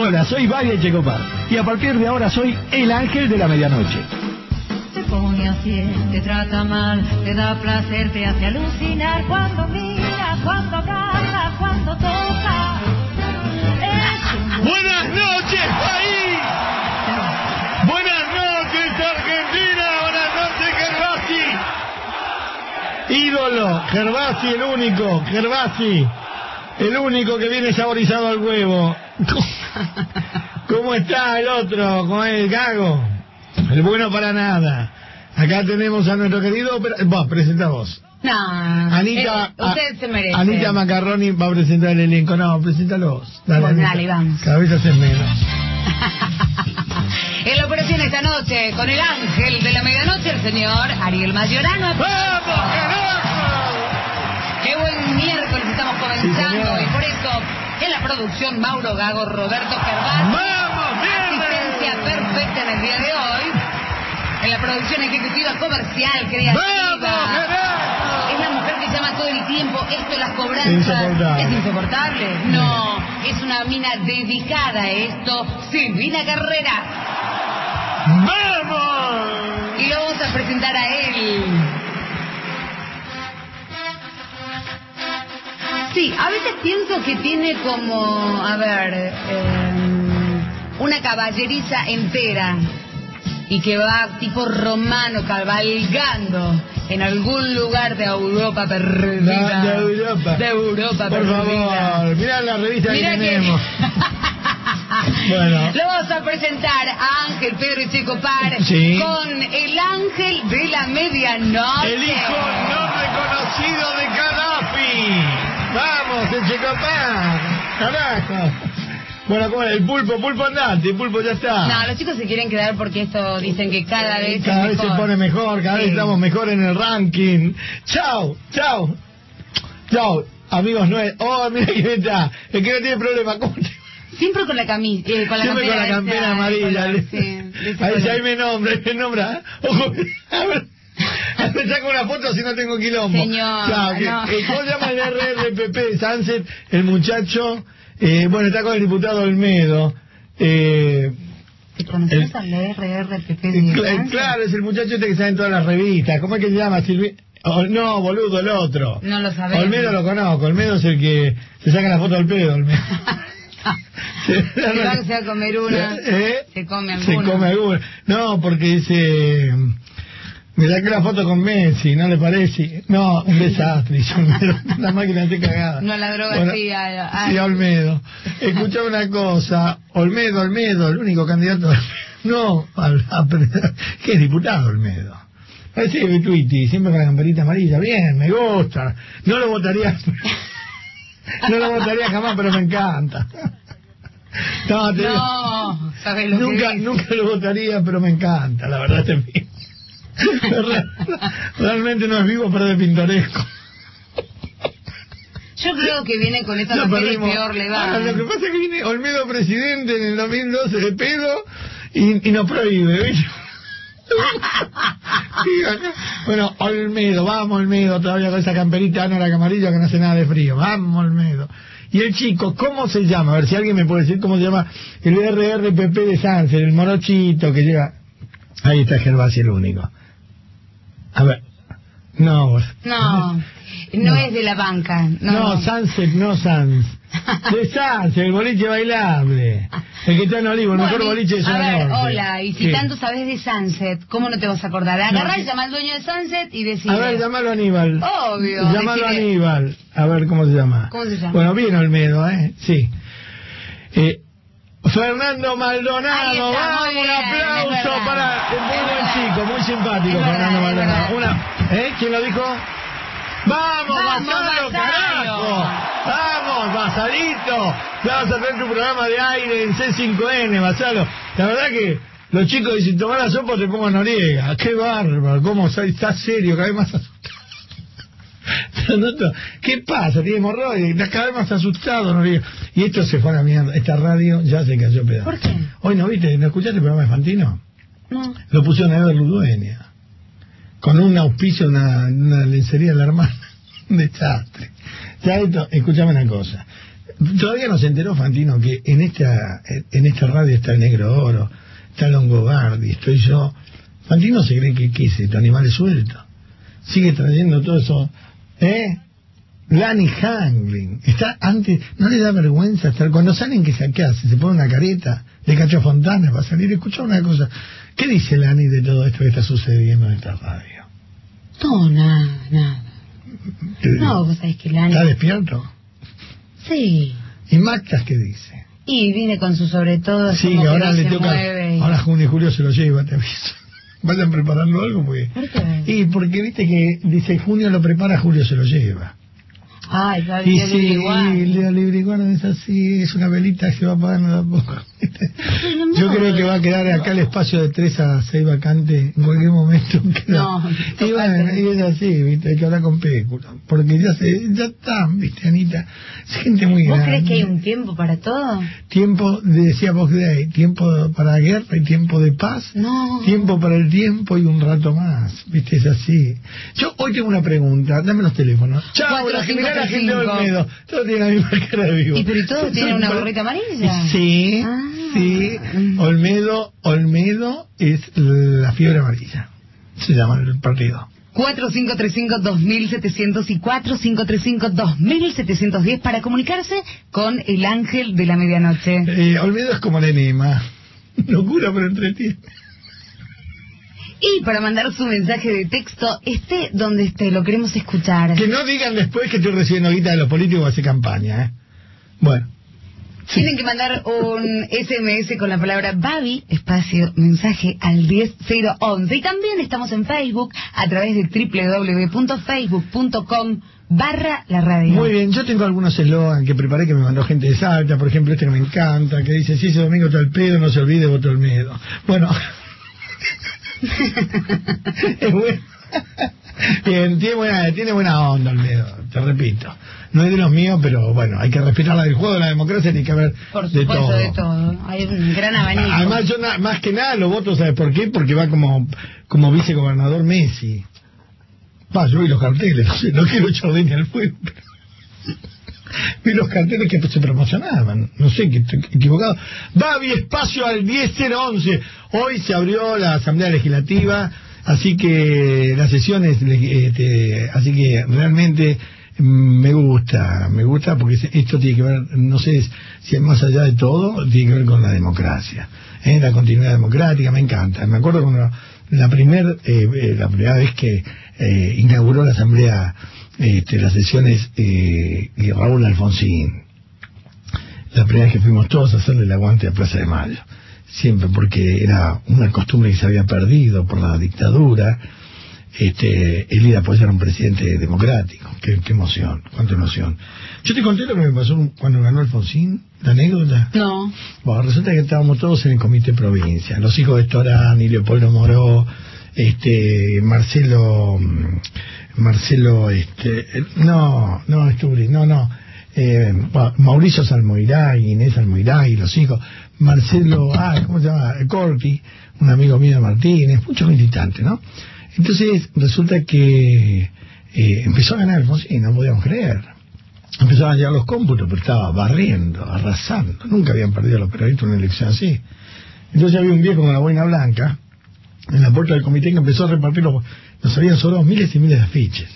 Hola, soy Valle Checopar y a partir de ahora soy el ángel de la medianoche. Te pone así, te trata mal, te da placer, te hace alucinar cuando mira, cuando canta, cuando toca. Buenas noches, país. Buenas noches, Argentina. Buenas noches, Gervasi. Ídolo, Gervasi el único, Gervasi. El único que viene saborizado al huevo. ¿Cómo está el otro? ¿Cómo es el gago? El bueno para nada. Acá tenemos a nuestro querido... Vos, presenta vos. No, Anita, eh, usted se merece. Anita Macarroni va a presentar el elenco. No, preséntalo vos. Anita. dale, vamos. Cada vez haces menos. en la operación esta noche, con el ángel de la medianoche, el señor Ariel Mayorano. ¡Vamos, carajo! ¡Qué buen miércoles estamos comenzando! y por eso, en la producción, Mauro Gago, Roberto Gervás. ¡Vamos, Asistencia viernes! perfecta en el día de hoy. En la producción ejecutiva comercial, creativa. ¡Vamos! Es la mujer que llama todo el tiempo, esto las cobranzas. Insoportable. ¿Es insoportable? No, es una mina dedicada a esto, Silvina Carrera. ¡Vamos! Y lo vamos a presentar a él. Sí, a veces pienso que tiene como, a ver, eh, una caballeriza entera y que va tipo romano cabalgando en algún lugar de Europa perdida. De, Europa. De Europa Por perdida. favor, mirá la revista que tenemos. Bueno. Lo vamos a presentar a Ángel Pedro Echecopar Sí. con el ángel de la medianoche. El hijo no reconocido de Gaddafi. Vamos, el Checopar. Carajo. Bueno, ¿cómo? El pulpo, pulpo andante, pulpo ya está. No, los chicos se quieren quedar porque esto dicen que cada vez Cada es vez se pone mejor, cada vez estamos mejor en el ranking. Chao, chao. Chao, amigos nuevos. Oh, mira quién está. El que no tiene problema. ¿Cómo te- Siempre con la camisa, eh, con la Siempre campera, con la campera amarilla. sí, ahí, ahí me nombra, ahí me nombra. Ojo, a ver. Me saco una foto si no tengo quilombo. Señor, Claro, que- no. eh, ¿Cómo se llama el RRPP de Sunset? El muchacho, eh, bueno, está con el diputado Olmedo. Eh, ¿Te conoces el- al RRPP eh, de cl- Francia? claro, es el muchacho este que sale en todas las revistas. ¿Cómo es que se llama? Silvi- Oh, no, boludo, el otro. No lo sabemos. Olmedo lo conozco. Olmedo es el que se saca la foto al pedo. Olmedo. Se va, se va a comer una, ¿Eh? se come Se alguna. come alguna. No, porque dice... Me saqué la foto con Messi, ¿no le parece? No, un desastre. Una máquina de cagada. No, la droga sí, a- a- Sí, a Olmedo. Escucha una cosa. Olmedo, Olmedo, el único candidato... No, a, ¿qué es diputado Olmedo? Parece que Tweety, siempre con la camperita amarilla. Bien, me gusta. No lo votaría... No lo votaría jamás, pero me encanta. No, te digo- No, ¿sabes lo nunca, que nunca lo votaría, pero me encanta, la verdad te digo. Realmente no es vivo, pero de pintoresco. Yo creo que viene con esta Ya materia y peor le va. Ahora, lo que pasa es que viene Olmedo presidente en el 2012 de pedo y, y nos prohíbe, ¿ves? Bueno, Olmedo, vamos Olmedo, todavía con esa camperita no la camarilla que no hace nada de frío, vamos Olmedo. Y el chico, ¿cómo se llama? A ver si alguien me puede decir cómo se llama el RRPP de Sánchez, el morochito que llega. Ahí está Gervasio el único. A ver. No, No, no, No. es de la banca. No, no, no. Sunset, no Sans. De Sunset, el boliche bailable. El que está en Olivo, el mejor Bueno, y- boliche de A Zona ver, Norte. hola, y si Sí. tanto sabes de Sunset, ¿cómo no te vas a acordar? Agarrá No, y llama al dueño de Sunset y decís. A ver, llamalo a Aníbal. Obvio, Llamalo a Aníbal. A ver cómo se llama. ¿Cómo se llama? Bueno, bien Olmedo, ¿eh? Sí. Eh, Fernando Maldonado, vamos, un aplauso para el muy buen chico, muy simpático Fernando Maldonado. Una, ¿eh? ¿Quién lo dijo? ¡Vamos, Basalo. carajo! ¡Vamos, Basalito! Vamos a hacer tu programa de aire en C5N, Basalo. La verdad que los chicos dicen, tomar la sopa te pongo Noriega. ¡Qué bárbaro! ¿Cómo está serio? Cada vez más asustado. ¿Qué pasa? Tiene hemorroides, está cada vez más asustado, Noriega. Y esto se fue a la mierda. Esta radio ya se cayó pedazo. ¿Por qué? Hoy no viste, ¿no escuchaste el programa de Fantino? No. Lo pusieron a ver Ludueña. Con un auspicio, una, una lencería de la hermana. Un desastre. Ya esto, escúchame una cosa. Todavía no se enteró Fantino que en esta en esta radio está el Negro Oro, está Longobardi, estoy yo. Fantino se cree que, ¿qué es esto? Animales sueltos. Sigue trayendo todo eso. ¿Eh? Lani Hangling. Está antes, no le da vergüenza estar, cuando salen que se hace, se pone una careta de Cacho Fontana para salir. Escucha una cosa. ¿Qué dice Lani de todo esto que está sucediendo en esta radio? No, nada, nada. No, vos sabés que Lani... ¿Está despierto? Sí. ¿Y Mactas qué dice? Y viene con su sobre todo. Sí, ahora le toca. Ahora Junio y Julio se lo lleva, te aviso. Vayan preparando algo porque. ¿Por qué? Y porque viste que dice Junio lo prepara, Julio se lo lleva. Ay, Y Gabriel sí, igual. Leo Libriguano es así, es una velita que se va apagando de a poco. Yo creo que va a quedar acá el espacio de 3 a 6 vacantes en cualquier momento. queda. No, y bueno, y es así, viste, hay que hablar con Pécula. Porque ya se, ya están, viste, Anita. Es gente muy ¿Vos grande. crees que hay un tiempo para todo? Tiempo, decía Box Day, tiempo para la guerra y tiempo de paz. No. Tiempo para el tiempo y un rato más. Viste, es así. Yo hoy tengo una pregunta. Dame los teléfonos. Chao, la cinco, la tres, gente de cinco. Olmedo. Todos tienen la misma cara de vivo. ¿Y pero todos tienen una gorrita amarilla? Sí, Ah. sí. Olmedo, Olmedo es la fiebre amarilla. Se llama el partido. 4535-2700 y 4535-2710 para comunicarse con el ángel de la medianoche. Eh, Olmedo es como el enema. Locura, pero entretiene. Y para mandar su mensaje de texto, esté donde esté, lo queremos escuchar. Que no digan después que estoy recibiendo guita de los políticos para hacer campaña, ¿eh? Bueno. Sí. Tienen que mandar un SMS con la palabra Babi, espacio, mensaje al 10011. Y también estamos en Facebook a través de www.facebook.com barra la radio. Muy bien, yo tengo algunos eslogan que preparé que me mandó gente de Salta, por ejemplo este que me encanta, que dice, si ese domingo está el pedo, no se olvide, voto Olmedo. Bueno, es bueno. Bien, tiene buena, tiene buena onda Olmedo, te repito. No es de los míos, pero bueno, hay que respetar la del juego de la democracia, tiene que haber Por de supuesto, todo. de todo. Hay un gran abanico. Además, yo na- más que nada lo voto, ¿sabes por qué? Porque va como, como vicegobernador Messi. Va, yo vi los carteles, no, sé, no quiero echar leña al fuego, pero... Vi los carteles que se promocionaban, no sé, que estoy equivocado. Babi, espacio al 10011. Hoy se abrió la Asamblea Legislativa, así que las sesiones, este, así que realmente mm, me gusta, me gusta porque esto tiene que ver, no sé si es más allá de todo, tiene que ver con la democracia, ¿eh? la continuidad democrática, me encanta. Me acuerdo cuando la, primer, eh, eh, la primera vez que eh, inauguró la Asamblea este, las sesiones eh, y Raúl Alfonsín. La primera vez que fuimos todos a hacerle el aguante a Plaza de Mayo. Siempre porque era una costumbre que se había perdido por la dictadura. Este, el ir a apoyar a un presidente democrático. Qué, qué emoción, cuánta emoción. Yo te conté lo que me pasó cuando ganó Alfonsín, la anécdota. No. Bueno, resulta que estábamos todos en el comité provincia, los hijos de Torán y Leopoldo Moró, este, Marcelo, mm, Marcelo, este, eh, no, no, Esturi, no, no, eh, Mauricio Salmoirá Inés Salmoirá y los hijos, Marcelo, ah, ¿cómo se llama? Corti, un amigo mío de Martínez, muchos militantes, ¿no? Entonces, resulta que eh, empezó a ganar Alfonsín, no podíamos creer. Empezaban a llegar los cómputos, pero estaba barriendo, arrasando. Nunca habían perdido los periodistas una elección así. Entonces había un viejo con la boina blanca en la puerta del comité que empezó a repartir los... Nos habían sobrado miles y miles de afiches.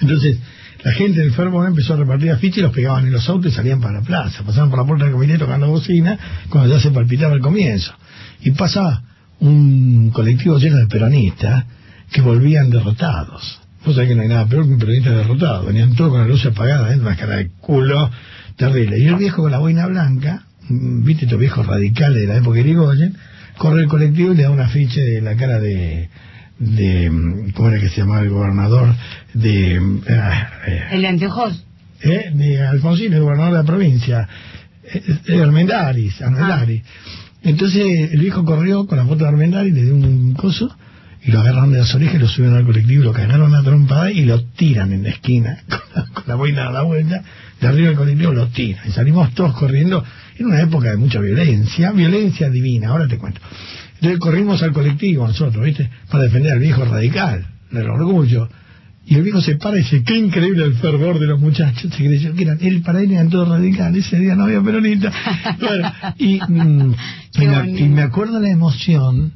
Entonces la gente del Fermo empezó a repartir afiches y los pegaban en los autos y salían para la plaza. Pasaban por la puerta del comité tocando bocina cuando ya se palpitaba el comienzo. Y pasa un colectivo lleno de peronistas que volvían derrotados. Vos sabés que no hay nada peor que un peronista derrotado. Venían todos con la luz apagada, ¿eh? una cara de culo terrible. Y el viejo con la boina blanca, mm, viste estos viejos radicales de la época de Irigoyen, corre el colectivo y le da un afiche de la cara de, de ¿cómo era que se llamaba el gobernador? De, ah, eh, ¿El de anteojos? ¿eh? de Alfonsín, el gobernador de la provincia, eh, eh, Armendáriz, Armendáriz. Entonces el viejo corrió con la foto de Armendáriz, le dio un coso, y lo agarraron de las orejas y lo subieron al colectivo, lo cagaron a trompada y lo tiran en la esquina, con la, con la boina a la vuelta, de arriba del colectivo lo tiran. Y salimos todos corriendo, en una época de mucha violencia, violencia divina, ahora te cuento. Entonces corrimos al colectivo nosotros, ¿viste? Para defender al viejo radical, del orgullo. Y el viejo se para y dice, qué increíble el fervor de los muchachos. Se creyó que eran, él para él eran todos radicales, ese día no había peronista. Bueno, y, mm, Qué y me, bonito. y me acuerdo la emoción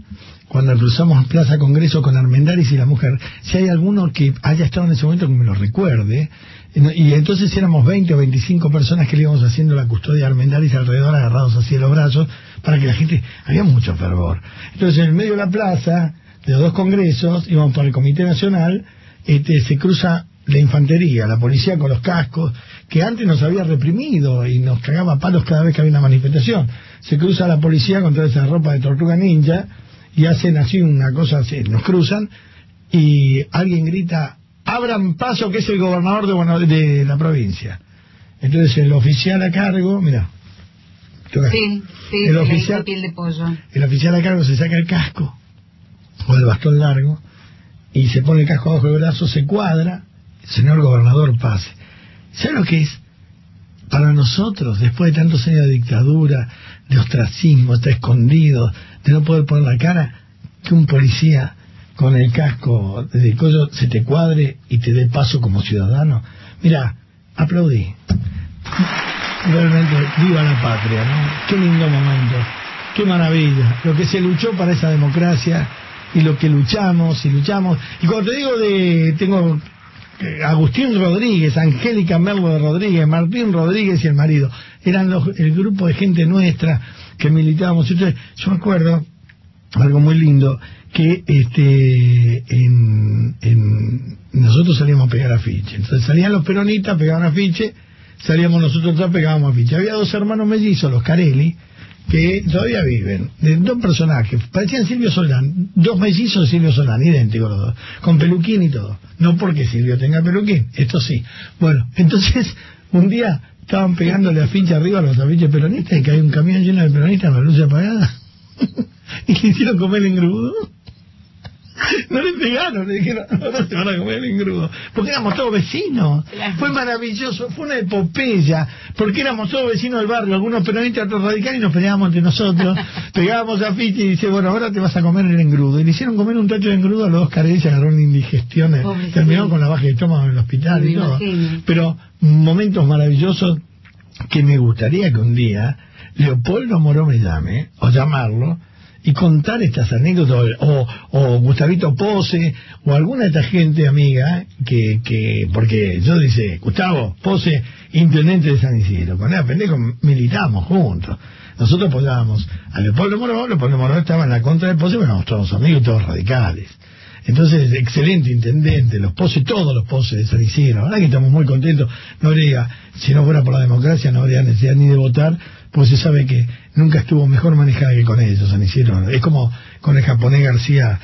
cuando cruzamos Plaza Congreso con Armendáriz y la mujer. Si hay alguno que haya estado en ese momento que me lo recuerde. Y entonces éramos 20 o 25 personas que le íbamos haciendo la custodia a Armendáriz alrededor, agarrados así de los brazos, para que la gente... Había mucho fervor. Entonces en el medio de la plaza, de los dos congresos, íbamos para el Comité Nacional, este, se cruza la infantería, la policía con los cascos, que antes nos había reprimido y nos cagaba palos cada vez que había una manifestación. Se cruza la policía con toda esa ropa de tortuga ninja y hacen así una cosa así, nos cruzan y alguien grita, abran paso que es el gobernador de, de la provincia. Entonces el oficial a cargo, mira, toca. Sí, sí, el oficial, piel de pollo. el oficial a cargo se saca el casco o el bastón largo y se pone el casco abajo del brazo, se cuadra, señor gobernador, pase. ¿Sabe lo que es? Para nosotros, después de tantos años de dictadura, de ostracismo, estar escondido, de no poder poner la cara, que un policía con el casco de collo se te cuadre y te dé paso como ciudadano. Mira, aplaudí. Realmente, viva la patria, ¿no? Qué lindo momento, qué maravilla. Lo que se luchó para esa democracia y lo que luchamos y luchamos. Y cuando te digo de, tengo Agustín Rodríguez, Angélica Merlo de Rodríguez, Martín Rodríguez y el marido, eran los, el grupo de gente nuestra que militábamos. Entonces, yo me acuerdo, algo muy lindo, que este en, en- nosotros salíamos a pegar afiche. Entonces salían los peronistas, pegaban afiche, salíamos nosotros atrás, pegábamos afiche. Había dos hermanos mellizos, los Carelli, que todavía viven, de dos personajes, parecían Silvio Solán, dos mellizos de Silvio Solán, idénticos los dos, con peluquín y todo. No porque Silvio tenga peluquín, esto sí. Bueno, entonces, un día estaban pegándole afiche arriba a los afiches peronistas y que hay un camión lleno de peronistas con la luz apagada. y le hicieron comer engrudo. No le pegaron, le dijeron, ahora se van a comer el engrudo. Porque éramos todos vecinos. Fue maravilloso, fue una epopeya. Porque éramos todos vecinos del barrio, algunos peronistas, otros radicales, y nos peleábamos entre nosotros. Pegábamos a Fiti y dice, bueno, ahora te vas a comer el engrudo. Y le hicieron comer un tacho de engrudo a los dos caretas y indigestión. eh, Pobrecito. Terminó con la baja de estómago en el hospital Me y todo. imagino. Pero momentos maravillosos que me gustaría que un día Leopoldo Moró me llame, o llamarlo, y contar estas anécdotas, o, o Gustavito Pose, o alguna de esta gente amiga, que, que porque yo dice, Gustavo Pose, intendente de San Isidro, con él pendejo militamos juntos. Nosotros apoyábamos a Leopoldo Moró, Leopoldo Moró estaba en la contra de Pose, éramos todos amigos, todos radicales. Entonces, excelente intendente, los poses, todos los poses de San Isidro. La verdad que estamos muy contentos. No habría, si no fuera por la democracia, no habría necesidad ni de votar, pues se sabe que nunca estuvo mejor manejada que con ellos, San Isidro. Es como con el japonés García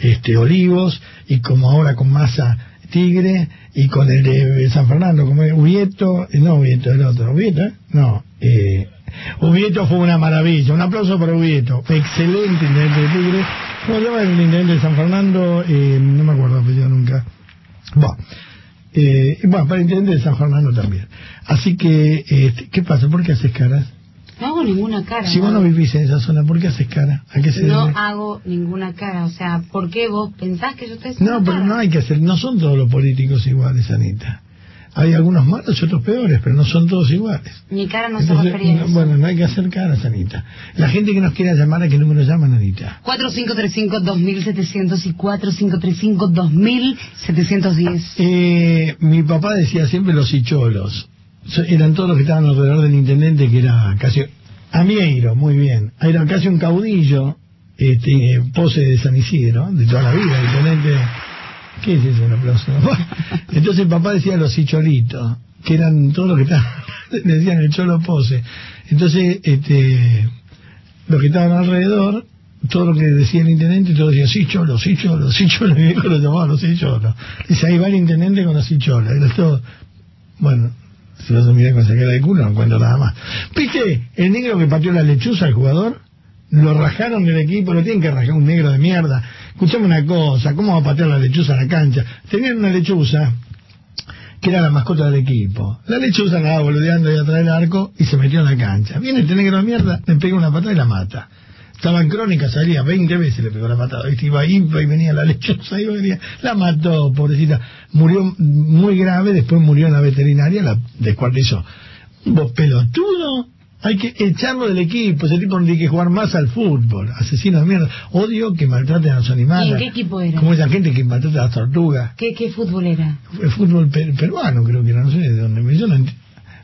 este, Olivos, y como ahora con Massa Tigre, y con el de San Fernando, como es Ubieto, eh, no Ubieto, el otro, Ubieto, ¿eh? No, eh, Ubieto fue una maravilla, un aplauso para Ubieto, excelente intendente de Tigre. ¿Cómo se llama el intendente de San Fernando? Eh, no me acuerdo el apellido nunca. Bueno, eh, bueno, para el intendente de San Fernando también. Así que, este, ¿qué pasa? ¿Por qué haces caras? No hago ninguna cara. Si vos no vivís en esa zona, ¿por qué haces cara? ¿A qué se No debe? hago ninguna cara. O sea, ¿por qué vos pensás que yo estoy haciendo No, pero cara? no hay que hacer, no son todos los políticos iguales, Anita. Hay algunos malos y otros peores, pero no son todos iguales. Mi cara no se Entonces, refería a no- eso. bueno, no hay que hacer caras, Anita. La gente que nos quiera llamar, ¿a qué número llaman, Anita? 4535-2700 y 4535-2710. Eh, mi papá decía siempre los hicholos. Eran todos los que estaban alrededor del intendente, que era casi... Amieiro, muy bien. Era casi un caudillo, este, pose de San Isidro, de toda la vida, intendente... ¿Qué es eso, aplauso? Entonces papá decía los hicholitos, que eran todos los que estaban... le decían el cholo pose. Entonces, este... Los que estaban alrededor todo lo que decía el intendente, todos decían, sí, cholo, sí, cholo, sí, cholo, mi viejo lo llamaba los sí, cholo. Dice, ahí va el intendente con los sí, cholo. Y bueno, se los miran con esa cara de culo, no cuento nada más. ¿Viste el negro que pateó la lechuza al jugador? Lo rajaron del equipo, lo tienen que rajar un negro de mierda. Escuchame una cosa, ¿cómo va a patear la lechuza a la cancha? Tenían una lechuza que era la mascota del equipo. La lechuza andaba boludeando ahí atrás del arco y se metió en la cancha. Viene este negro de mierda, le pega una patada y la mata. Estaba en crónica, salía 20 veces, le pegó la patada. ¿viste? Iba, iba y venía la lechosa, iba y venía. La mató, pobrecita. Murió muy grave, después murió en la veterinaria, la descuartizó. Vos pelotudo, hay que echarlo del equipo. Ese tipo no tiene que jugar más al fútbol. Asesino de mierda. Odio que maltraten a los animales. ¿Y en qué equipo era? Como esa gente que maltrata a las tortugas. ¿Qué, qué fútbol era? El fútbol per- peruano, creo que era, no sé de dónde. Yo no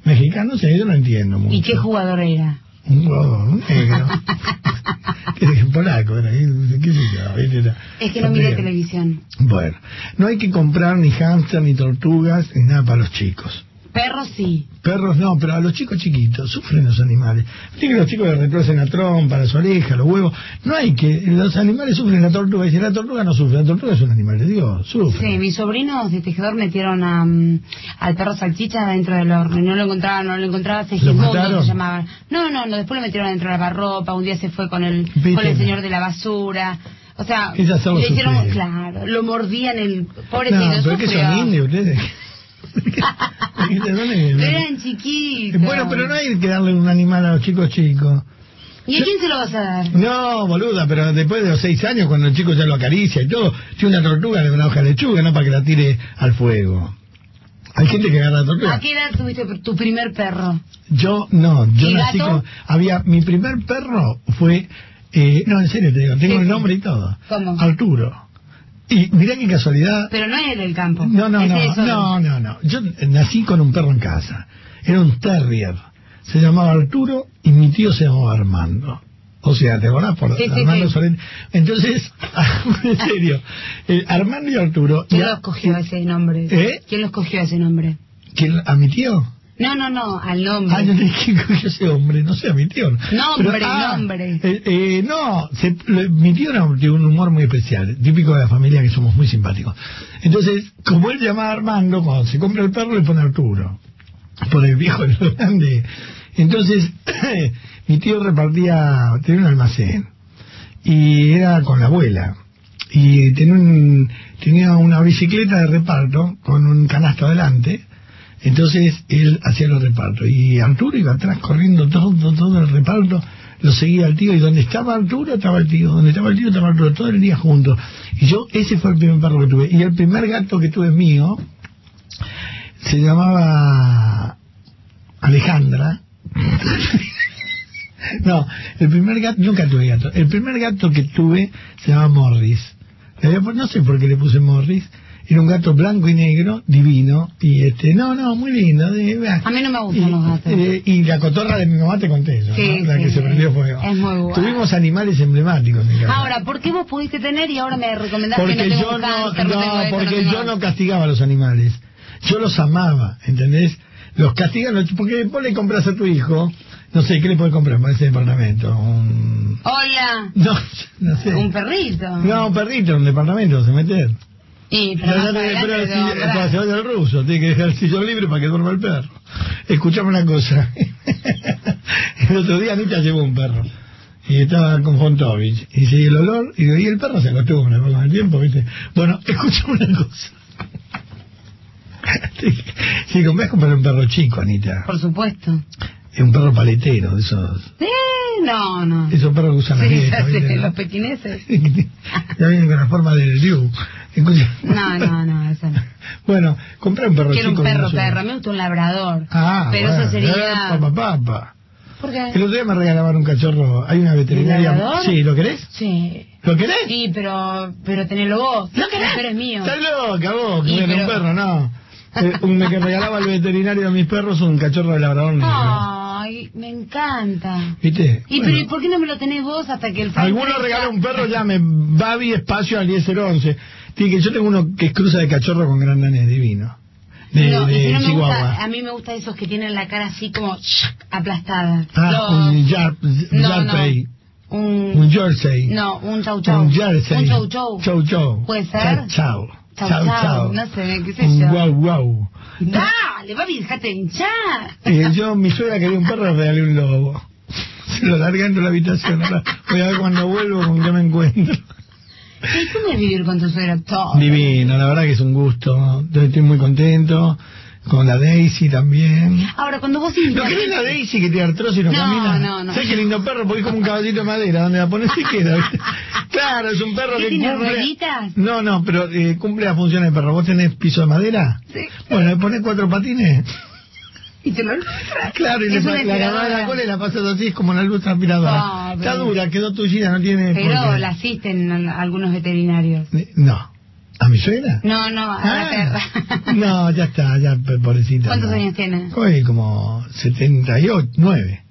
Mexicano, no sé, yo no entiendo mucho. ¿Y qué jugador era? Un un negro. que es polaco, era, qué sé yo, ¿viste? Era- Es que no mire televisión. Bueno, no hay que comprar ni hámster, ni tortugas, ni nada para los chicos. Perros sí. Perros no, pero a los chicos chiquitos sufren los animales. Viste que los chicos le retorcen la trompa, las orejas, los huevos. No hay que. Los animales sufren la tortuga. Dice, la tortuga no sufre. La tortuga es un animal de Dios. Sufre. Sí, mis sobrinos de tejedor metieron a, mm, al perro salchicha dentro del horno y no lo encontraban, no lo encontraban, ¿Lo Segismundo mataron? se llamaban. No, no, no, después lo metieron dentro de la barropa, un día se fue con el, con el señor de la basura. O sea, le hicieron, sufrir. claro, lo mordían el pobrecito, no, pero es que sufrió. son indios ustedes. Eran chiquitos. Bueno, pero no hay que darle un animal a los chicos chicos. ¿Y a quién se lo vas a dar? No, boluda, pero después de los seis años, cuando el chico ya lo acaricia y todo, tiene una tortuga, le da una hoja de lechuga, no para que la tire al fuego. Hay gente que agarra la tortuga. ¿A qué edad tuviste tu primer perro? Yo, no, yo ¿Y nací gato? con... Había, mi primer perro fue... eh, no, en serio te digo, tengo Sí, el nombre y todo. ¿Cómo? Arturo. Y mirá qué casualidad. Pero no es del campo. No, no, no, no, no, no. Yo nací con un perro en casa. Era un terrier. Se llamaba Arturo y mi tío se llamaba Armando. O sea, ¿te acordás? Por Sí, Armando sí. Solén. Entonces, en serio, eh, Armando y Arturo... ¿Quién ya- lo escogió ese nombre? ¿Eh? ¿Quién lo escogió ese nombre? ¿Quién- ¿A mi tío? No, no, no, al nombre. Ah, yo dije que ese hombre, no sé, a mi tío. Nombre, nombre. eh, eh, no, se- le- mi tío era un- tiene un humor muy especial, típico de la familia que somos muy simpáticos. Entonces, como él llamaba a Armando, cuando se compra el perro le pone Arturo. Por el viejo el grande. Entonces, mi tío repartía, tenía un almacén. Y era con la abuela. Y tenía, un, tenía una bicicleta de reparto con un canasto adelante. Entonces él hacía los repartos. Y Arturo iba atrás corriendo todo, todo el reparto. Lo seguía el tío. Y donde estaba Arturo, estaba el tío. Donde estaba el tío, estaba Arturo. Todo el día juntos. Y yo, ese fue el primer perro que tuve. Y el primer gato que tuve mío se llamaba Alejandra. no, el primer gato, nunca tuve gato. El primer gato que tuve se llama Morris. No sé por qué le puse Morris. Era un gato blanco y negro, divino. Y este, no, no, muy lindo. de- A mí no me gustan y, los gatos. eh, y la cotorra de mi mamá te conté eso, Sí, ¿no? La sí, que se sí. prendió fuego. Es muy guay. Tuvimos animales emblemáticos en. Ahora, ¿por qué vos pudiste tener y ahora me recomendás que Porque no tengo yo no, cáncer, no, esto, porque yo no castigaba a los animales. Yo los amaba, ¿entendés? Los castigan, los- porque vos le compras a tu hijo, no sé, ¿qué le puedes comprar para ese departamento? Un... Hola, No, no sé. un perrito. No, un perrito en un departamento, se meter. Y, pero No, a se vaya al ruso, tiene que dejar el sillón libre para que duerma el perro. Escuchame una cosa. el otro día Anita llevó un perro. Y estaba con Fontovich. Y sigue el olor. Y, y el perro se acostumbra con el tiempo, ¿viste? Bueno, escuchame una cosa. si compras comprar un perro chico, Anita. Por supuesto. Es un perro paletero, de esos, Eh, no, no. esos perros que usan Sí, sé, ¿viste? los pequineses. ya vienen con la forma del Liu. Escucha- No, no, no, eso no. Bueno, compré un perro Quiero un perro, perro. Me gusta un labrador. Ah, pero bueno. eso Eh, sería... Papa, papa. ¿Por qué? El otro día me regalaban un cachorro. Hay una veterinaria. labrador? Sí, ¿lo querés? Sí. ¿Lo querés? Sí, pero, pero tenelo vos. ¿Lo querés? Pero es mío. Estás loca vos, que Y, bueno, un pero- perro, no. Eh, un me que regalaba el veterinario a mis perros un cachorro de labrador. Ay, me encanta. ¿Viste? ¿Y Bueno. pero ¿y por qué no me lo tenés vos hasta que el Alguno regala un perro, llame Babi Espacio al 1011. Tiene que yo tengo uno que es cruza de cachorro con gran danés divino. De, no, de no Chihuahua. gusta, a mí me gusta esos que tienen la cara así como aplastada. Ah, Los- un Yar, No, Yarpey. un, Un Jersey. no, un chau chau. Un Jersey. Un chau chau. Chau chau. ¿Puede ser? Chau chau. Chau, chau. No sé, qué sé Un yo. guau guau. Dale, papi, dejate de hinchar. Eh, yo, mi suegra quería un perro, regalé un lobo. Se lo largué dentro de la habitación. Ahora voy a ver cuando vuelvo con qué me encuentro. ¿Y cómo es vivir con tu suegra? Todo. Divino, la verdad que es un gusto. Yo Estoy muy contento. con la Daisy también. Ahora, cuando vos ¿No invitas... querés la Daisy que tiene artrosis y no, No, camina? no, no. ¿Sabes qué lindo perro? Porque es como un caballito de madera, donde la pones se queda. Claro, es un perro ¿Qué que tiene, cumple... rueditas? No, no, pero eh, cumple las funciones de perro. ¿Vos tenés piso de madera? Sí. Bueno, le pones cuatro patines. Y te lo... Claro, y le, la de la cola y la pasas así, es como una luz aspiradora. No, Está dura, quedó tullida, no tiene... Pero la asisten algunos veterinarios. Eh, No. ¿A mi suegra? No, no, a la Ah, perra. No, ya está, ya, pobrecita. ¿Cuántos no. años tiene? Hoy como 78, 9.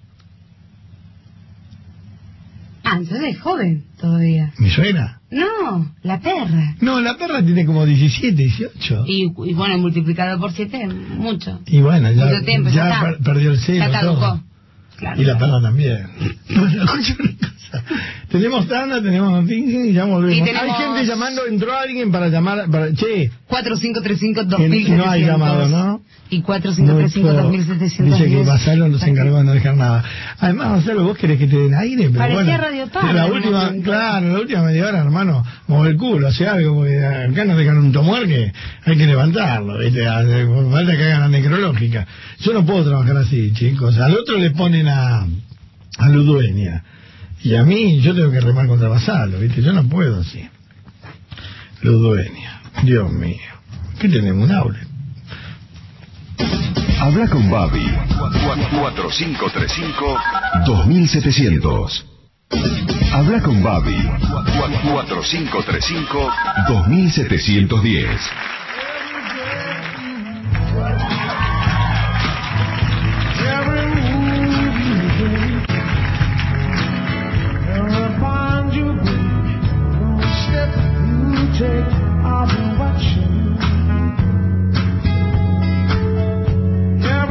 Ah, entonces es joven todavía. ¿Mi suegra? No, la perra. No, la perra tiene como 17, 18. Y, y bueno, multiplicado por siete, mucho. Y bueno, ya, Mucho tiempo, ya ya per- perdió el celo. Ya caducó. Claro. Y la perra también. Bueno, cosa. Tenemos tanda, tenemos noticias y ya volvemos. Y tenemos- Hay gente llamando, entró alguien para llamar, para, che, 4535-2700. no hay llamado, ¿no? Y Mucho- 4535-2710. Dice que Basalo nos encargó de no dejar nada. Además, Basalo, vos querés que te den aire, pero Parecía bueno. Radio Paz, la última, claro, la última media hora, hermano, mueve el culo, hace algo, porque acá nos dejan un tumor que hay que levantarlo, ¿viste? Hace- Falta que hagan la necrológica. Yo no puedo trabajar así, chicos. Al otro le ponen a, a Ludueña. Y a mí, yo tengo que remar contra Basalo, ¿viste? Yo no puedo así. Ludueña. Dios mío. ¿Qué tenemos? Un aule. Habla con Babi. 4535-2700. Habla con Babi. 4535-2710.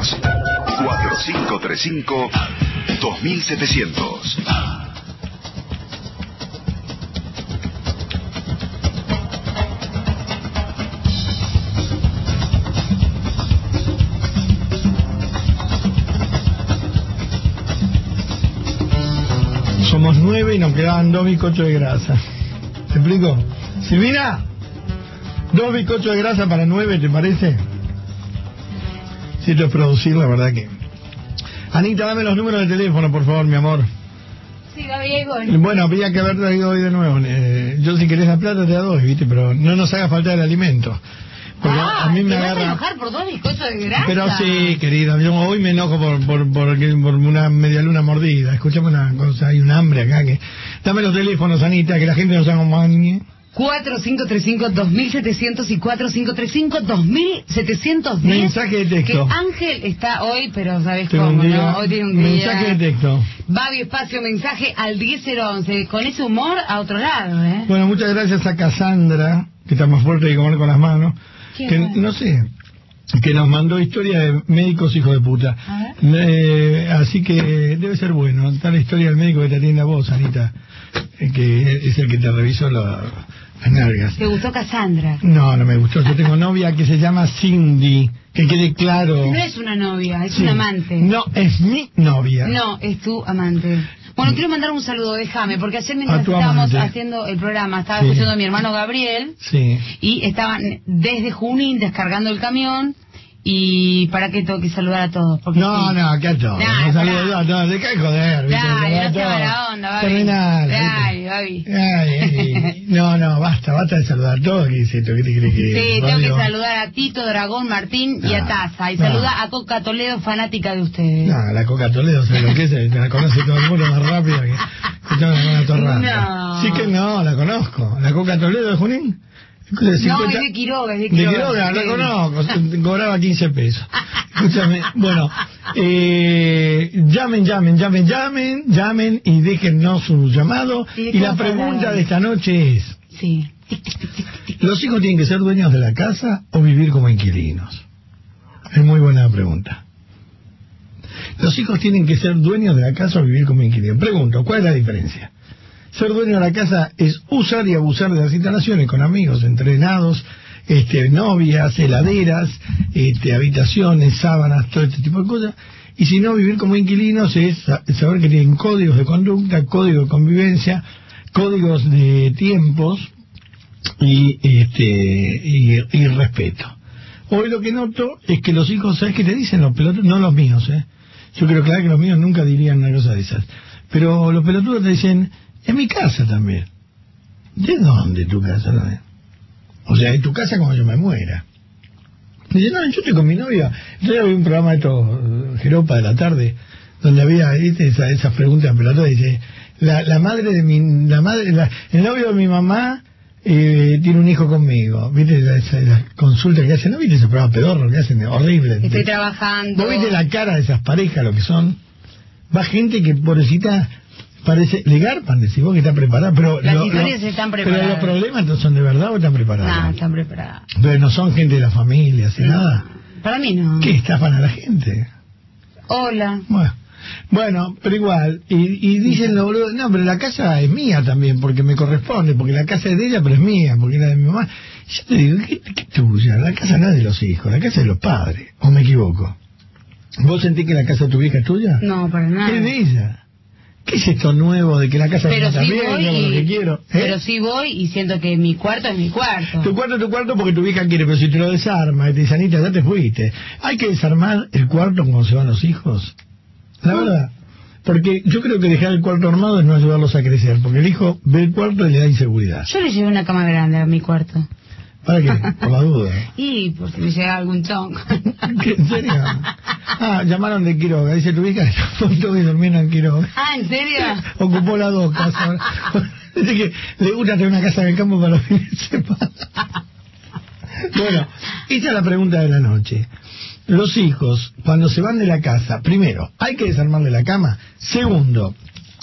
teléfonos 4535 2700. Somos nueve y nos quedaban dos bizcochos de grasa. ¿Te explico? Silvina, dos bizcochos de grasa para nueve, ¿te parece? Si esto es producir, la verdad que... Anita, dame los números de teléfono, por favor, mi amor. Sí, Gabriel, Bueno, habría que haber traído hoy de nuevo. Eh, yo si querés la plata te da dos, ¿viste? Pero no nos haga falta el alimento. Porque ah, a mí me ¿te vas a agarra... enojar por dos bizcochos de grasa? Pero sí, querido, yo hoy me enojo por, por, por, por una media luna mordida. Escuchame una cosa, hay un hambre acá que... Dame los teléfonos, Anita, que la gente nos acompañe. 4535-2700 y 4535-2710. Mensaje de texto. Que Ángel está hoy, pero ¿sabes cómo? día- no? Hoy tiene un día. mensaje de texto. Babi, espacio, mensaje al 10011. Con ese humor a otro lado, ¿eh? Bueno, muchas gracias a Cassandra, que está más fuerte que comer con las manos. ¿Quién Que, es? no sé, que nos mandó historia de médicos hijos de puta. Eh, así que debe ser bueno. Está la historia del médico que te atiende a vos, Anita, eh, que es el que te revisó la- ¿Te gustó Cassandra? No, no me gustó. Yo tengo novia que se llama Cindy, que quede claro. No es una novia, es Sí. un amante. No, es mi novia. No, es tu amante. Bueno, quiero mandar un saludo, déjame, porque ayer mientras estábamos amante. haciendo el programa, estaba Sí. escuchando a mi hermano Gabriel Sí. y estaban desde Junín descargando el camión y para qué tengo que saludar a todos. Porque No, sí. no, acá todo. Nah, Un saludo a todos. Deja de joder. Dale, no a sea todos. mala onda, Babi. Terminal. Dale, Babi. Ay, ay, no, no, basta, basta de saludar a todos. ¿Qué te crees que Sí, tengo que saludar a Tito, Dragón, Martín y a No, Taza. Y no. saluda a Coca Toledo, fanática de ustedes. No, la Coca Toledo, ¿sabes lo que es? La conoce todo el mundo más rápido que escuchando una torranta. No. Sí que no, la conozco. ¿La Coca Toledo de Junín? De No, 50 es de Quiroga, es de De Quiroga. La Sí. conozco, cobraba 15 pesos. Escúchame, bueno, eh, llamen, llamen, llamen, llamen, llamen y déjennos su llamado. ¿Y de la pregunta de esta noche es, Sí. ¿los hijos tienen que ser dueños de la casa o vivir como inquilinos? Es muy buena pregunta. ¿Los hijos tienen que ser dueños de la casa o vivir como inquilinos? Pregunto, ¿cuál es la diferencia? Ser dueño de la casa es usar y abusar de las instalaciones con amigos, entrenados, este, novias, heladeras, este, habitaciones, sábanas, todo este tipo de cosas. Y si no, vivir como inquilinos es sa- saber que tienen códigos de conducta, códigos de convivencia, códigos de tiempos y, este, y respeto. Hoy lo que noto es que los hijos, ¿sabes qué te dicen los pelotudos? No los míos, ¿eh? Yo creo claro que los míos nunca dirían una cosa de esas. Pero los pelotudos te dicen, en mi casa también. ¿De dónde tu casa no es? O sea, en tu casa cuando yo me muera. Dice, no, yo estoy con mi novia. Yo vi un programa de estos, eh, Jeropa de la tarde, donde había ¿viste? Esa, esas preguntas pelotudas. Dice, la, la madre de mi, la madre, la- el novio de mi mamá eh, tiene un hijo conmigo. ¿Viste la, esa, la consulta que hacen? ¿No viste ese programa pedorro que hacen? Horrible. Estoy trabajando. ¿Vos viste la cara de esas parejas, lo que son? Va gente que, pobrecita, parece... Le garpan, decís vos que está preparada, pero... Las lo- historias lo- están Pero preparadas. los problemas no son de verdad o están preparados. No, están preparadas. Pero no son gente de la familia, así nada. Para mí no. ¿Qué estafan a la gente? Hola. Bueno, bueno pero igual, y, y dicen los boludos, no, pero la casa es mía también, porque me corresponde, porque la casa es de ella, pero es mía, porque era de mi mamá. Yo te digo, ¿qué, qué tuya? La casa no es de los hijos, la casa es de los padres, o me equivoco. ¿Vos sentís que la casa de tu vieja es tuya? No, para nada. Es de ella. ¿Qué es esto nuevo de que la casa Pero sí también? voy lo que y, quiero? ¿Eh? pero sí voy y siento que mi cuarto es mi cuarto. Tu cuarto es tu cuarto porque tu vieja quiere, pero si te lo desarma y te dice, Anita, ya te fuiste. Hay que desarmar el cuarto cuando se van los hijos. La verdad. Porque yo creo que dejar el cuarto armado es no ayudarlos a crecer, porque el hijo ve el cuarto y le da inseguridad. Yo le llevé una cama grande a mi cuarto. ¿Para qué? Por la duda. Y por si me llega algún chonco. ¿Qué, ¿En serio? Ah, llamaron de Quiroga. Dice, tu hija estuvo y durmiendo en Quiroga. ah, ¿en serio? Ocupó las dos casas. Dice que le gusta tener una casa en el campo para los fines de semana. Bueno, esta es la pregunta de la noche. Los hijos, cuando se van de la casa, primero, ¿hay que desarmarle la cama? Segundo,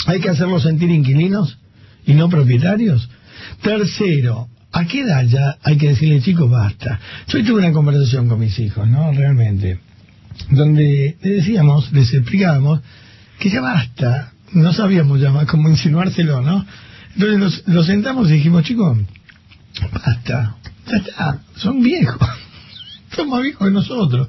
¿hay que hacerlos sentir inquilinos y no propietarios? Tercero, ¿a qué edad ya hay que decirle, chicos, basta? Yo tuve una conversación con mis hijos, ¿no? Realmente, donde le decíamos, les explicábamos que ya basta, no sabíamos ya más cómo insinuárselo, ¿no? Entonces los, sentamos y dijimos, chicos, basta, ya está, son viejos, son más viejos que nosotros.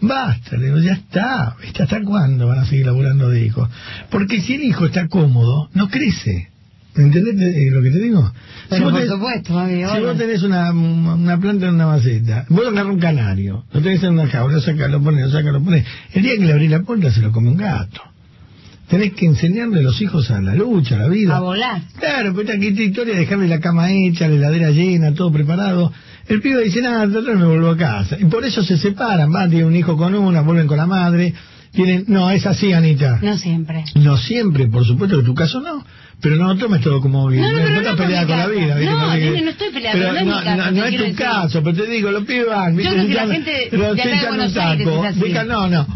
Basta, le digo, ya está. ¿hasta cuándo van a seguir laburando de hijos? Porque si el hijo está cómodo, no crece. ¿Me entendés eh, lo que te digo? Pero vos por tenés- supuesto, Babi, si vos tenés una, una planta en una maceta, vos agarrás un canario, lo tenés en una jaula, lo sacás, lo pones, lo sacás, lo pones. El día que le abrís la puerta se lo come un gato. Tenés que enseñarle a los hijos a la lucha, a la vida. A volar. Claro, pero esta, esta historia de dejarle la cama hecha, la heladera llena, todo preparado. El pibe dice, nada, total me vuelvo a casa. Y por eso se separan, van, tienen un hijo con una, vuelven con la madre. Tienen, no, es así, Anita. No siempre. No siempre, por supuesto que tu caso no, Pero no tomes todo como bien. No, no, no estás con peleada con la vida. No, no estoy peleada, no es mi no, es tu caso, pero te digo, los pibes van. ¿viste? creo que la gente de no, no.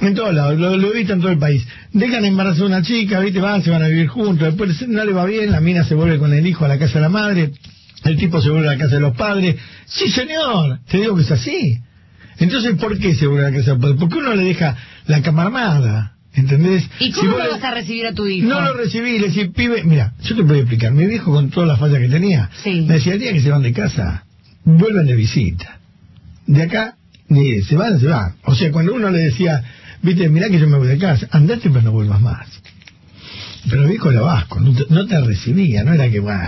En todos lados, lo, lo he visto en todo el país. Dejan embarazar a una chica, ¿viste? Van, se van a vivir juntos. Después no le va bien, la mina se vuelve con el hijo a la casa de la madre. El tipo se vuelve a la casa de los padres. Sí, señor, te digo que es así. Entonces, ¿por qué se vuelve a la casa de los padres? Porque uno le deja la cama armada, ¿entendés? ¿Y cómo lo le- vas a recibir a tu hijo? no lo recibí, le decía, pibe, mira, yo te puedo explicar, mi viejo con todas las fallas que tenía, Sí. me decía, el día que se van de casa, vuelven de visita. De acá, ni se van, se van. O sea, cuando uno le decía, viste, mirá que yo me voy de casa, andate pero no vuelvas más. Pero el viejo era vasco, no te, no te recibía, no era que, bueno.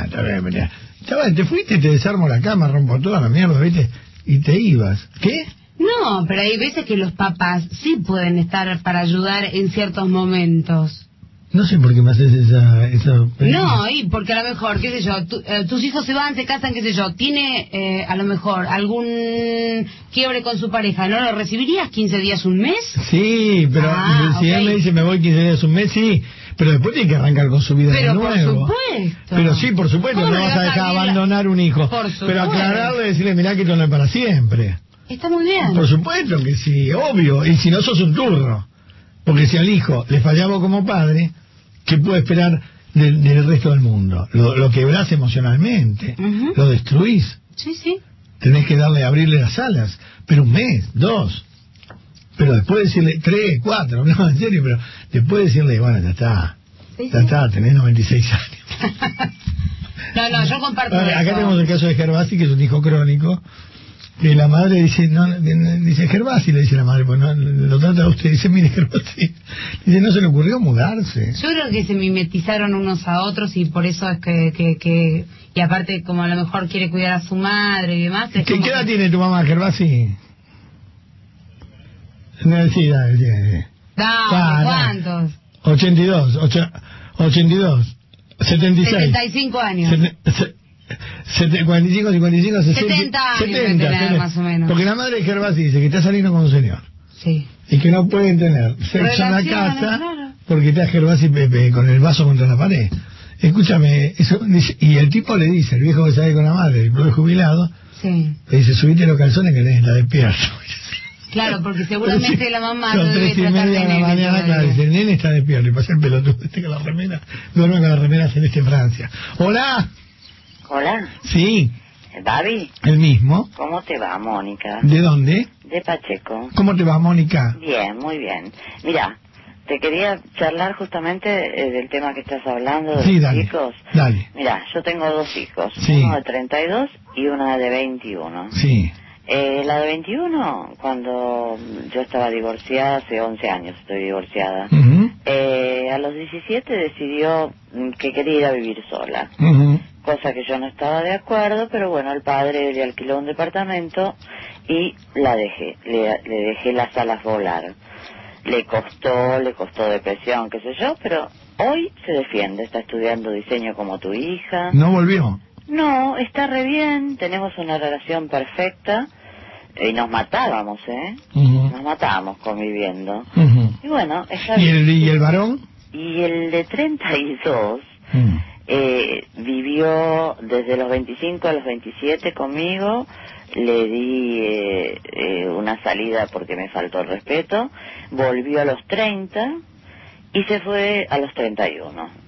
Chaval, te fuiste, te desarmo la cama, rompo toda la mierda, viste, y te ibas. ¿Qué? No, pero hay veces que los papás sí pueden estar para ayudar en ciertos momentos. No sé por qué me haces esa... esa No, y porque a lo mejor, qué sé yo, tu- eh, tus hijos se van, se casan, qué sé yo, tiene eh, a lo mejor algún quiebre con su pareja, ¿no lo recibirías 15 días, un mes? Sí, pero Ah, si él me dice me voy 15 días un mes, sí, pero después tiene que arrancar con su vida Pero de por nuevo. supuesto. Pero sí, por supuesto, ¿Cómo no vas a dejar la- abandonar un hijo. Por Pero aclararle, decirle, mirá que esto no es para siempre. Está muy bien. Por supuesto que sí, obvio. Y si no sos un turno. Porque si al hijo le fallamos como padre, ¿qué puede esperar del, del resto del mundo? Lo, lo quebrás emocionalmente, lo destruís. Sí, sí. Tenés que darle, abrirle las alas. Pero un mes, dos. Pero después decirle, tres, cuatro, no, en serio, pero después decirle, bueno, ya está. Sí, Ya sí. está, tenés 96 años. No, no, yo comparto acá eso. tenemos el caso de Gervasi, que es un hijo crónico. Que la madre dice, no, dice Gervasi, le dice la madre, pues no, lo trata a usted, dice, mire Gervasi, dice, no se le ocurrió mudarse. Yo creo que se mimetizaron unos a otros y por eso es que, que, que- y aparte como a lo mejor quiere cuidar a su madre y demás. ¿Qué, qué edad que- tiene tu mamá, Gervasi? No, sí, dale, sí, sí. Dale, Ah, ¿cuántos? 82, ocho- 82, 76. 75 años. Se- 45, 55, 60. 70 años debe tener, más o menos. Porque la madre de Gervasi dice que está saliendo con un señor. Sí. Y que no pueden tener sexo en la casa claro. porque está Gervasi Pepe con el vaso contra la pared. Escúchame, eso, y el tipo le dice, el viejo que sale con la madre, el jubilado, Sí. le dice, subite los calzones que está despierto. Claro, porque seguramente la mamá lo debe tratar de la nene mañana, claro, dice, el nene está despierto y pasa el pelotudo este con la remera, duerme con la remera celeste Francia. Hola, Hola, sí, Babi, el mismo. ¿cómo te va, Mónica? ¿De dónde? De Pacheco. ¿Cómo te va, Mónica? Bien, muy bien. Mira, te quería charlar justamente eh, del tema que estás hablando de Sí, los dale, hijos. dale. Mira, yo tengo dos hijos, Sí. uno de 32 y una de 21. Sí, Eh, la de 21, cuando yo estaba divorciada, hace 11 años estoy divorciada, eh, a los 17 decidió mm, que quería ir a vivir sola. ujú. Cosa que yo no estaba de acuerdo, pero bueno, el padre le alquiló un departamento y la dejé, le, le dejé las alas volar. Le costó, le costó depresión, qué sé yo, pero hoy se defiende, está estudiando diseño como tu hija. ¿No volvió? No, está re bien, tenemos una relación perfecta y nos matábamos, ¿eh? Nos matábamos conviviendo. Y bueno, está ¿Y bien. el, ¿Y el varón? Y el de 32 Mm. Eh, vivió desde los 25 a los 27 conmigo, le di eh, eh, una salida porque me faltó el respeto, volvió a los 30 y se fue a los 31.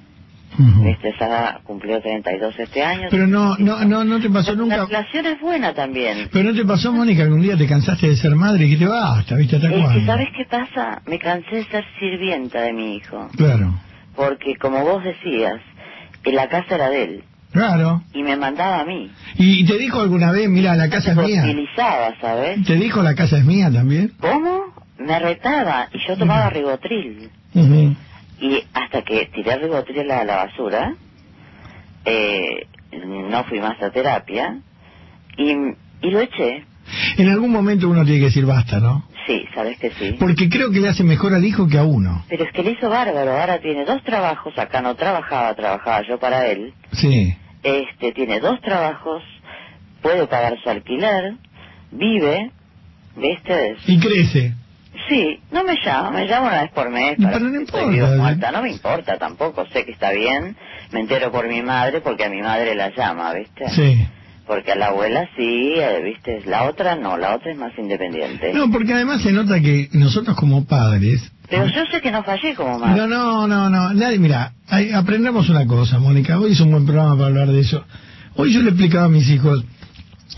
Ujú. Este, Sara cumplió 32 este año. Pero no, no, no, no te pasó La nunca. relación es buena también. Pero no te pasó, Mónica, algún día te cansaste de ser madre y que te basta, ¿viste? ¿Hasta Es que? ¿sabes qué pasa? Me cansé de ser sirvienta de mi hijo. Claro, Porque, como vos decías, eh, la casa era de él. claro. Y me mandaba a mí. ¿Y te dijo alguna vez, mira, la casa es mía? ¿sabes? ¿Te dijo la casa es mía también? ¿Cómo? Me retaba y yo tomaba ribotril. Ujú. Y hasta que tiré ribotril a la basura, eh, no fui más a terapia y, y lo eché. En algún momento uno tiene que decir basta, ¿no? Sí, sabes que sí. Porque creo que le hace mejor al hijo que a uno. Pero es que le hizo bárbaro. Ahora tiene dos trabajos. Acá no trabajaba, trabajaba yo para él. Sí. Este tiene dos trabajos, puede pagar su alquiler, vive, ¿viste? Y crece. Sí, no me llama, me llama una vez por mes. Para pero no importa, ¿eh? muerta. No me importa tampoco, sé que está bien. Me entero por mi madre porque a mi madre la llama, ¿viste? Sí. Porque a la abuela sí, eh, ¿viste? La otra no, la otra es más independiente. No, porque además se nota que nosotros como padres... Pero yo sé que no fallé como madre. No, no, no, no. Nadie, mira, hay- aprendamos una cosa, Mónica. Hoy es un buen programa para hablar de eso. Hoy yo le explicaba a mis hijos,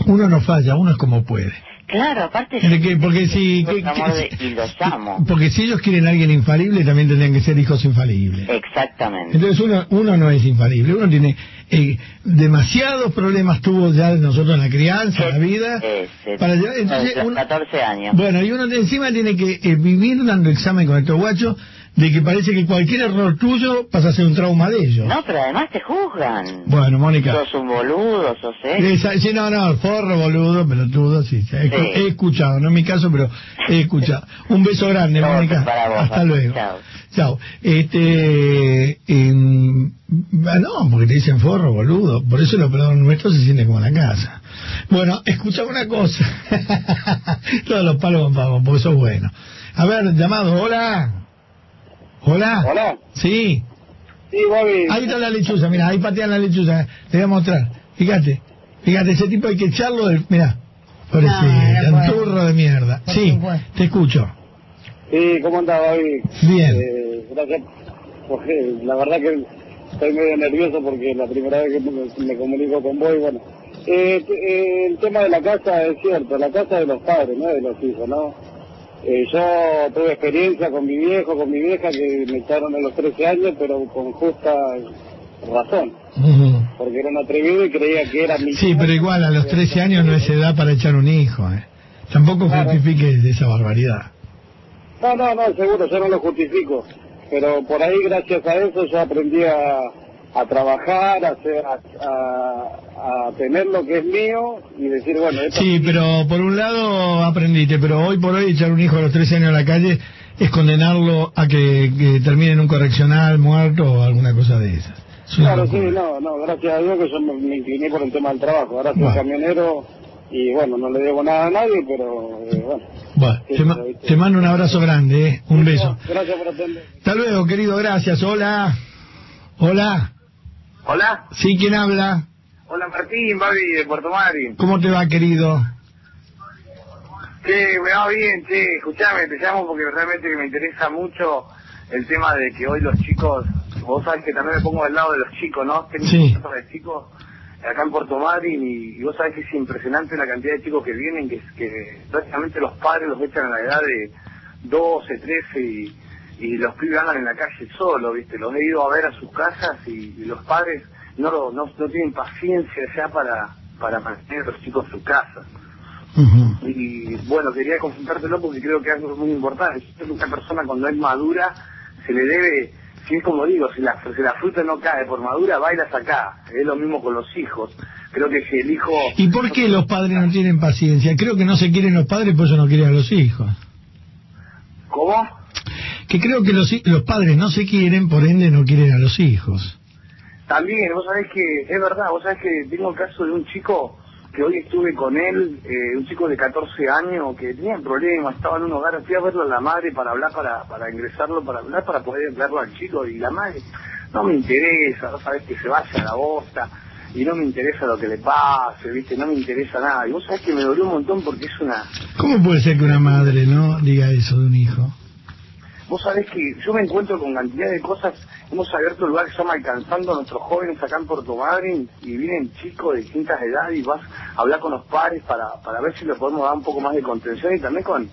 uno no falla, uno es como puede. Claro, aparte... ¿De? Porque si... Que- que- de- y los amo. Porque si ellos quieren a alguien infalible, también tendrían que ser hijos infalibles. Exactamente. Entonces uno, uno no es infalible, uno tiene eh, demasiados problemas tuvo ya nosotros en la crianza, en la vida, para llevar- entonces desde los uno- 14 años. bueno, y uno de encima tiene que eh, vivir dando examen con estos guachos de que parece que cualquier error tuyo pasa a ser un trauma de ellos. No, pero además te juzgan. Bueno, Mónica. Sos un boludo, sos. Esa- sí, no, no, forro, boludo, pelotudo, sí, sí, he, escuchado, no en mi caso, pero he escuchado. Un beso grande, Mónica. para vos, Hasta luego. Chao. Chao. Este, em, ah, no, porque te dicen forro, boludo. Por eso el operador nuestro se siente como en la casa. Bueno, escucha una cosa. Todos los palos van porque sos bueno. A ver, llamado, hola. Hola. Hola. Sí. Sí, Bobby. Ahí está la lechuza, mira, ahí patean la lechuza. Te voy a mostrar. Fíjate, fíjate, ese tipo hay que echarlo del... Mira, No, no puede. turro de mierda. Por Sí, te escucho. Sí, ¿cómo andás, Bobby? Bien. Eh, gracias. Porque la verdad que estoy medio nervioso porque es la primera vez que me, me comunico con vos y bueno. Eh, eh, el tema de la casa es cierto, la casa de los padres, no de los hijos, ¿no? Eh, yo tuve experiencia con mi viejo, con mi vieja que me echaron a los 13 años, pero con justa razón, porque era un atrevido y creía que era mi Sí, pero igual a los 13 años no es edad para echar un hijo. ¿eh? Tampoco Claro. justifiques esa barbaridad. No, no, no, seguro, yo no lo justifico. Pero por ahí, gracias a eso, yo aprendí a, a trabajar, a, hacer, a, a- tener lo que es mío y decir, bueno, esto Sí, pero por un lado aprendiste, pero hoy por hoy echar un hijo a los 13 años a la calle es condenarlo a que, que termine en un correccional, muerto o alguna cosa de esas. Es Claro, sí, no, no, gracias a Dios que yo me, me incliné por el tema del trabajo. Ahora soy Bueno. camionero y bueno, no le debo nada a nadie, pero eh, bueno. Bueno, te, ma- te mando un abrazo grande, ¿eh? un beso. Gracias por atender. Hasta luego, querido, gracias. Hola. Hola. Hola, ¿Sí, quién habla? hola Martín, Babi de Puerto Madryn. ¿Cómo te va, querido? Che, me va bien, che, escuchame, te llamo porque realmente me interesa mucho el tema de que hoy los chicos, vos sabés que también me pongo del lado de los chicos, ¿no? Tengo Sí. de chicos acá en Puerto Madryn y, y vos sabés que es impresionante la cantidad de chicos que vienen, que, que prácticamente los padres los echan a la edad de 12, 13 y, y los pibes andan en la calle solo, ¿viste? Los he ido a ver a sus casas y, y los padres no, lo- no, no tienen paciencia ya para, para mantener a los chicos en su casa. Y bueno, quería consultártelo porque creo que es algo muy importante. Una persona cuando es madura se le debe, si es como digo, si la, si la fruta no cae por madura, bailas acá. Es lo mismo con los hijos. Creo que si el hijo... ¿Y por qué los padres no tienen paciencia? Creo que no se quieren los padres, por eso no quieren a los hijos. ¿Cómo? Que creo que los, los padres no se quieren, por ende no quieren a los hijos. También, vos sabés que, es verdad, vos sabés que tengo el caso de un chico que hoy estuve con él, eh, un chico de 14 años que tenía problemas, estaba en un hogar, fui a verlo a la madre para hablar, para, para ingresarlo, para hablar, para poder verlo al chico, y la madre, no me interesa, no sabés que se vaya a la bosta, y no me interesa lo que le pase, viste, no me interesa nada, y vos sabés que me dolió un montón porque es una, ¿Cómo puede ser que una madre no diga eso de un hijo? Vos sabés que yo me encuentro con cantidad de cosas. Hemos abierto un lugar que se llama Alcanzando a nuestros jóvenes acá en Puerto Madryn y vienen chicos de distintas edades y vas a hablar con los padres para, para ver si le podemos dar un poco más de contención y también con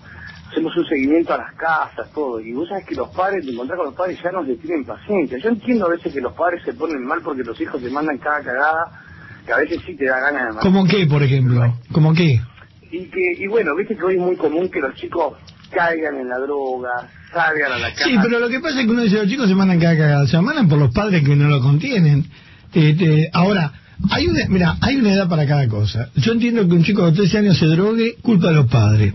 hacemos un seguimiento a las casas, todo. Y vos sabés que los padres, de encontrar con los padres ya no les tienen paciencia. Yo entiendo a veces que los padres se ponen mal porque los hijos te mandan cada cagada, que a veces sí te da ganas de matar. ¿Cómo qué, por ejemplo? ¿Cómo qué? Y que, y bueno, viste que hoy es muy común que los chicos caigan en la droga, salgan a la calle. Sí, pero lo que pasa es que uno dice, los chicos se mandan cada cagada, se mandan por los padres que no lo contienen. Este, ahora, hay una, mira, hay una edad para cada cosa. Yo entiendo que un chico de 13 años se drogue, culpa de los padres.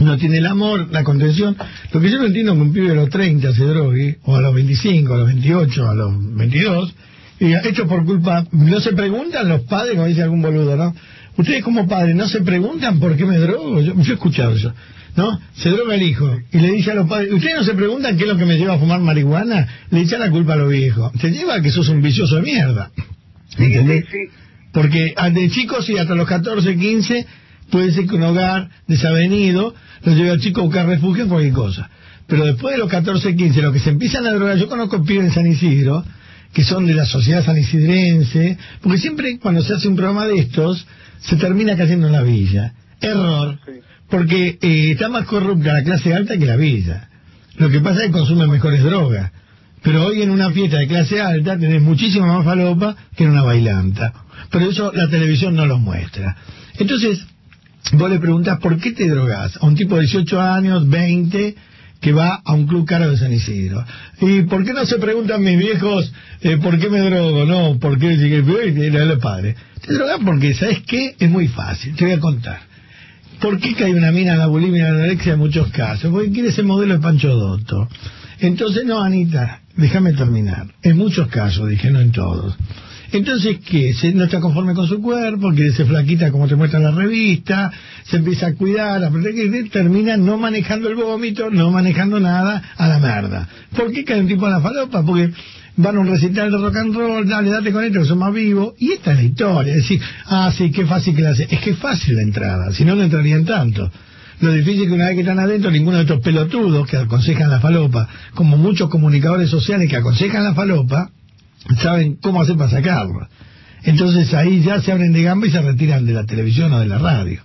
No tiene el amor, la contención. Lo que yo no entiendo es que un pibe de los 30 se drogue, o a los 25, a los 28, a los 22, y hecho por culpa, no se preguntan los padres, como dice algún boludo, ¿no? Ustedes como padres no se preguntan por qué me drogo. Yo, yo he escuchado eso. ¿No? Se droga el hijo y le dice a los padres, ¿ustedes no se preguntan qué es lo que me lleva a fumar marihuana? Le echa la culpa a los viejos. Te lleva a que sos un vicioso de mierda. ¿Entendés? Sí, sí. Porque de chicos y hasta los 14, 15, puede ser que un hogar desavenido los lleve al chico a buscar refugio en cualquier cosa. Pero después de los 14, 15, los que se empiezan a drogar, yo conozco pibes en San Isidro, que son de la sociedad sanisidrense, porque siempre cuando se hace un programa de estos, se termina cayendo en la villa. Error. Porque eh, está más corrupta la clase alta que la villa. Lo que pasa es que consumen mejores drogas. Pero hoy en una fiesta de clase alta tenés muchísima más falopa que en una bailanta. Pero eso la televisión no lo muestra. Entonces, vos le preguntás, ¿por qué te drogás? A un tipo de 18 años, 20, que va a un club caro de San Isidro. ¿Y por qué no se preguntan mis viejos eh, por qué me drogo? No, ¿por qué? Era el padre. Te drogas porque, ¿sabes qué? Es muy fácil, te voy a contar. ¿Por qué cae una mina en la bulimia y la anorexia en muchos casos? Porque quiere ese modelo de Pancho Dotto. Entonces, no, Anita, déjame terminar. En muchos casos, dije, no en todos. Entonces, ¿qué? Se, no está conforme con su cuerpo, quiere ser flaquita como te muestra la revista, se empieza a cuidar, a que termina no manejando el vómito, no manejando nada a la merda. ¿Por qué cae un tipo en la falopa? Porque van a un recital de rock and roll, dale, date con esto que son más vivos, y esta es la historia, es decir, ah, sí, qué fácil que la hace. Es que es fácil la entrada, si no, no entrarían tanto. Lo difícil es que una vez que están adentro, ninguno de estos pelotudos que aconsejan la falopa, como muchos comunicadores sociales que aconsejan la falopa, saben cómo hacer para sacarlo. Entonces ahí ya se abren de gamba y se retiran de la televisión o de la radio.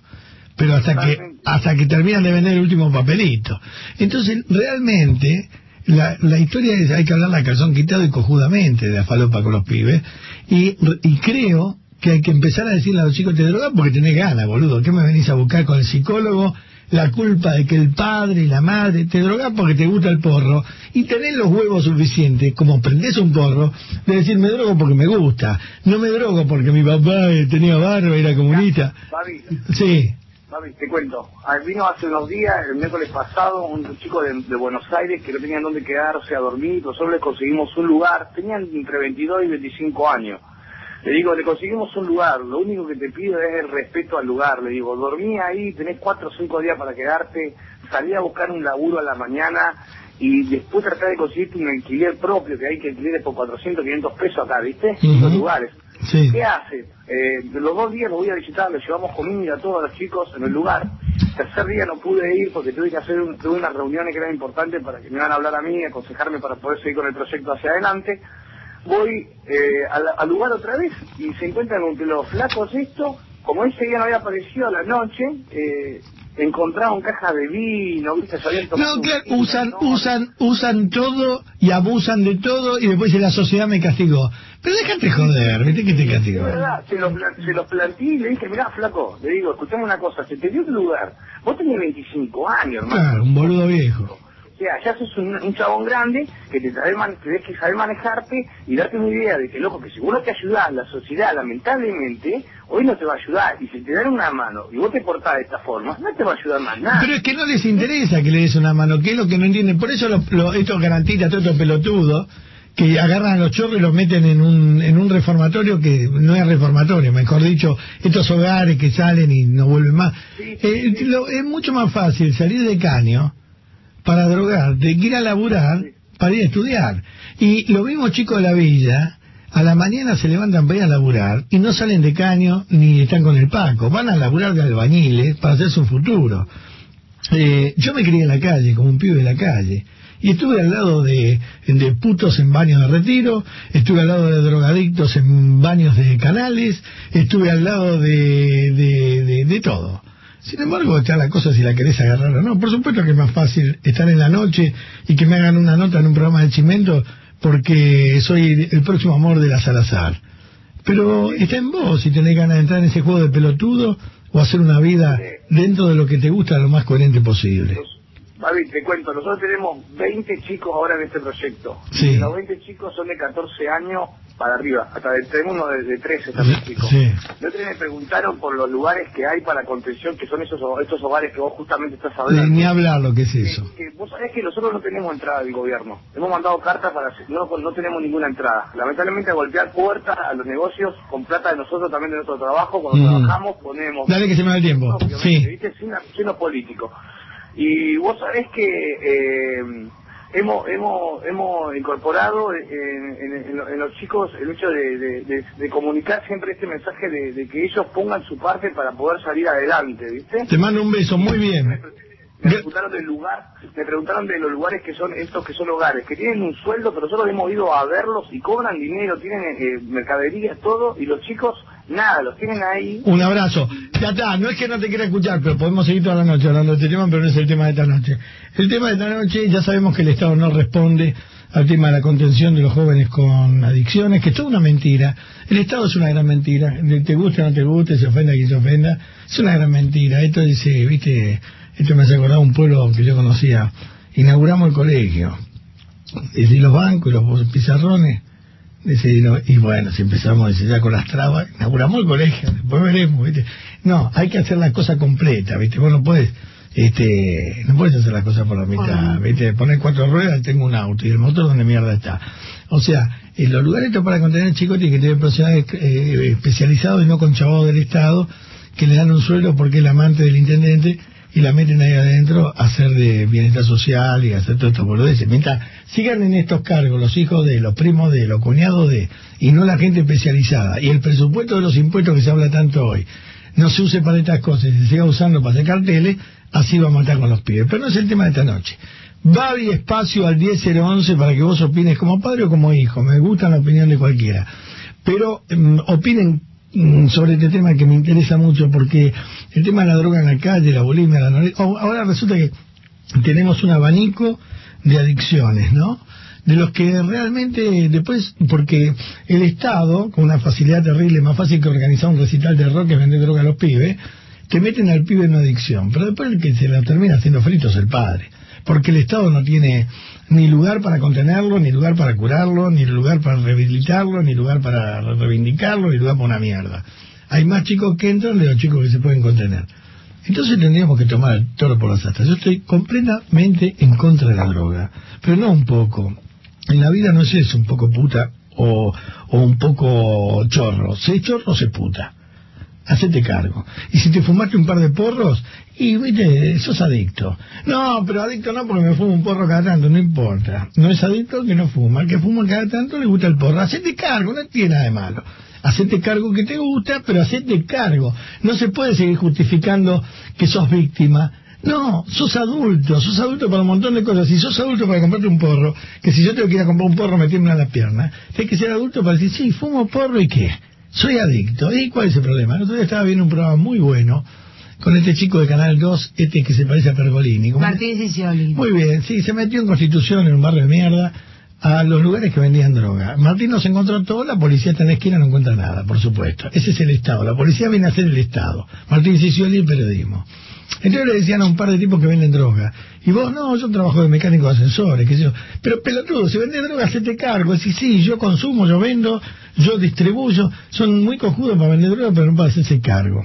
Pero hasta que hasta que terminan de vender el último papelito. Entonces, realmente, la, la historia es, hay que hablarla a calzón quitado y cojudamente de la falopa con los pibes. Y, y creo que hay que empezar a decirle a los chicos, te drogas porque tenés ganas, boludo. ¿Qué me venís a buscar con el psicólogo? La culpa de que el padre y la madre te drogan porque te gusta el porro. Y tenés los huevos suficientes, como prendés un porro, de decir, me drogo porque me gusta. No me drogo porque mi papá eh, tenía barba, era comunista. Sí. Babi, te cuento. Ah, Vino hace unos días, el miércoles pasado, un chico de, de Buenos Aires que no tenían dónde quedarse a dormir. Nosotros le conseguimos un lugar. Tenían entre 22 y 25 años. Le digo, le conseguimos un lugar. Lo único que te pido es el respeto al lugar. Le digo, dormí ahí, tenés cuatro o cinco días para quedarte. Salí a buscar un laburo a la mañana y después tratar de conseguirte un alquiler propio, que hay que alquileres por 400, 500 pesos acá, ¿viste? En los Ujú. lugares. ¿Qué hace? Eh, los dos días lo voy a visitar, le llevamos comida a todos los chicos en el lugar. Tercer día no pude ir porque tuve que hacer un- tuve unas reuniones que eran importantes para que me van a hablar a mí, aconsejarme para poder seguir con el proyecto hacia adelante. Voy eh, al, al lugar otra vez y se encuentran con que los flacos esto, como ese día no había aparecido a la noche, eh, encontraron cajas de vino, ¿viste? Se habían tomado No, claro, vino, usan, ¿no? usan, usan todo y abusan de todo y después dice la sociedad me castigó. Pero déjate joder, viste que te Es castigó. verdad, se los, se los planteé y le dije, mirá, flaco, le digo, escuchame una cosa, se te dio un lugar, vos tenés 25 años, hermano. Claro, un boludo viejo. Sea, ya sos un, un chabón grande que te sabe man- tenés que saber manejarte y darte una idea de que, loco, que si vos no te ayudás, la sociedad, lamentablemente, hoy no te va a ayudar. Y si te dan una mano y vos te portás de esta forma, no te va a ayudar más nada. Pero es que no les interesa que le des una mano, que es lo que no entienden. Por eso los, los- estos garantistas, todos estos pelotudos, que agarran a los chorros y los meten en un, en un reformatorio que no es reformatorio, mejor dicho, estos hogares que salen y no vuelven más. Eh, lo- es mucho más fácil salir de caño para drogarte que ir a laburar para ir a estudiar. Y los mismos chicos de la villa, a la mañana se levantan para ir a laburar y no salen de caño ni están con el Paco, van a laburar de albañiles para hacerse un futuro. Eh, yo me crié en la calle, como un pibe de la calle. Y estuve al lado de, de putos en baños de retiro, estuve al lado de drogadictos en baños de canales, estuve al lado de, de, de, de todo. Sin embargo, está la cosa si la querés agarrar o no. Por supuesto que es más fácil estar en la noche y que me hagan una nota en un programa de Chimento porque soy el próximo amor de la Salazar. Pero está en vos si tenés ganas de entrar en ese juego de pelotudo o hacer una vida dentro de lo que te gusta lo más coherente posible. Babi, te cuento, nosotros tenemos 20 chicos ahora en este proyecto. Sí. Los 20 chicos son de 14 años para arriba. Hasta de- tenemos uno de, de 13 también chicos. Sí. Día me preguntaron por los lugares que hay para contención, que son esos estos hogares que vos justamente estás hablando. ni hablar lo que es eso. Que vos sabés que nosotros no tenemos entrada del gobierno. Hemos mandado cartas para... No, no tenemos ninguna entrada. Lamentablemente a golpear puertas a los negocios con plata de nosotros también de nuestro trabajo. Cuando Mm. trabajamos ponemos... Dale que se me va el tiempo. Sí. ¿viste? Sin, sin lo político. Y vos sabés que eh, hemos, hemos, hemos incorporado en, en- en lo- en los chicos el hecho de, de- de- de comunicar siempre este mensaje de, que ellos pongan su parte para poder salir adelante, ¿viste? Te mando un beso, muy bien. Me preguntaron del lugar, me preguntaron de los lugares que son estos que son hogares, que tienen un sueldo, pero nosotros hemos ido a verlos y cobran dinero, tienen eh, mercadería, todo, y los chicos, nada, los tienen ahí. Un abrazo. Ya está, no es que no te quiera escuchar, pero podemos seguir toda la noche hablando de este tema, pero no es el tema de esta noche. El tema de esta noche, ya sabemos que el Estado no responde al tema de la contención de los jóvenes con adicciones, que es toda una mentira. El Estado es una gran mentira. Te guste o no te guste, se ofenda quien se ofenda, es una gran mentira. Esto dice, viste, esto me hace acordar un pueblo que yo conocía. Inauguramos el colegio. Y los bancos y los pizarrones. Y, no- y bueno, si empezamos dice, ya con las trabas, inauguramos el colegio, después veremos, ¿viste? No, hay que hacer la cosa completa, ¿viste? Vos no puedes, este, no puedes hacer las cosas por la mitad, ¿viste? Poner cuatro ruedas y tengo un auto, y el motor donde mierda está. O sea, en los lugares para contener chicos tienen que tener profesionales eh, especializados y no conchavados del Estado, que le dan un sueldo porque es el amante del intendente y la meten ahí adentro a hacer de bienestar social y a hacer todo esto boludeces. Mientras sigan en estos cargos los hijos de, los primos de, los cuñados de, y no la gente especializada, y el presupuesto de los impuestos que se habla tanto hoy, no se use para estas cosas y se siga usando para hacer carteles, así va a matar con los pibes. Pero no es el tema de esta noche. Babi espacio al 10011 para que vos opines como padre o como hijo. Me gusta la opinión de cualquiera. Pero mm, opinen sobre este tema que me interesa mucho porque el tema de la droga en la calle, la bulimia, la anorexia... ahora resulta que tenemos un abanico de adicciones, ¿no? De los que realmente después, porque el Estado, con una facilidad terrible, más fácil que organizar un recital de rock que vender droga a los pibes, te meten al pibe en una adicción. Pero después el que se la termina haciendo frito es el padre. Porque el Estado no tiene ni lugar para contenerlo, ni lugar para curarlo, ni lugar para rehabilitarlo, ni lugar para reivindicarlo, ni lugar para una mierda. Hay más chicos que entran de los chicos que se pueden contener. Entonces tendríamos que tomar el toro por las astas. Yo estoy completamente en contra de la droga, pero no un poco. En la vida no es eso, un poco puta o, o un poco chorro. Si es chorro, se puta. Hacete cargo. Y si te fumaste un par de porros, y viste, sos adicto. No, pero adicto no porque me fumo un porro cada tanto, no importa. No es adicto que no fuma. El que fuma cada tanto le gusta el porro. Hacete cargo, no tiene nada de malo. Hacete cargo que te gusta, pero hacete cargo. No se puede seguir justificando que sos víctima. No, sos adulto, sos adulto para un montón de cosas. Si sos adulto para comprarte un porro, que si yo te quiero comprar un porro me tiemblan las piernas, hay que ser adulto para decir, sí, fumo porro y qué. Soy adicto. ¿Y cuál es el problema? El otro día estaba viendo un programa muy bueno con este chico de Canal 2, este que se parece a Pergolini. ¿Cómo- Martín Sicioli. Muy bien, sí, se metió en Constitución, en un barrio de mierda, a los lugares que vendían droga. Martín nos encontró todo, la policía está en la esquina, no encuentra nada, por supuesto. Ese es el Estado, la policía viene a ser el Estado. Martín Sicioli, el periodismo. Entonces le decían a un par de tipos que venden droga. Y vos, no, yo trabajo de mecánico de ascensores, qué sé yo. Pero pelotudo, si vendes droga, hacete cargo. Sí, sí, yo consumo, yo vendo, yo distribuyo. Son muy cojudos para vender droga, pero no para hacerse cargo.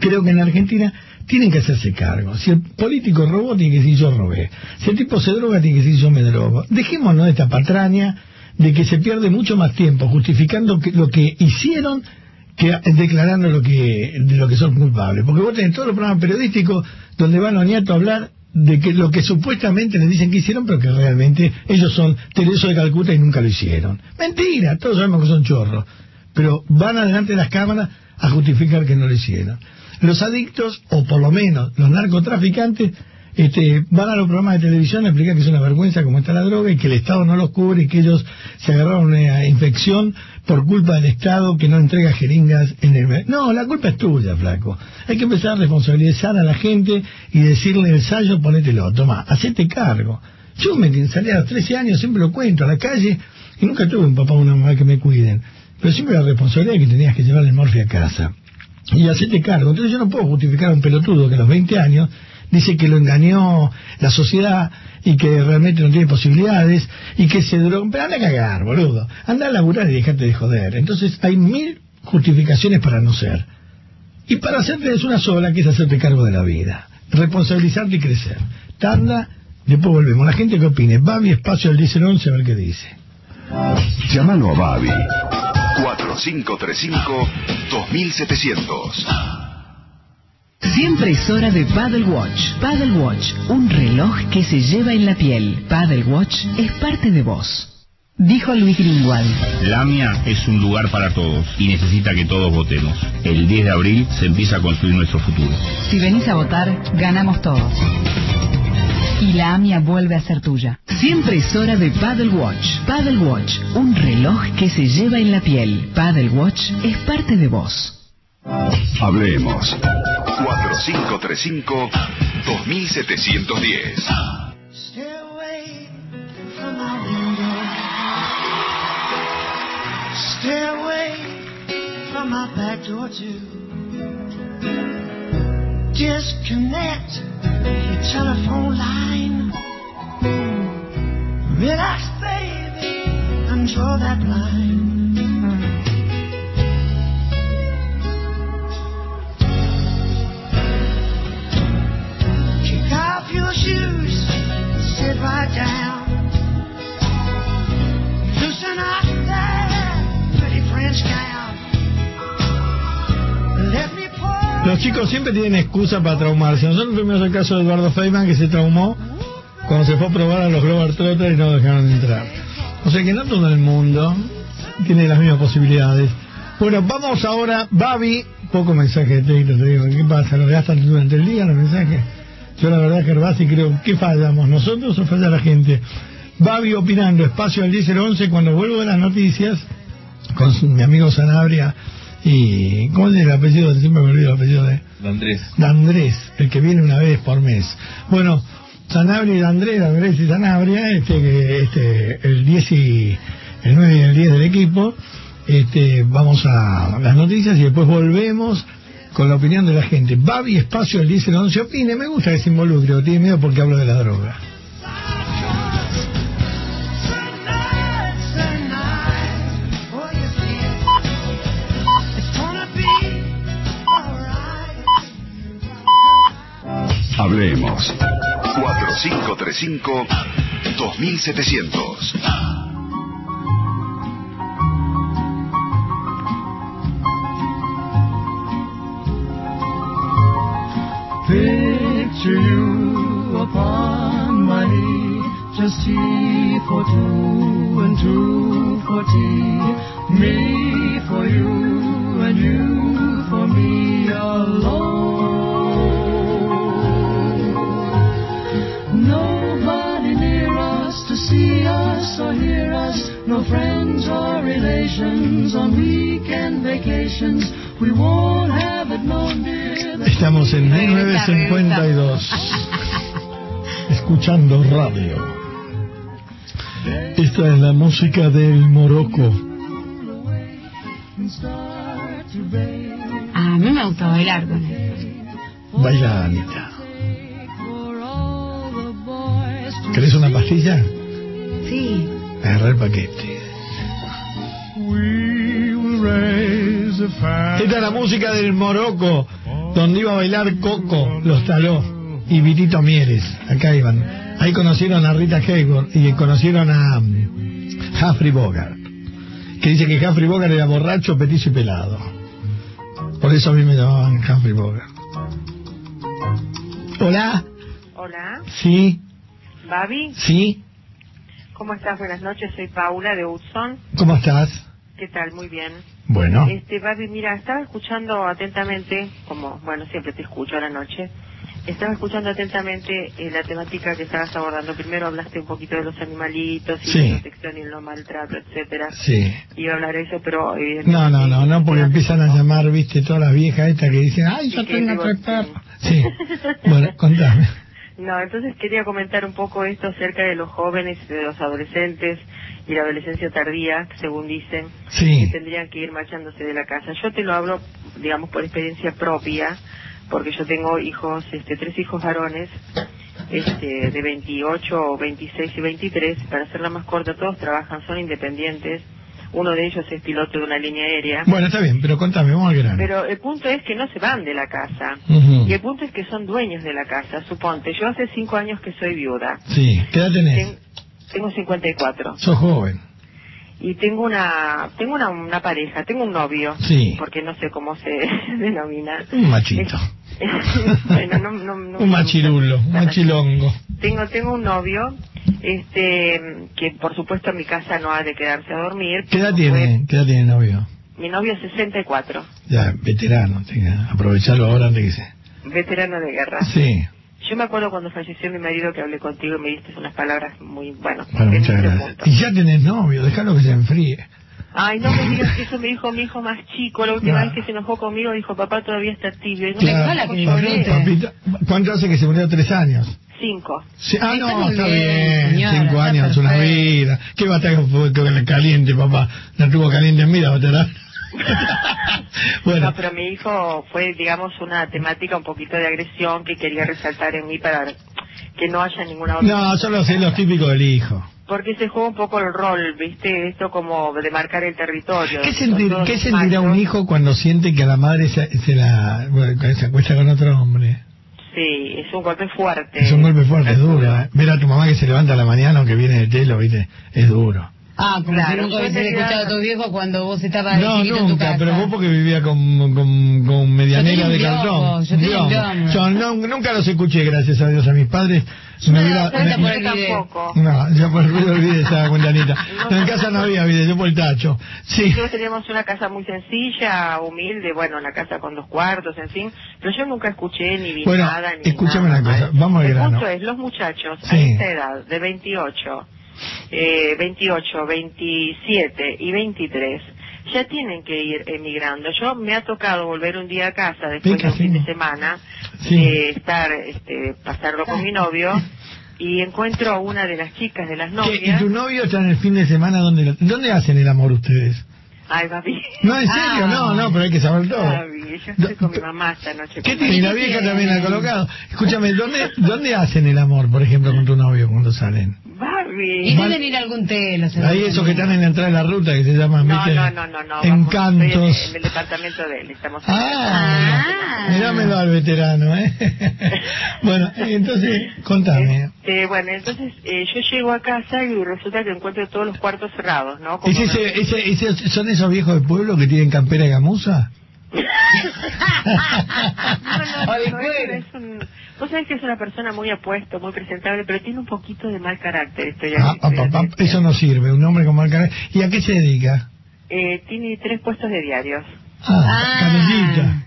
Creo que en Argentina tienen que hacerse cargo. Si el político robó, tiene que decir yo robé. Si el tipo se droga, tiene que decir yo me drogo. Dejémonos de esta patraña de que se pierde mucho más tiempo justificando lo que hicieron que declarando lo que de lo que son culpables. Porque vos tenés todos los programas periodísticos donde van Oñato a hablar de que lo que supuestamente les dicen que hicieron, pero que realmente ellos son Tereso de Calcuta y nunca lo hicieron. Mentira, todos sabemos que son chorros. Pero van adelante de las cámaras a justificar que no lo hicieron. Los adictos, o por lo menos los narcotraficantes, este, van a los programas de televisión a explicar que es una vergüenza cómo está la droga y que el Estado no los cubre y que ellos se agarraron una infección por culpa del Estado que no entrega jeringas en el... No, la culpa es tuya, flaco. Hay que empezar a responsabilizar a la gente y decirle ensayo, ponételo, toma, hacete cargo. Yo me salí a los 13 años, siempre lo cuento, a la calle, y nunca tuve un papá o una mamá que me cuiden. Pero siempre la responsabilidad que tenías que llevar el morfe a casa y hacerte cargo. Entonces yo no puedo justificar a un pelotudo que a los 20 años dice que lo engañó la sociedad y que realmente no tiene posibilidades y que se droga. Pero anda a cagar, boludo. Anda a laburar y dejate de joder. Entonces hay mil justificaciones para no ser. Y para hacerte es una sola, que es hacerte cargo de la vida. Responsabilizarte y crecer. Tanda, después volvemos. La gente que opine. Babi, espacio al 1011, a ver qué dice. Llámalo a Babi. 4535-2700. Siempre es hora de Paddle Watch. Paddle Watch, un reloj que se lleva en la piel. Paddle Watch es parte de vos. Dijo Luis Greenwald. Lamia es un lugar para todos y necesita que todos votemos. El 10 de abril se empieza a construir nuestro futuro. Si venís a votar, ganamos todos. Y la AMIA vuelve a ser tuya. Siempre es hora de Paddle Watch. Paddle Watch, un reloj que se lleva en la piel. Paddle Watch es parte de vos. Hablemos. 4535-2710. Stay away from my window. Stay away from my back door too. Disconnect your telephone line. Relax, baby, and draw that line. Kick off your shoes, sit right down. Loosen up that pretty French gown. Let me. Los chicos siempre tienen excusa para traumarse. Nosotros tuvimos el caso de Eduardo Feynman que se traumó cuando se fue a probar a los Glover Trotter y no dejaron entrar. O sea que no todo el mundo tiene las mismas posibilidades. Bueno, vamos ahora, Babi, poco mensaje de texto, te digo, ¿qué pasa? ¿Lo gastan durante el día los mensajes? Yo la verdad, Gervasi, creo, ¿qué fallamos? ¿Nosotros o falla la gente? Babi opinando, espacio al 10 11 cuando vuelvo de las noticias, con su- mi amigo Sanabria y... ¿Cómo es el apellido? Siempre me olvido el apellido de... Andrés. de Andrés, el que viene una vez por mes. Bueno, Sanabria y de Andrés, Andrés y Sanabria, este, este, el 10 y el 9 y el 10 del equipo, este, vamos a las noticias y después volvemos con la opinión de la gente. Babi Espacio el 10 y el 11 opine, me gusta que se involucre, tiene miedo porque hablo de la droga. Hablemos. 4535-2700. Picture you upon my knee, just tea for two and two for tea. Me for you and you for me alone. Us or hear us, no friends or relations on weekend vacations. We won't have it known, dear. Estamos en 1952, escuchando radio. Esta es la música del Morocco. A mí me gusta bailar con él. Baila Anita. ¿Querés una pastilla? Sí. Agarra el paquete. Esta es la música del Morocco, donde iba a bailar Coco, los taló, y Vitito Mieres. Acá iban. Ahí conocieron a Rita Hayworth y conocieron a um, Humphrey Bogart, que dice que Humphrey Bogart era borracho, petizo y pelado. Por eso a mí me llamaban Humphrey Bogart. Hola, Hola, sí, Babi, sí, ¿cómo estás? Buenas noches, soy Paula de Hudson. ¿cómo estás? ¿Qué tal? Muy bien. Bueno, Este, Babi, mira, estaba escuchando atentamente, como, bueno, siempre te escucho a la noche, estaba escuchando atentamente eh, la temática que estabas abordando. Primero hablaste un poquito de los animalitos y Sí. la protección y el no maltrato, etcétera. sí. Iba a hablar de eso, pero evidentemente... No, no, no, no, porque empiezan a llamar, viste, todas las viejas estas que dicen, ay, yo tengo tres perros. Sí, bueno, contame. No, entonces quería comentar un poco esto acerca de los jóvenes, de los adolescentes y la adolescencia tardía, según dicen, Sí. que tendrían que ir marchándose de la casa. Yo te lo hablo, digamos, por experiencia propia, porque yo tengo hijos, este, tres hijos varones, este, de 28, 26 y 23, para hacerla más corta, todos trabajan, son independientes, uno de ellos es piloto de una línea aérea. Bueno, está bien, pero contame, vamos al grano. Pero el punto es que no se van de la casa. Y el punto es que son dueños de la casa. Suponte, yo hace cinco años que soy viuda. Sí, ¿qué edad tenés? Ten- tengo 54. Sos joven. Y tengo una tengo una, una pareja, tengo un novio. Sí. Porque no sé cómo se denomina. Un machito. Es- bueno, no, no, no Un machirulo, un machilongo. Tengo, tengo un novio, este, que por supuesto en mi casa no ha de quedarse a dormir. ¿Qué edad tiene? ¿Qué edad tiene el novio? Mi novio es 64, Ya, veterano, tenga, aprovecharlo ahora antes que se... veterano de guerra. Sí, Yo me acuerdo cuando falleció mi marido que hablé contigo y me diste unas palabras muy, bueno, bueno, en muchas ese gracias. punto. Y ya tenés novio, déjalo que se enfríe. Ay, no me digas que eso me dijo mi hijo más chico. La última No. vez que se enojó conmigo dijo, papá todavía está tibio. Y no Claro, me papita, ¿cuánto hace que se murió? Tres años. Cinco. Sí, ah, Está no, está bien, bien. señora, Cinco está años es una vida. ¿Qué batalla fue con el caliente, papá? La tuvo caliente en vida, veterano. bueno, No, pero mi hijo fue, digamos, una temática un poquito de agresión que quería resaltar en mí para que no haya ninguna otra. no, solo sé lo típico del hijo. Porque se juega un poco el rol, ¿viste? Esto como de marcar el territorio. ¿Qué, sentir- sentirá un hijo cuando siente que a la madre se, se la se acuesta con otro hombre? Sí, es un golpe fuerte. Es un golpe fuerte, es duro. ¿eh? Ver a tu mamá que se levanta a la mañana aunque viene de telo, ¿viste? Es duro. Ah, como Claro, si nunca hubiese escuchado a tu viejo cuando vos estabas No, chiquito en tu nunca, casa. pero vos porque vivía con, con, con medianera de cartón. yo. Yo no- nunca los escuché, gracias a Dios, a mis padres. Me hubiera- suelta me- el video. tampoco. no, yo por el ruido del video estaba cuenta Anita. No, en casa no había video, yo por el tacho. Sí. Nosotros teníamos una casa muy sencilla, humilde, bueno, una casa con dos cuartos, en fin, pero yo nunca escuché ni vi Bueno, nada ni escúchame nada una cosa, vamos al El grano. punto es, los muchachos a Sí. esta edad, de 28, eh, 28, 27 y 23, ya tienen que ir emigrando. Yo me ha tocado volver un día a casa después Venga, de un fin de semana, Sí. eh, estar, este, pasarlo con mi novio, y encuentro a una de las chicas de las ¿Qué, ¿Y novias. tu novio está en el fin de semana? ¿Dónde, ¿Dónde hacen el amor ustedes? Ay, papi. No, en serio, Ah. no, no, pero hay que saber todo. Papi, yo estoy con mi mamá esta noche. ¿Qué tiene? Y la vieja también la ha colocado. Escúchame, ¿dónde, ¿dónde hacen el amor, por ejemplo, con tu novio cuando salen? Barbie. Y deben ir a algún telo. Ahí esos que están en la entrada de la ruta que se llaman, No, ¿viste? no, no, no, no. Encantos. Vamos, en, en el departamento de él. Estamos Ah, Ah. mirámelo al veterano, ¿eh? bueno, entonces, contame. Este, bueno, entonces eh, yo llego a casa y resulta que encuentro todos los cuartos cerrados, ¿no? Como ¿Es ese, ese, ese- ¿Son esos viejos de pueblo que tienen campera y gamuza? No, no, no, es, es un... Vos sabés que es una persona muy apuesto, muy presentable, pero tiene un poquito de mal carácter. Estoy Ah, estoy ah, pa, pa, advirtiendo. eso no sirve, un hombre con mal carácter. ¿Y a qué se dedica? Eh, tiene tres puestos de diarios. Ah, Ah. canillita.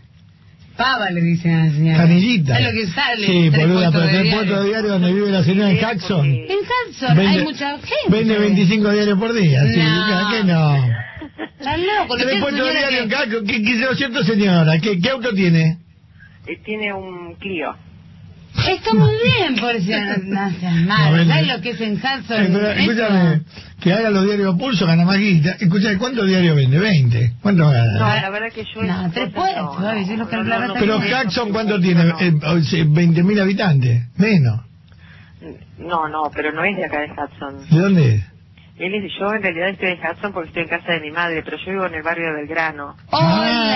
Pava le dicen a la señora. Canillita. ¿Sabes lo que sale? Sí, Tres boluda, puestos pero de el diario. puesto de diario donde vive la señora en Jackson. Porque- En Hudson hay mucha gente. Vende 25 diarios por día, sí, No. ¿qué no? Está loco. lo Tres que puestos de señora diario en que- Jackson, ¿qué, qué, lo siento señora? ¿Qué, ¿Qué auto tiene? Eh, tiene un Clio. Está muy bien, por eso no seas malo. No, ¿Sabes lo que es en Eso- escúchame, que haga los diarios a pulso, gana más guita. Escúchame, ¿cuántos diarios vende? 20. ¿Cuánto No, gana? la verdad que yo... No, tres puestos, no, Gaby, si es lo que no, el no, plata no, Pero no, Jackson, no, ¿cuánto no, tiene? no. Eh, o sea, 20.000 habitantes. Menos. No, no, pero no es de acá de Hudson. ¿De dónde es? Él es, yo en realidad estoy en Hudson porque estoy en casa de mi madre, pero yo vivo en el barrio del Grano. ¡Hola!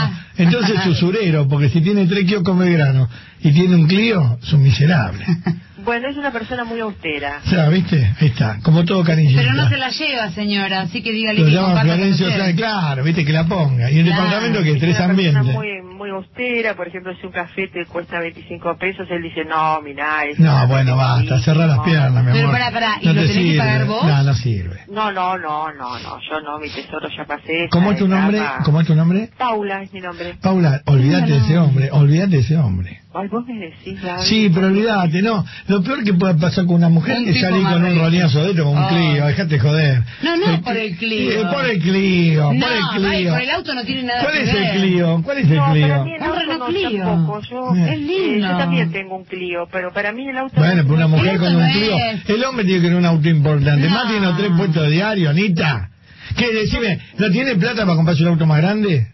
Ah, entonces es usurero, porque si tiene tres kioscos Belgrano y tiene un Clio, es un miserable. Bueno, es una persona muy austera. O sea, ¿viste? Ahí está, como todo canillita. Pero no se la lleva, señora, así que dígale Lo que llama Florencio, sea, claro, ¿viste? Que la ponga. Y el Claro. departamento que Es tres una persona ambientes. muy, muy austera, por ejemplo, si un café te cuesta 25 pesos, él dice, no, mirá... es No, bueno, basta, carísimo". cerra las piernas, mi amor. Pero pará, pará, ¿y no lo te tenés que sirve. pagar vos? No, no sirve. No, no, no, no, no, yo no, mi tesoro ya pasé. ¿Cómo es tu nombre? etapa. ¿Cómo es tu nombre? Paula es mi nombre. Paula, olvídate de ese hombre, olvídate de ese hombre. Ay, vos me decís, Gaby. Sí, pero olvídate, no. Lo peor que puede pasar con una mujer Un es salir con un roñazo de esto, con un Ah. Clio, dejate joder. No, no, Eh, por el Clio. eh, por el Clio, No, por el Clio. por el auto no tiene nada ¿Cuál que es ver. el Clio? ¿Cuál es el No, para Clio? mí el auto Renault no Clio. tampoco. Yo, Eh. Es lindo. yo también tengo un Clio, pero para mí el auto... Bueno, pero una no- mujer con no un Clio. es. El hombre tiene que tener un auto importante. No. Más tiene tres puestos de diario, Anita. ¿Qué? Decime, ¿no tiene plata para comprarse un auto más grande?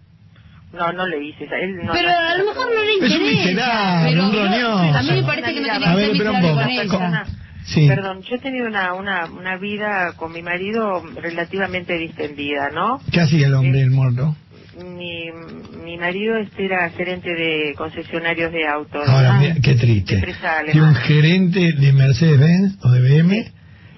No, no le hice. Él no, Pero no- a lo mejor no le Es un interesa. miserable, pero un yo- roñoso. A mí me parece que no tiene A que ver, ser pero un miserable poco. con ella. Sí. Perdón, yo he tenido una, una, una vida con mi marido relativamente distendida, ¿no? ¿Qué hacía el hombre, el muerto? Mi, mi marido este era gerente de concesionarios de autos. Ahora, Ah, mira, qué triste. empresa Que un alemana. gerente de Mercedes-Benz o de BM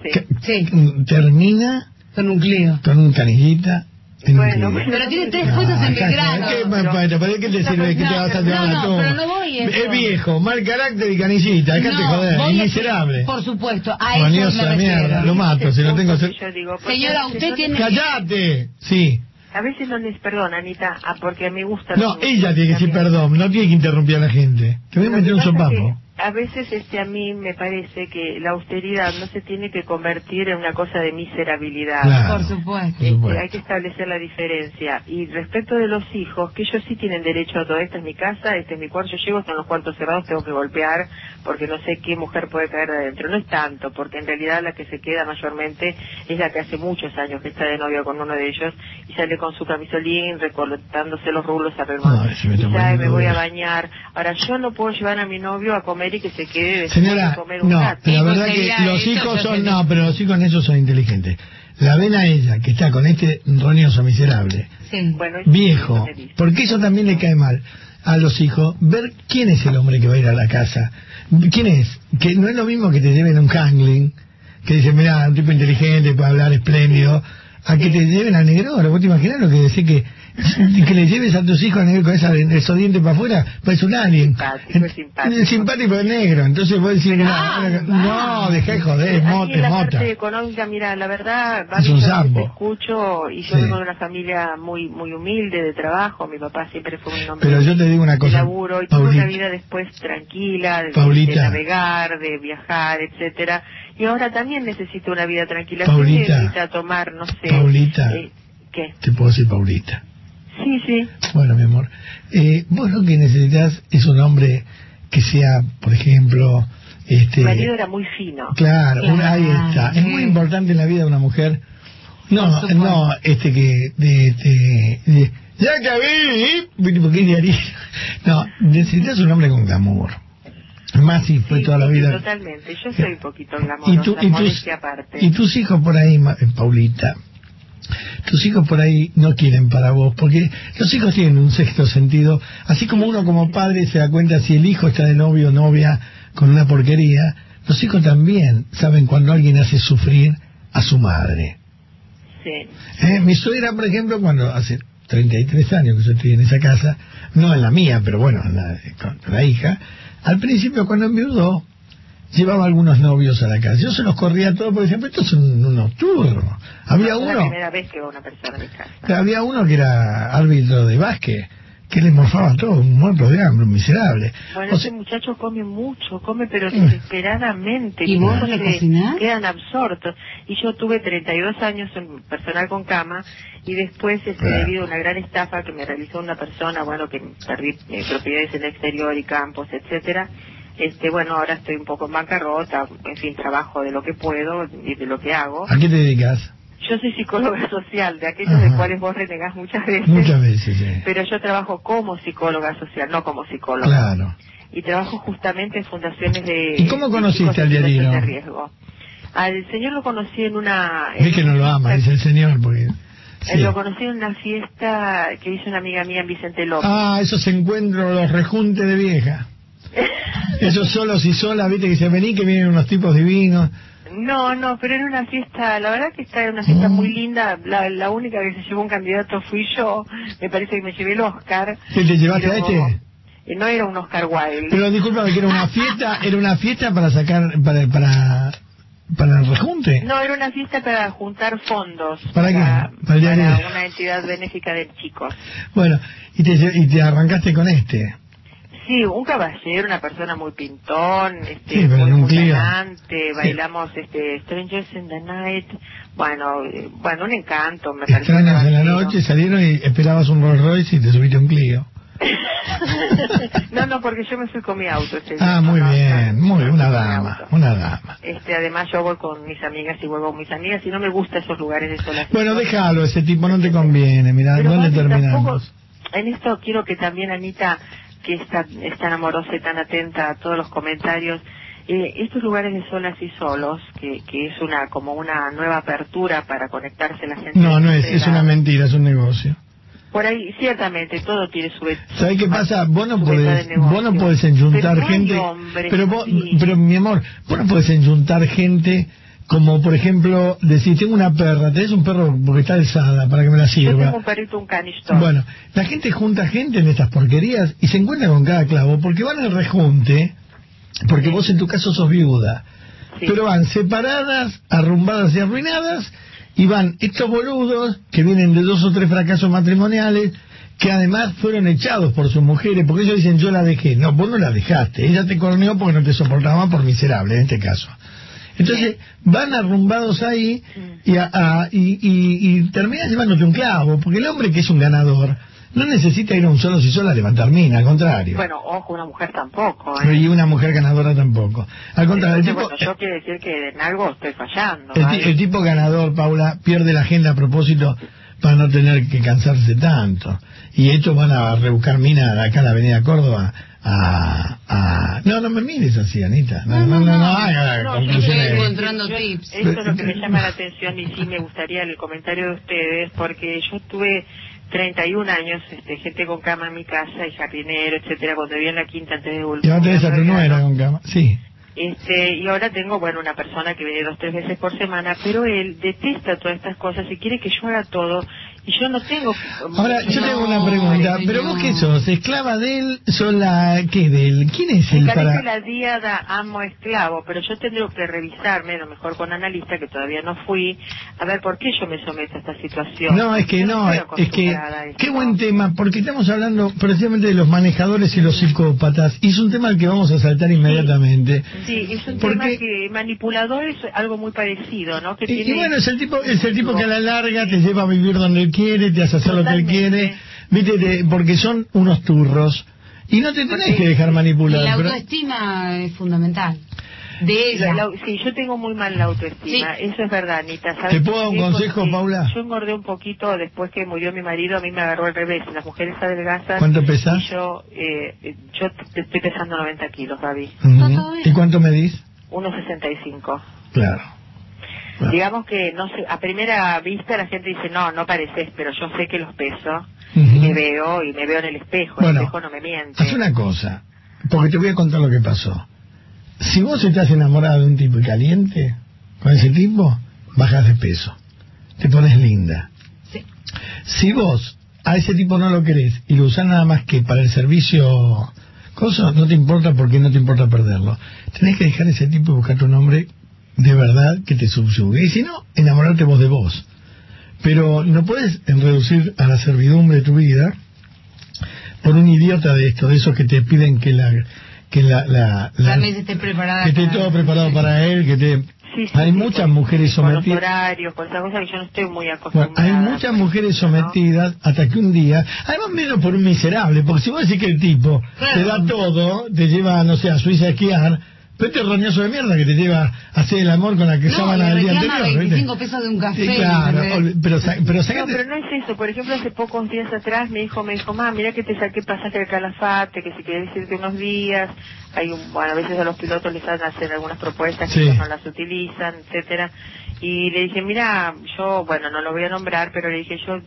Sí. que- Sí. termina Con un Clio. con un canillita Bueno. Pero tiene tres puestos en Belgrano. ¿Qué, ma- bueno, ¿para qué te sirve que te vas a llevar no, a no, todo? pero no voy eso. Es viejo, mal carácter y canillita, dejate No, joder, es a- miserable. Por supuesto, a eso Maniosa me de mierda, lo mato, si lo tengo... Que yo digo, Señora, usted no- tiene- ¡Cállate! Sí. A veces no les perdón, Anita, ah, porque me gusta... No, ella tiene que decir perdón, no tiene que interrumpir a la gente. Te voy a meter un sopapo. A veces este a mí me parece que la austeridad no se tiene que convertir en una cosa de miserabilidad. Claro. Por supuesto. Por Este, supuesto. hay que establecer la diferencia. Y respecto de los hijos, que ellos sí tienen derecho a todo. Esta es mi casa, este es mi cuarto. Yo llego, están los cuartos cerrados, tengo que golpear porque no sé qué mujer puede caer de adentro. No es tanto, porque en realidad la que se queda mayormente es la que hace muchos años que está de novio con uno de ellos y sale con su camisolín, recortándose los rulos alrededor. Ay, se me y sabe, me voy a bañar. Ahora, yo no puedo llevar a mi novio a comer y que se quede después Señora, de comer un no, rato. la verdad que los eso, hijos son, no, pero los hijos en eso son inteligentes. La ven a ella, que está con este roñoso miserable, Sí. Bueno, eso viejo, porque eso también le cae mal a los hijos, ver quién es el hombre que va a ir a la casa. ¿Quién es? Que no es lo mismo que te lleven un handling, que dicen, mira, un tipo inteligente, puede hablar espléndido, a que te lleven al negro. ¿Vos te imaginas lo que decís que, que le lleves a tus hijos negro con esa, esos dientes para afuera? Pues un alien. Simpático, es simpático. Es simpático es negro, entonces vos decís, Ah, no, no, dejá de joder, es mota, en es la mota. parte económica, mira, la verdad, Es un te escucho y yo Sí. vengo de una familia muy muy humilde de trabajo, mi papá siempre fue un hombre Pero yo te digo una de cosa, laburo y tuve Paulita. una vida después tranquila, de, Paulita. de navegar, de viajar, etcétera y ahora también necesito una vida tranquila. ¿Qué Paulita. necesita tomar, no sé? Paulita. eh, ¿Qué? Te puedo decir Paulita. Sí, sí. Bueno, mi amor, eh, vos lo que necesitas es un hombre que sea, por ejemplo, este, Mi marido era muy fino. claro, Claro, una, ahí está. Es muy importante en la vida de una mujer. No, no, este que, de, de- de- ya que vi, porque de. No, necesitas un hombre con glamour. Más si fue Sí, toda la vida. Totalmente. Yo soy un poquito Y, glamorosa, tú, y, tus, aparte. y tus hijos por ahí, Ma- eh, Paulita, tus hijos por ahí no quieren para vos, porque los hijos tienen un sexto sentido, así como uno como padre se da cuenta si el hijo está de novio o novia con una porquería, los hijos también saben cuando alguien hace sufrir a su madre. Sí. ¿Eh? Mi suegra, por ejemplo, cuando hace 33 años que yo estoy en esa casa, no en la mía, pero bueno, en la, con la hija, al principio cuando enviudó, llevaba algunos novios a la casa. Yo se los corría a todos porque decía, pero estos son unos turros. Había la uno, primera vez que va una persona a mi casa. había uno que era árbitro de básquet, que le morfaba todo, un muerto de hambre, un miserable. Bueno, O ese muchacho come mucho, come pero Mm. desesperadamente. ¿Y vos le cocinás? Quedan absortos. Y yo tuve 32 años en personal con cama y después, este, Claro. debido a una gran estafa que me realizó una persona, bueno, que perdí eh, propiedades en el exterior y campos, etcétera. Este, bueno, ahora estoy un poco en bancarrota, en fin, trabajo de lo que puedo y de lo que hago. ¿A qué te dedicas? Yo soy psicóloga social, de aquellos de Ajá. cuales vos renegás muchas veces. Muchas veces, sí. Pero yo trabajo como psicóloga social, no como psicóloga. Claro. Y trabajo justamente en fundaciones de... ¿Y cómo de conociste al diarino? de riesgo. Al señor lo conocí en una... en Ve que no lo ama, dice el señor, porque... Eh, sí. Lo conocí en una fiesta que hizo una amiga mía en Vicente López. Ah, esos encuentros, los rejuntes de vieja. Esos solos y solas, viste, que se vení, que vienen unos tipos divinos. No, no, pero era una fiesta, la verdad que era una fiesta Mm. muy linda. La, la única que se llevó un candidato fui yo. Me parece que me llevé el Oscar. ¿Qué te llevaste a este? eh, No era un Oscar Wilde. Pero discúlpame, que era una fiesta, era una fiesta para sacar, para, para, para el rejunte. No, era una fiesta para juntar fondos. ¿Para qué? Para Para, el diario. una entidad benéfica de chicos. Bueno, y te, y te arrancaste con este. Sí, un caballero, una persona muy pintón, este, Sí, muy un Clio. funcionante, bailamos este, Strangers in the Night, bueno, eh, bueno, un encanto, me Extraños en la noche, salieron y esperabas un Rolls Royce y te subiste un Clio. no, no, porque yo me fui con mi auto día. Ah, muy no, bien, muy no, una dama, una dama. Este, además yo voy con mis amigas y vuelvo con mis amigas y no me gustan esos lugares de solas. Bueno, déjalo, ese tipo no te conviene, Pero ¿dónde terminamos? tampoco- en esto quiero que también Anita, que está, es tan amorosa y tan atenta a todos los comentarios, eh, estos lugares de solas y solos, que, que es una como una nueva apertura para conectarse la gente. No, no es, es una mentira, es un negocio. Por ahí, ciertamente, todo tiene su... ¿Sabes qué pasa? Vos no podés, vos no podés enyuntar Pero no hay gente, hombres pero vos, pero mi amor, vos no podés enyuntar gente como por ejemplo, decir, tengo una perra, tenés un perro porque está alzada para que me la Yo sirva. tengo un perrito, un canisto. Bueno, la gente junta gente en estas porquerías y se encuentra con cada clavo porque van al rejunte, porque vos en tu caso sos viuda, pero van separadas, arrumbadas y arruinadas y van estos boludos que vienen de dos o tres fracasos matrimoniales que además fueron echados por sus mujeres, porque ellos dicen yo la dejé. No, vos no la dejaste, ella te corneó porque no te soportaba más por miserable en este caso. Entonces van arrumbados ahí y, a- a- y, y- y terminan llevándote un clavo, porque el hombre que es un ganador no necesita ir a un solo si sola a levantar mina, al contrario. Bueno, ojo, una mujer tampoco. ¿eh? Y una mujer ganadora tampoco. Al contrario, el tipo, bueno, yo quiero decir que en algo estoy fallando. el, el tipo ganador, Paula, pierde la agenda a propósito para no tener que cansarse tanto. Y estos van a rebuscar mina acá a la avenida Córdoba a... a... No, no me mires así, Anita. No, no, no, no, haga No, yo conclusiones. estoy encontrando tips. Eso es lo que me llama la atención y sí me gustaría el comentario de ustedes, porque yo tuve 31 años, este, gente con cama en mi casa y jardinero, etcétera, cuando vivía en la quinta antes de volver. Y ahora tenés a tu nuera con cama. Sí. Este, y ahora tengo, bueno, una persona que viene dos, tres veces por semana, pero él detesta todas estas cosas y quiere que yo haga todo, y yo no tengo... Ahora, yo tengo una pregunta. Ay, ¿Pero vos qué sos? ¿Esclava de él? ¿Sos la... qué de él? ¿Quién es él para...? la diada amo esclavo, pero yo tendré que revisarme, a lo mejor con analista, que todavía no fui, a ver por qué yo me someto a esta situación. No, es que Yo no, es que qué buen tema, porque estamos hablando precisamente de los manejadores y los psicópatas, y es un tema al que vamos a saltar inmediatamente. Sí, es un ¿Por tema que manipulador es algo muy parecido, ¿no? Que Y, y tiene... bueno, es el tipo es el tipo que a la larga te lleva a vivir donde quiere, te hace hacer lo que él quiere, viste, Te- porque son unos turros. Y no te tenés que dejar manipular. la pero- autoestima es fundamental. De ella. La- la- sí, yo tengo muy mal la autoestima, eso es verdad, Anita. ¿sabes ¿Te puedo dar un consejo, Porque Paula? Yo engordé un poquito después que murió mi marido, a mí me agarró al revés. Las mujeres adelgazan. ¿Cuánto pesás? Y yo, eh, yo estoy pesando 90 kilos, Gaby. Ujú. ¿Y cuánto medís? 1,65. Claro. Digamos que no sé, a primera vista la gente dice, no, no pareces, pero yo sé que los peso. Y me veo, y me veo en el espejo. Bueno, el espejo no me miente. Haz una cosa, porque te voy a contar lo que pasó. Si vos estás enamorada de un tipo y caliente, con ese tipo, bajas de peso. Te pones linda. Si vos a ese tipo no lo querés y lo usás nada más que para el servicio, cosa, no te importa porque no te importa perderlo. Tenés que dejar ese tipo y buscar un hombre de verdad que te subyugue. Y si no, enamorarte vos de vos. Pero no puedes reducir a la servidumbre tu vida por un idiota de esto, de esos que te piden que la que la, la, la- La mesa esté preparada. que esté para- todo preparado para él, que te Sí, sí, hay sí, muchas con- mujeres Con los sometidas horarios, con esas cosas que yo no estoy muy bueno, acostumbrada. hay muchas mujeres sometidas hasta que un día, además menos por un miserable, porque si vos decís que el tipo te da todo, te lleva, no sé, a Suiza a esquiar, pero este roñoso de mierda que te lleva a hacer el amor con la que No, sábana del día anterior. ¿viste? 25 pesos de un café. Sí, claro, pero, pero No, pero no es eso. Por ejemplo, hace pocos días atrás mi hijo me dijo, mamá, mira que te saqué pasaje de Calafate, que si querés irte unos días, hay un, bueno, a veces a los pilotos les hacen hacer algunas propuestas que Sí. ellos no las utilizan, etcétera. Y le dije, mira, yo, bueno, no lo voy a nombrar, pero le dije, yo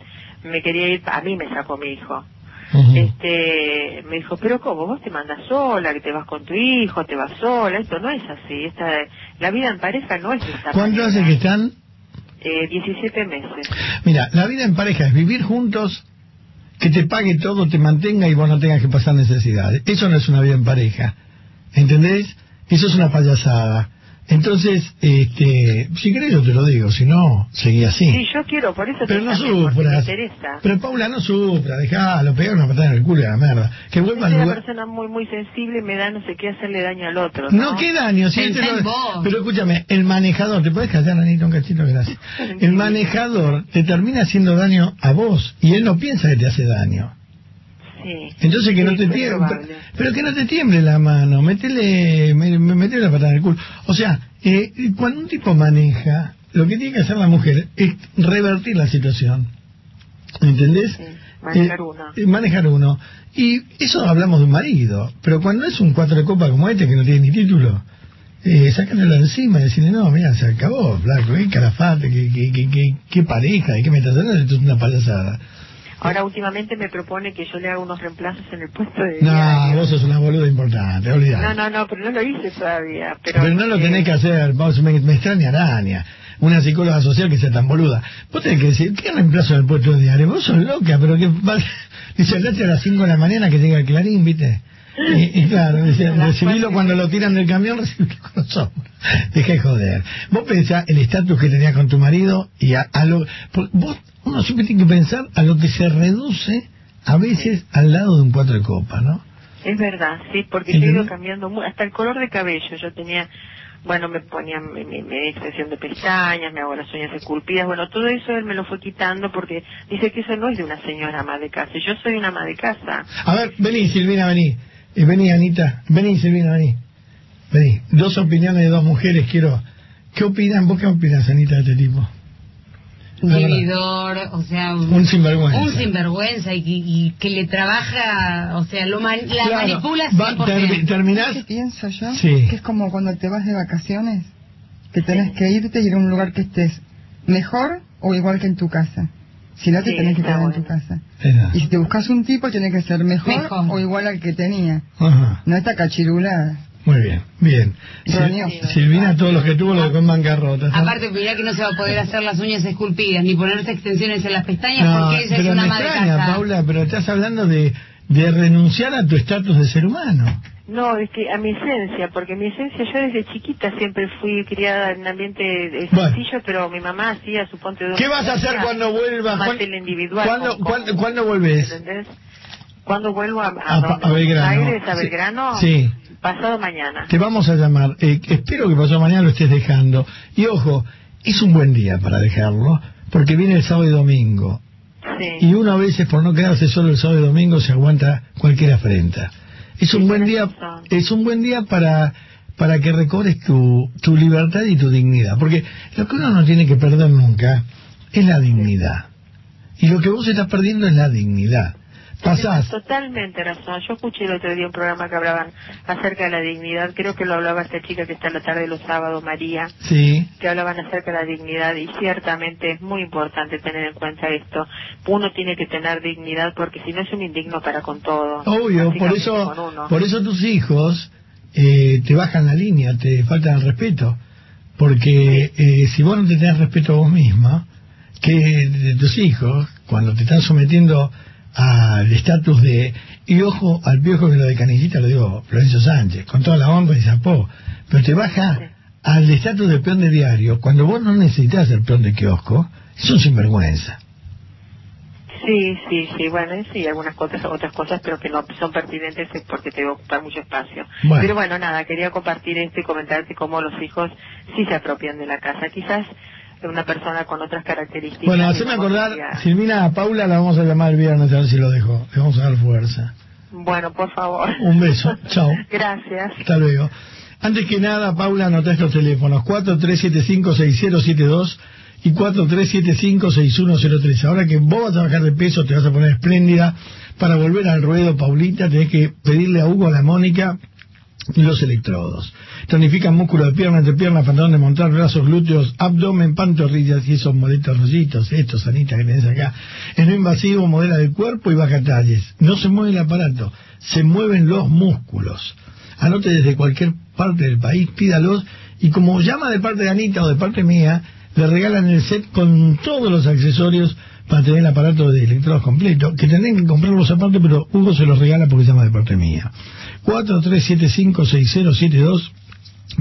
me quería ir, a mí me sacó mi hijo. Este, me dijo, pero ¿cómo? Vos te mandas sola, que te vas con tu hijo, te vas sola, esto no es así, esta, la vida en pareja no es esta ¿Cuánto hace que están? Eh, 17 meses. Mira, la vida en pareja es vivir juntos, que te pague todo, te mantenga y vos no tengas que pasar necesidades. Eso no es una vida en pareja. ¿Entendés? Eso es una payasada. Entonces, este, si querés yo te lo digo, si no, seguí así. Sí, yo quiero, por eso Pero te no sufras. interesa. Pero Paula, no sufra, dejalo, pegar una patada en el culo y a la merda. Que vuelva Soy al una lugar. persona muy muy sensible y me da no sé qué hacerle daño al otro. No, No, qué daño, este no- en vos. Pero escúchame, el manejador, ¿te puedes callar, Anita, un cachito? Gracias. El manejador te termina haciendo daño a vos y él no piensa que te hace daño. Sí. Entonces que no te tiemble, pero, que no te tiemble la mano, métele, métele la patada en el culo. O sea, eh, cuando un tipo maneja, lo que tiene que hacer la mujer es revertir la situación. ¿Entendés? manejar Eh, uno. eh, manejar uno. Y eso hablamos de un marido, pero cuando es un cuatro de copa como este que no tiene ni título, eh, sacándolo encima y decirle, no, mira, se acabó, flaco, qué calafate, qué, qué, qué, qué, pareja, ¿de qué me estás hablando? Esto es una payasada. Ahora últimamente me propone que yo le haga unos reemplazos en el puesto de No, diario. vos sos una boluda importante, olvidate. No, no, no, pero no lo hice todavía. Pero, Pero no lo tenés que hacer, vos me, me extraña araña. Una psicóloga social que sea tan boluda. Vos tenés que decir, ¿qué reemplazo en el puesto de diario? Vos sos loca, pero que Dice, andate a las 5 de la mañana que llega el clarín, ¿viste? Y, y claro, recibilo cuando lo tiran del camión, recibilo con los hombros. Deja de joder. Vos pensás el estatus que tenías con tu marido y a, a lo... vos, uno siempre tiene que pensar a lo que se reduce a veces al lado de un cuatro de copa, ¿no? Es verdad, sí, porque yo he ido cambiando hasta el color de cabello. Yo tenía, bueno, me ponía mi, mi- mi extensión de pestañas, me hago las uñas esculpidas, bueno, todo eso él me lo fue quitando porque dice que eso no es de una señora ama de casa. Yo soy una ama de casa. A ver, vení, Silvina, vení. Eh, vení, Anita. Vení, Silvina, vení. Vení. Dos opiniones de dos mujeres, quiero... ¿Qué opinan? ¿Vos qué opinas, Anita, de este tipo? Un vividor, o sea, Un sinvergüenza. Un sinvergüenza y, que- y que le trabaja, o sea, lo man- la Claro. manipula Va- 100%. termi- terminás... ¿Qué pienso yo? Sí. Que es como cuando te vas de vacaciones, que tenés que irte y ir a un lugar que estés mejor o igual que en tu casa. Si no, te Sí, tenés que está quedar en tu casa. Era. Y si te buscas un tipo, tiene que ser mejor, Mejor. o igual al que tenía. Ajá. No esta cachirulada. Muy bien, bien. Silvina, todos los que tuvo lo en bancarrota. Aparte, mirá que no se va a poder hacer las uñas esculpidas ni ponerse extensiones en las pestañas No, porque ella es una me de extraña, casa. Paula, pero estás hablando de, de renunciar a tu estatus de ser humano. No, es que a mi esencia, porque mi esencia yo desde chiquita siempre fui criada en un ambiente eh, Bueno. sencillo, pero mi mamá hacía, suponte, de una ¿Qué vas a hacer cuando vuelvas? Más ¿Cuándo- el individual. ¿Cuándo, con- cuándo, con- cuándo volvés? ¿Entendés? ¿Cuándo vuelvo a, a, A, a Belgrano. Aires, a Sí. Belgrano? Sí. Pasado mañana. Te vamos a llamar. Eh, espero que pasado mañana lo estés dejando. Y ojo, es un buen día para dejarlo, porque viene el sábado y domingo. Sí. Y uno a veces, por no quedarse solo el sábado y domingo, se aguanta cualquier afrenta. Es un Sí, buen día, razón. es un buen día para para que recobres tu, tu libertad y tu dignidad. Porque lo que uno no tiene que perder nunca es la dignidad. Y lo que vos estás perdiendo es la dignidad. Pasás, totalmente razón. Yo escuché el otro día un programa que hablaban acerca de la dignidad. Creo que lo hablaba esta chica que está en la tarde de los sábados, María. sí, que hablaban acerca de la dignidad y ciertamente es muy importante tener en cuenta esto. Uno tiene que tener dignidad porque si no es un indigno para con todo. Obvio, por eso, por eso tus hijos eh, te bajan la línea, te faltan el respeto. Porque eh, si vos no te tenés respeto a vos misma, que de tus hijos, cuando te están sometiendo al estatus de... Y ojo al piojo que lo de canillita lo digo Florencio Sánchez, con toda la honra y zapó, pero te baja al estatus de peón de diario, cuando vos no necesitas ser peón de kiosco, es un sinvergüenza. Sí, sí, sí, bueno, sí, algunas cosas, otras cosas, pero que no son pertinentes es porque te va a ocupar mucho espacio. Bueno. Pero bueno, nada, quería compartir esto y comentarte cómo los hijos sí se apropian de la casa. Quizás una persona con otras características. Bueno, haceme acordar, Silvina, a Paula la vamos a llamar el viernes a ver si lo dejo. Le vamos a dar fuerza. Bueno, por favor. Un beso. Chao. Gracias. Hasta luego. Antes que nada, Paula, anota estos teléfonos. 4375-6072 y 4375-6103. Ahora que vos vas a bajar de peso, te vas a poner espléndida. Para volver al ruedo, Paulita, tenés que pedirle a Hugo, a la Mónica, los electrodos. Tonifican músculo de pierna, entrepierna, pantalón de montar, brazos, glúteos, abdomen, pantorrillas y esos moletos rollitos, estos, Anita, que tenés acá. Es no invasivo, modela del cuerpo y baja talles. No se mueve el aparato, se mueven los músculos. Anote desde cualquier parte del país, pídalos y como llama de parte de Anita o de parte mía, le regalan el set con todos los accesorios para tener el aparato de electrodos completo, que tendrán que comprarlos aparte, pero Hugo se los regala porque llama de parte mía. 43756072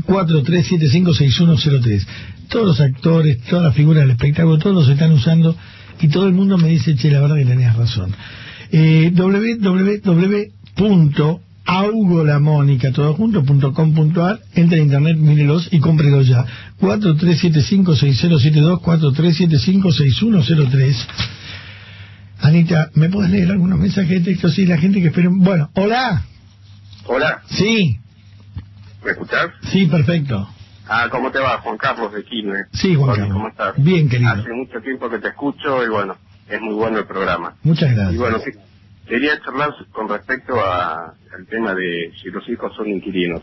43756103. Todos los actores, todas las figuras del espectáculo, todos los están usando y todo el mundo me dice, che, la verdad que tenías razón. Eh, www.augolamónica, todo junto, punto com, punto ar, entre a internet, mírelos y cómprelos ya. 43756072, 43756103. Anita, ¿me puedes leer algunos mensajes de texto? Sí, la gente que espera. Bueno, hola. Hola, Sí, ¿me escuchás? sí, perfecto. Ah, ¿cómo te va? Juan Carlos de Quilmes. Sí, Juan Carlos. ¿Cómo estás? Bien, querido. Hace mucho tiempo que te escucho y bueno, es muy bueno el programa. Muchas gracias. Y bueno, quería charlar con respecto a- al tema de si los hijos son inquilinos.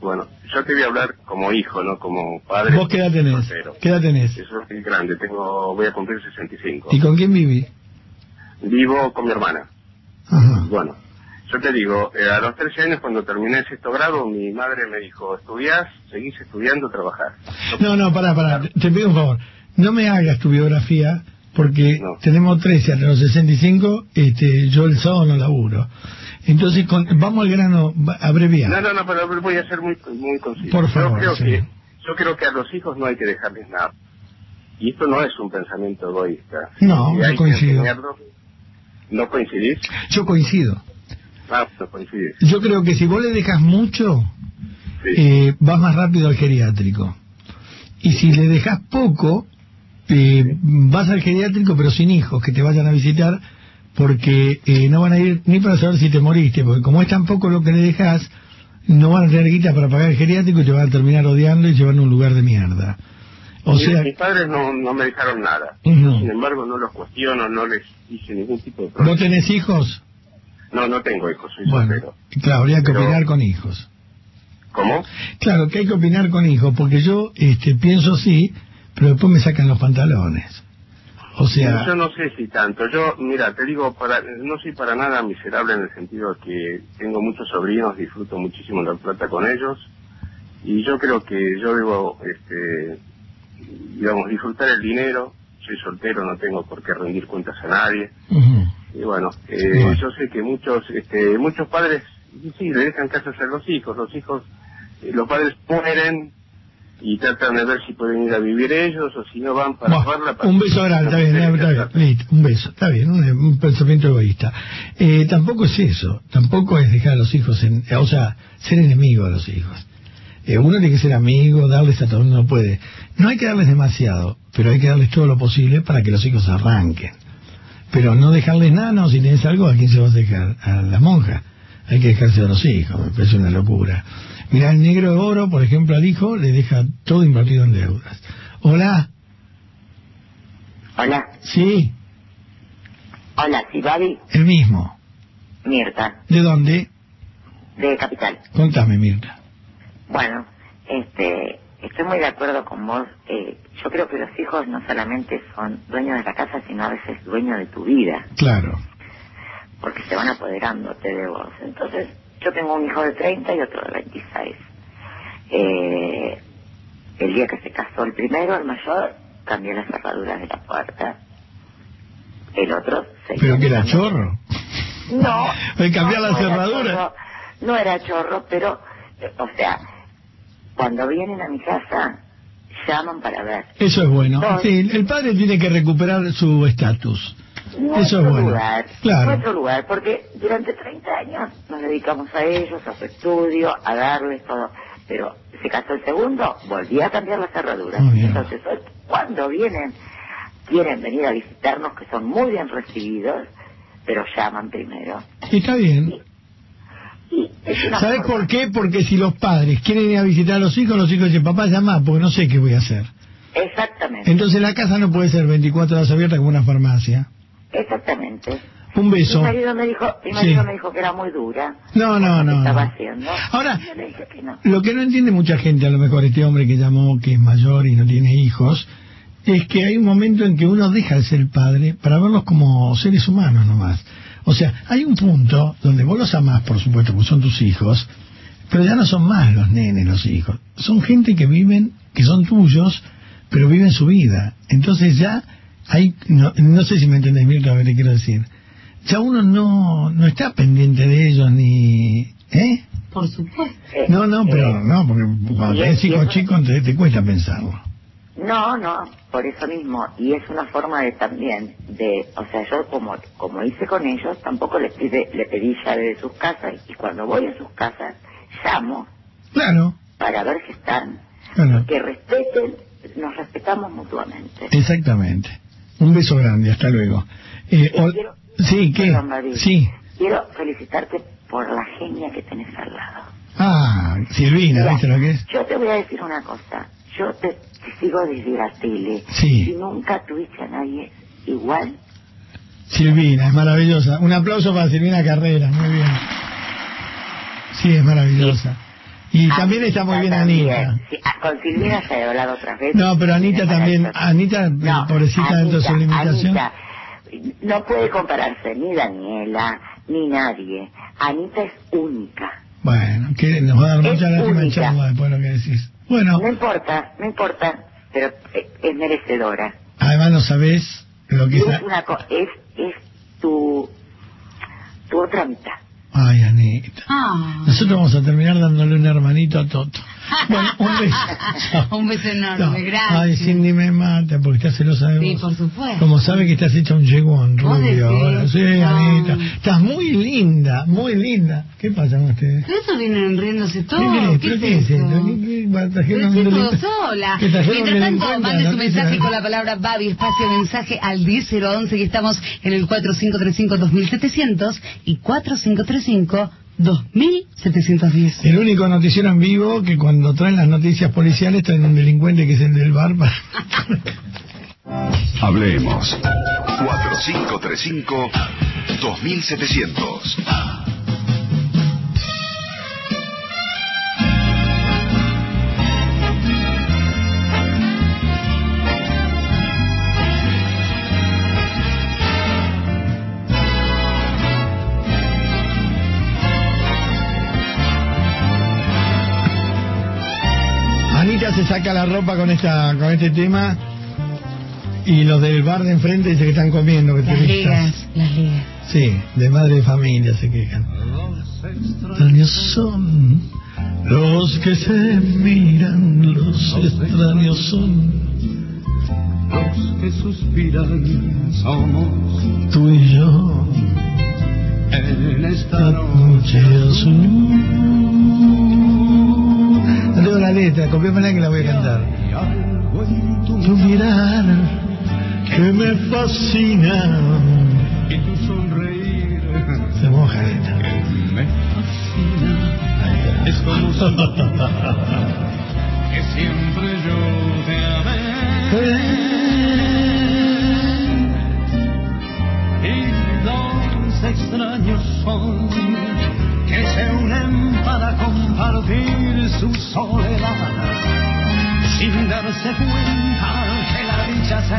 Bueno, yo te voy a hablar como hijo, no como padre. ¿Vos qué edad tenés? ¿Qué edad tenés? Yo soy grande, tengo, voy a cumplir 65. ¿Y con quién viví? Vivo con mi hermana. Ajá. Bueno, yo te digo, eh, a los 13 años cuando terminé el sexto grado, mi madre me dijo, estudiás, seguís estudiando, trabajar. No, no, pará, pará. Te pido un favor. No me hagas tu biografía porque tenemos 13 hasta los 65, este, yo el sábado no laburo. Entonces, con- vamos al grano abreviado. No, no, no, pero voy a ser muy, muy conciso. Por favor, yo creo, sí. que, yo creo que a los hijos no hay que dejarles nada. Y esto no es un pensamiento egoísta. No, yo coincido. ¿No coincidís? Yo coincido. Ah, no coincidís. Yo creo que si vos le dejas mucho, eh, vas más rápido al geriátrico. Y si le dejas poco, eh, vas al geriátrico pero sin hijos que te vayan a visitar porque eh, no van a ir ni para saber si te moriste, porque como es tan poco lo que le dejas, no van a tener guita para pagar el geriátrico y te van a terminar odiando y llevando a un lugar de mierda. O sea, mis padres no, no me dejaron nada. Sin embargo, no los cuestiono, no les hice ningún tipo de problema. ¿vos tenés hijos? No, no tengo hijos, soy Bueno, soltero. claro, habría que Pero- opinar con hijos. ¿Cómo? Claro, que hay que opinar con hijos, porque yo este, pienso sí, pero después me sacan los pantalones. O sea, Yo no sé si tanto. Yo, mira, te digo, para, no soy para nada miserable en el sentido de que tengo muchos sobrinos, disfruto muchísimo la plata con ellos. Y yo creo que yo debo, este, digamos, disfrutar el dinero. Soy soltero, no tengo por qué rendir cuentas a nadie. Y bueno, eh, Bueno. yo sé que muchos, este, muchos padres, sí, le dejan casas a los hijos. Los hijos, eh, los padres mueren y tratan de ver si pueden ir a vivir ellos o si no van para verla. para- un beso grande, está bien, está bien, listo, un beso, está bien, un, un pensamiento egoísta. Eh, tampoco es eso, tampoco es dejar a los hijos, en, o sea, ser enemigo de los hijos. Eh, uno tiene que ser amigo, darles a todo uno puede. No hay que darles demasiado, pero hay que darles todo lo posible para que los hijos arranquen. Pero no dejarles nada, no, si tienes algo, ¿a quién se vas a dejar? A la monja. Hay que dejarse a los hijos, me parece una locura. Mira, el negro de oro, por ejemplo, al hijo le deja todo invertido en deudas. Hola. Hola, Sí, hola, sí, Babi, el mismo. Mirta, ¿De dónde? de Capital. Contame, Mirta. Bueno, este, estoy muy de acuerdo con vos. Eh, yo creo que los hijos no solamente son dueños de la casa, sino a veces dueños de tu vida, Claro. Porque se van apoderándote de vos. Entonces, yo tengo un hijo de 30 y otro de 26. Eh, el día que se casó el primero, el mayor, cambié las cerraduras de la puerta. El otro se ¿Pero que era chorro? No. ¿El cambiar no, la no cerradura? chorro, No era chorro, pero, o sea, cuando vienen a mi casa, llaman para ver. Eso es bueno. Sí, el padre tiene que recuperar su estatus. Eso es Nuestro bueno. lugar, Claro. nuestro lugar, porque durante 30 años nos dedicamos a ellos, a su estudio, a darles todo. Pero se casó el segundo, volví a cambiar las cerraduras. Entonces, hoy, cuando vienen, quieren venir a visitarnos, que son muy bien recibidos, pero llaman primero. Y está bien. ¿Sabes por qué? Porque si los padres quieren ir a visitar a los hijos, los hijos dicen, papá, llama, porque no sé qué voy a hacer. Exactamente. Entonces la casa no puede ser 24 horas abierta como una farmacia. Exactamente. Un beso. Mi marido me dijo, mi marido Sí. me dijo que era muy dura. No, no, no. estaba no. haciendo. Ahora- que no. Lo que no entiende mucha gente, a lo mejor este hombre que llamó, que es mayor y no tiene hijos, es que hay un momento en que uno deja de ser padre para verlos como seres humanos nomás. O sea, hay un punto donde vos los amás, por supuesto, porque son tus hijos, pero ya no son más los nenes los hijos. Son gente que viven, que son tuyos, pero viven su vida. Entonces ya hay, no, no sé si me entendés, Mirta, lo que te quiero decir. Ya uno no, no está pendiente de ellos ni... ¿Eh? Por supuesto. No, no, pero no, porque cuando tenés hijos chicos te, te cuesta pensarlo. No, no, por eso mismo. Y es una forma de también, de, o sea, yo como, como hice con ellos, tampoco les pide, le pedí llave de sus casas y cuando voy a sus casas, llamo Claro, para ver si están, claro, que respeten, nos respetamos mutuamente. exactamente. Un beso grande, hasta luego. Eh, quiero- sí, ¿qué? Perdón. Sí. Quiero felicitarte por la genia que tenés al lado. Ah, Silvina, ¿viste lo que es? Yo te voy a decir una cosa. Yo te, te sigo desde la tele. Sí. Y nunca tuviste a nadie igual. Silvina, es maravillosa. Un aplauso para Silvina Carrera, muy bien. Sí, es maravillosa. Y también está muy bien Anita. Sí, ah, con Silvina ya he hablado otras veces. No, pero Anita también. Anita, eh, No, pobrecita dentro de su Anita, limitación. Anita, no puede compararse ni Daniela ni nadie. Anita es única. Bueno, que nos va a dar mucha lástima charla después de lo que decís. Bueno, No importa, no importa, pero eh, es merecedora. además no sabés lo que es... es una co- es, es tu, tu otra mitad. Ay, Anita. Ah. Nosotros vamos a terminar dándole un hermanito a Toto. Bueno, un beso. Un beso enorme, No. gracias. Ay, Cindy me mata porque está celosa de Sí, vos. por supuesto. Como sabe que estás hecha un yegón, ¿Vos rubio ahora. Sí, No. Anita. Estás muy linda, muy linda. ¿Qué pasa con ustedes? Pero eso vienen riéndose todo. ¿Qué ¿Qué, es qué es eso? esto? ¿Qué- Pero todo sola. ¿Que trajeron un Mientras tanto, mande su mensaje con la palabra Babi, espacio mensaje al 10011 que estamos en el 4535-2700 y 4535-2710. El único noticiero en vivo que cuando traen las noticias policiales traen un delincuente que es el del bar para... Hablemos. 4535-2700. Se saca la ropa con esta con este tema y los del bar de enfrente dicen que están comiendo, que Las turistas. ligas, las ligas. Sí, de madre de familia se quejan. Extraños son los que se miran, los extraños son Los que suspiran somos tú y yo. en esta noche azul. La letra, copiámela que la voy a cantar. Tu mirar que me fascina. y tu sonreír Se moja esta. me fascina. Es como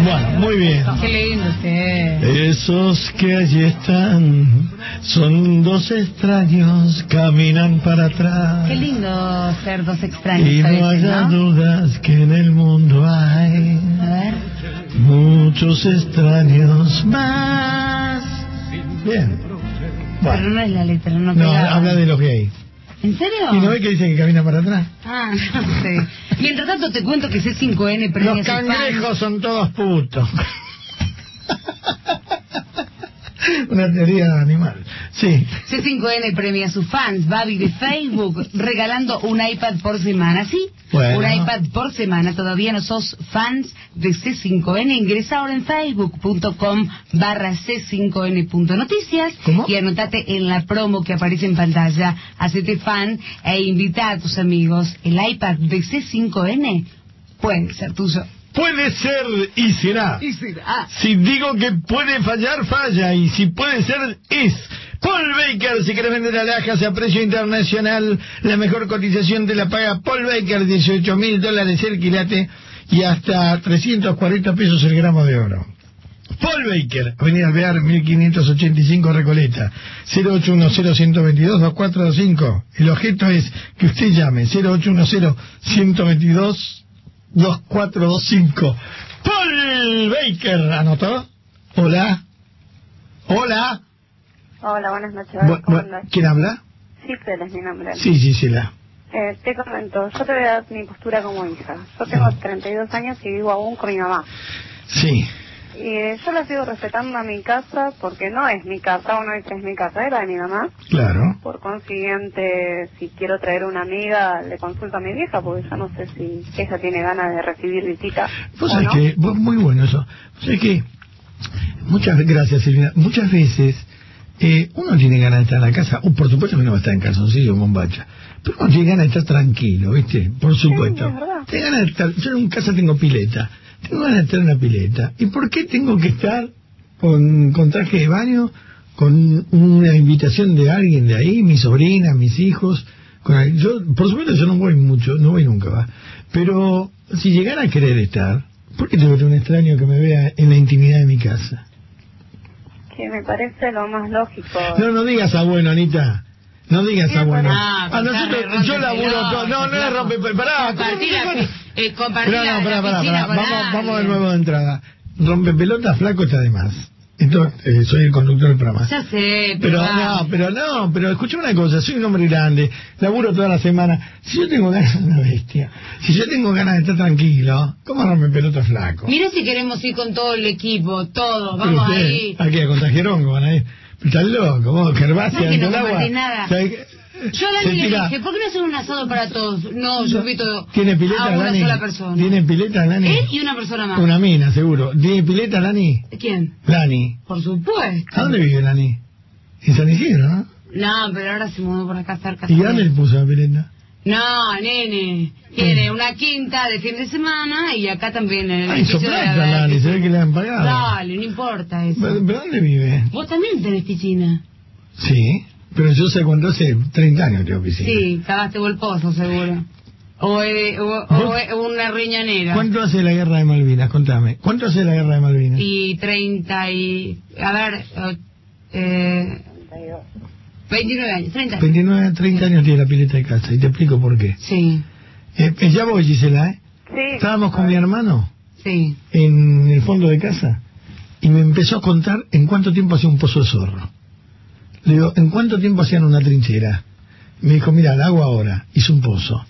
Bueno, muy bien. Qué lindo usted. Esos que allí están son dos extraños, caminan para atrás. Qué lindo ser dos extraños Y no haya ¿no? dudas que en el mundo hay A ver. muchos extraños más. Bien. Pero no es la letra, no No, habla de los gays. ¿En serio? ¿Y no ve que dice que camina para atrás? Ah, no sé. Mientras tanto te cuento que C5N premia Los cangrejos son todos putos. Una teoría animal. Sí. C5N premia a sus fans, Babi de Facebook, regalando un iPad por semana, ¿sí? Bueno. Un iPad por semana. ¿Todavía no sos fans de C5N? Ingresa ahora en facebook.com barra C5N.noticias y anotate en la promo que aparece en pantalla. Hacete fan e invita a tus amigos. El iPad de C5N puede ser tuyo. Puede ser y será. Y será. Si digo que puede fallar, falla. Y si puede ser, es. Paul Baker, si quieres vender alhajas a precio internacional, la mejor cotización te la paga Paul Baker, 18 mil dólares el quilate y hasta 340 pesos el gramo de oro. Paul Baker, Avenida Alvear, 1585 Recoleta, 0810-122-2425. El objeto es que usted llame 0810-122-2425. Paul Baker, ¿anotó? Hola. Hola. Hola, buenas noches. Bu- ¿Cómo bu- andas? ¿Quién habla? Cifre es mi nombre. Sí, sí, sí, la. Eh, te comento, yo te voy a dar mi postura como hija. Yo tengo 32 años y vivo aún con mi mamá. Sí. Y eh, yo la sigo respetando a mi casa porque no es mi casa, uno dice es mi casa, era de mi mamá. Claro. Por consiguiente, si quiero traer una amiga, le consulto a mi vieja porque yo no sé si ella tiene ganas de recibir visita Vos o sabés no. que, vos- muy bueno eso. Vos sabés que, muchas gracias Silvina, muchas veces eh, uno tiene ganas de estar en la casa, o por supuesto que no va a estar en calzoncillo o bombacha, pero uno tiene ganas de estar tranquilo, ¿viste? Por supuesto. es verdad. Tiene ganas de estar, yo en casa tengo pileta, tengo ganas de estar en la pileta. ¿Y por qué tengo que estar con, con traje de baño, con una invitación de alguien de ahí, mi sobrina, mis hijos? Con yo, por supuesto yo no voy mucho, no voy nunca, va. Pero si llegara a querer estar, ¿por qué tengo que tener un extraño que me vea en la intimidad de mi casa? que me parece lo más lógico. No, no digas a bueno, Anita. No digas a bueno. Ah, a nosotros, yo laburo todo. No, no es rompe. Pará, eh, compartir Pará, la, no, pará, la pará, piscina pará. con Vamos, vamos de nuevo de entrada. Rompe pelota flaco está de más. Entonces, eh, soy el conductor del programa. Ya sé, pero, Pero no, pero no, pero escuchame una cosa, soy un hombre grande, laburo toda la semana. Si yo tengo ganas de una bestia, si yo tengo ganas de estar tranquilo, ¿cómo rompe pelota flaco? Mira si queremos ir con todo el equipo, todos, vamos usted, ahí. Aquí a contagiar hongo van a ir. Estás loco, vos, Gervasia No que no agua. nada. ¿Sabe qué? Yo a Dani le dije, ¿por qué no hacer un asado para todos? No, yo invito ¿Tiene pileta, a una Lani? sola persona. ¿Tiene pileta, Lani? Él y una persona más. Una mina, seguro. ¿Tiene pileta, Lani? ¿Quién? Lani. Por supuesto. ¿A dónde vive Lani? En San Isidro, ¿no? No, pero ahora se mudó por acá cerca. ¿Y dónde le puso la pileta? No, nene. Tiene una quinta de fin de semana y acá también en el Ah, hizo edificio de plata, la- Lani, se ve que le han pagado. Dale, no importa eso. ¿Pero, pero dónde vive? Vos también tenés piscina. Sí, pero yo sé cuánto hace 30 años tengo piscina. Sí, cavaste vos el pozo, seguro. O, eh, o, o, eh, una riñanera. ¿Cuánto hace la guerra de Malvinas? Contame. ¿Cuánto hace la guerra de Malvinas? Y 30 y... A ver... Eh, 29 años, 30 años. 29, 30 años tiene la pileta de casa y te explico por qué. Sí. Eh, eh, ya voy, Gisela, ¿eh? Sí. Estábamos con mi hermano Sí. en el fondo de casa y me empezó a contar en cuánto tiempo hacía un pozo de zorro. Le digo, ¿en cuánto tiempo hacían una trinchera? Me dijo, mira, la hago ahora. Hizo un pozo.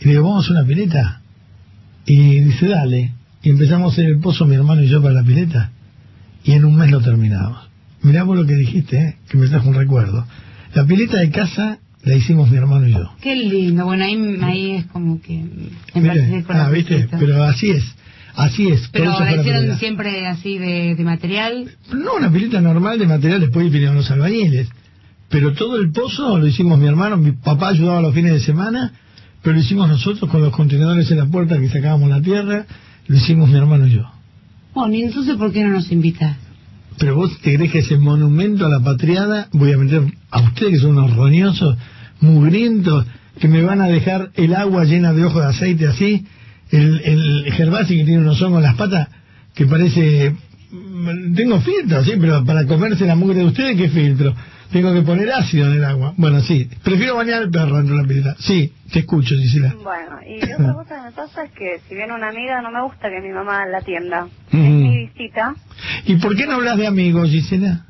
Y le digo, ¿vamos a una pileta? Y dice, dale. Y empezamos a hacer el pozo mi hermano y yo para la pileta. Y en un mes lo terminamos. Mirá vos lo que dijiste, ¿eh? que me trajo un recuerdo. La pileta de casa la hicimos mi hermano y yo. Qué lindo. Bueno, ahí, ahí es como que... Mire, ah, ¿viste? Pero así es. Así es. Pero la hicieron siempre así de, de material. No, una pileta normal de material, después vinieron los albañiles. Pero todo el pozo lo hicimos mi hermano, mi papá ayudaba los fines de semana, pero lo hicimos nosotros con los contenedores en la puerta que sacábamos la tierra, lo hicimos mi hermano y yo. Bueno, y entonces ¿por qué no nos invitas? Pero vos te crees que ese monumento a la patriada, voy a meter a ustedes que son unos roñosos, mugrientos, que me van a dejar el agua llena de ojos de aceite así, el, el Gervasi que tiene unos hongos en las patas, que parece... mm, Tengo filtro, sí, pero para comerse la mugre de ustedes, ¿qué filtro? Tengo que poner ácido en el agua. Bueno, sí, prefiero bañar al perro dentro de la pileta. Sí, te escucho, Gisela. Bueno, y otra cosa que me pasa es que si viene una amiga no me gusta que mi mamá la atienda. Ujú. Mi visita. ¿Y por qué no hablas de amigos, Gisela?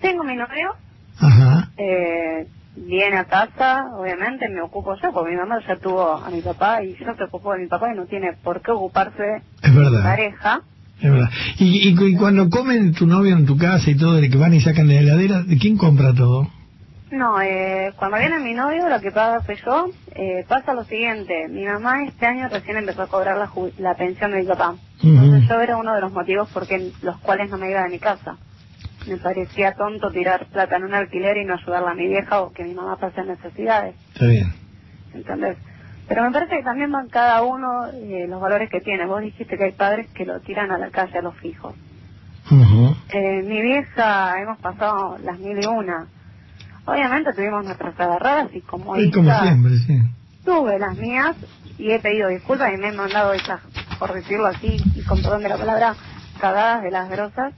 Tengo mi novio, Ajá. eh, viene a casa, obviamente me ocupo yo, porque mi mamá ya tuvo a mi papá y yo me ocupo de mi papá y no tiene por qué ocuparse Es de mi pareja. Es verdad. Y, y, y cuando comen tu novio en tu casa y todo, de que van y sacan de la heladera, ¿de quién compra todo? No, eh, cuando viene mi novio, lo que pasa soy yo, eh, pasa lo siguiente, mi mamá este año recién empezó a cobrar la, la pensión de mi papá. Entonces yo era uno de los motivos por los cuales no me iba de mi casa. Me parecía tonto tirar plata en un alquiler y no ayudarla a mi vieja o que mi mamá pase necesidades, Está bien. ¿entendés? Pero me parece que también van cada uno eh, los valores que tiene. Vos dijiste que hay padres que lo tiran a la calle a los hijos. Eh, mi vieja, hemos pasado las mil y una. Obviamente tuvimos nuestras agarradas y como Y como siempre, sí. tuve las mías y he pedido disculpas y me han mandado esas, por decirlo así, y con perdón de la palabra, cagadas de las grosas.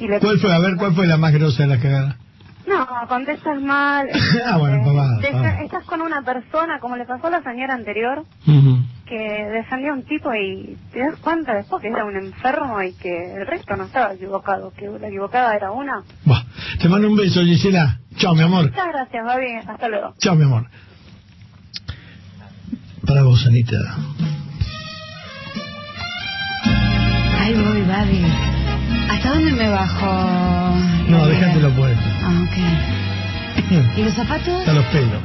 Y le ¿Cuál fue, a ver, cuál fue la más grosa de las cagadas? No, contestas mal. Ah, bueno, pavada, Deja- pavada. estás con una persona, como le pasó a la señora anterior, Ujú. que defendió a un tipo y te das cuenta después que era un enfermo y que el resto no estaba equivocado, que la equivocada era una. Buah. Te mando un beso, Gisela. Chao, mi amor. Muchas gracias, Babi. Hasta luego. Chao, mi amor. Para vos, Anita. Ahí voy, Babi. ¿Hasta dónde me bajo? No, déjatelo puesto. Ah, ok. ¿Y los zapatos? A los pelos.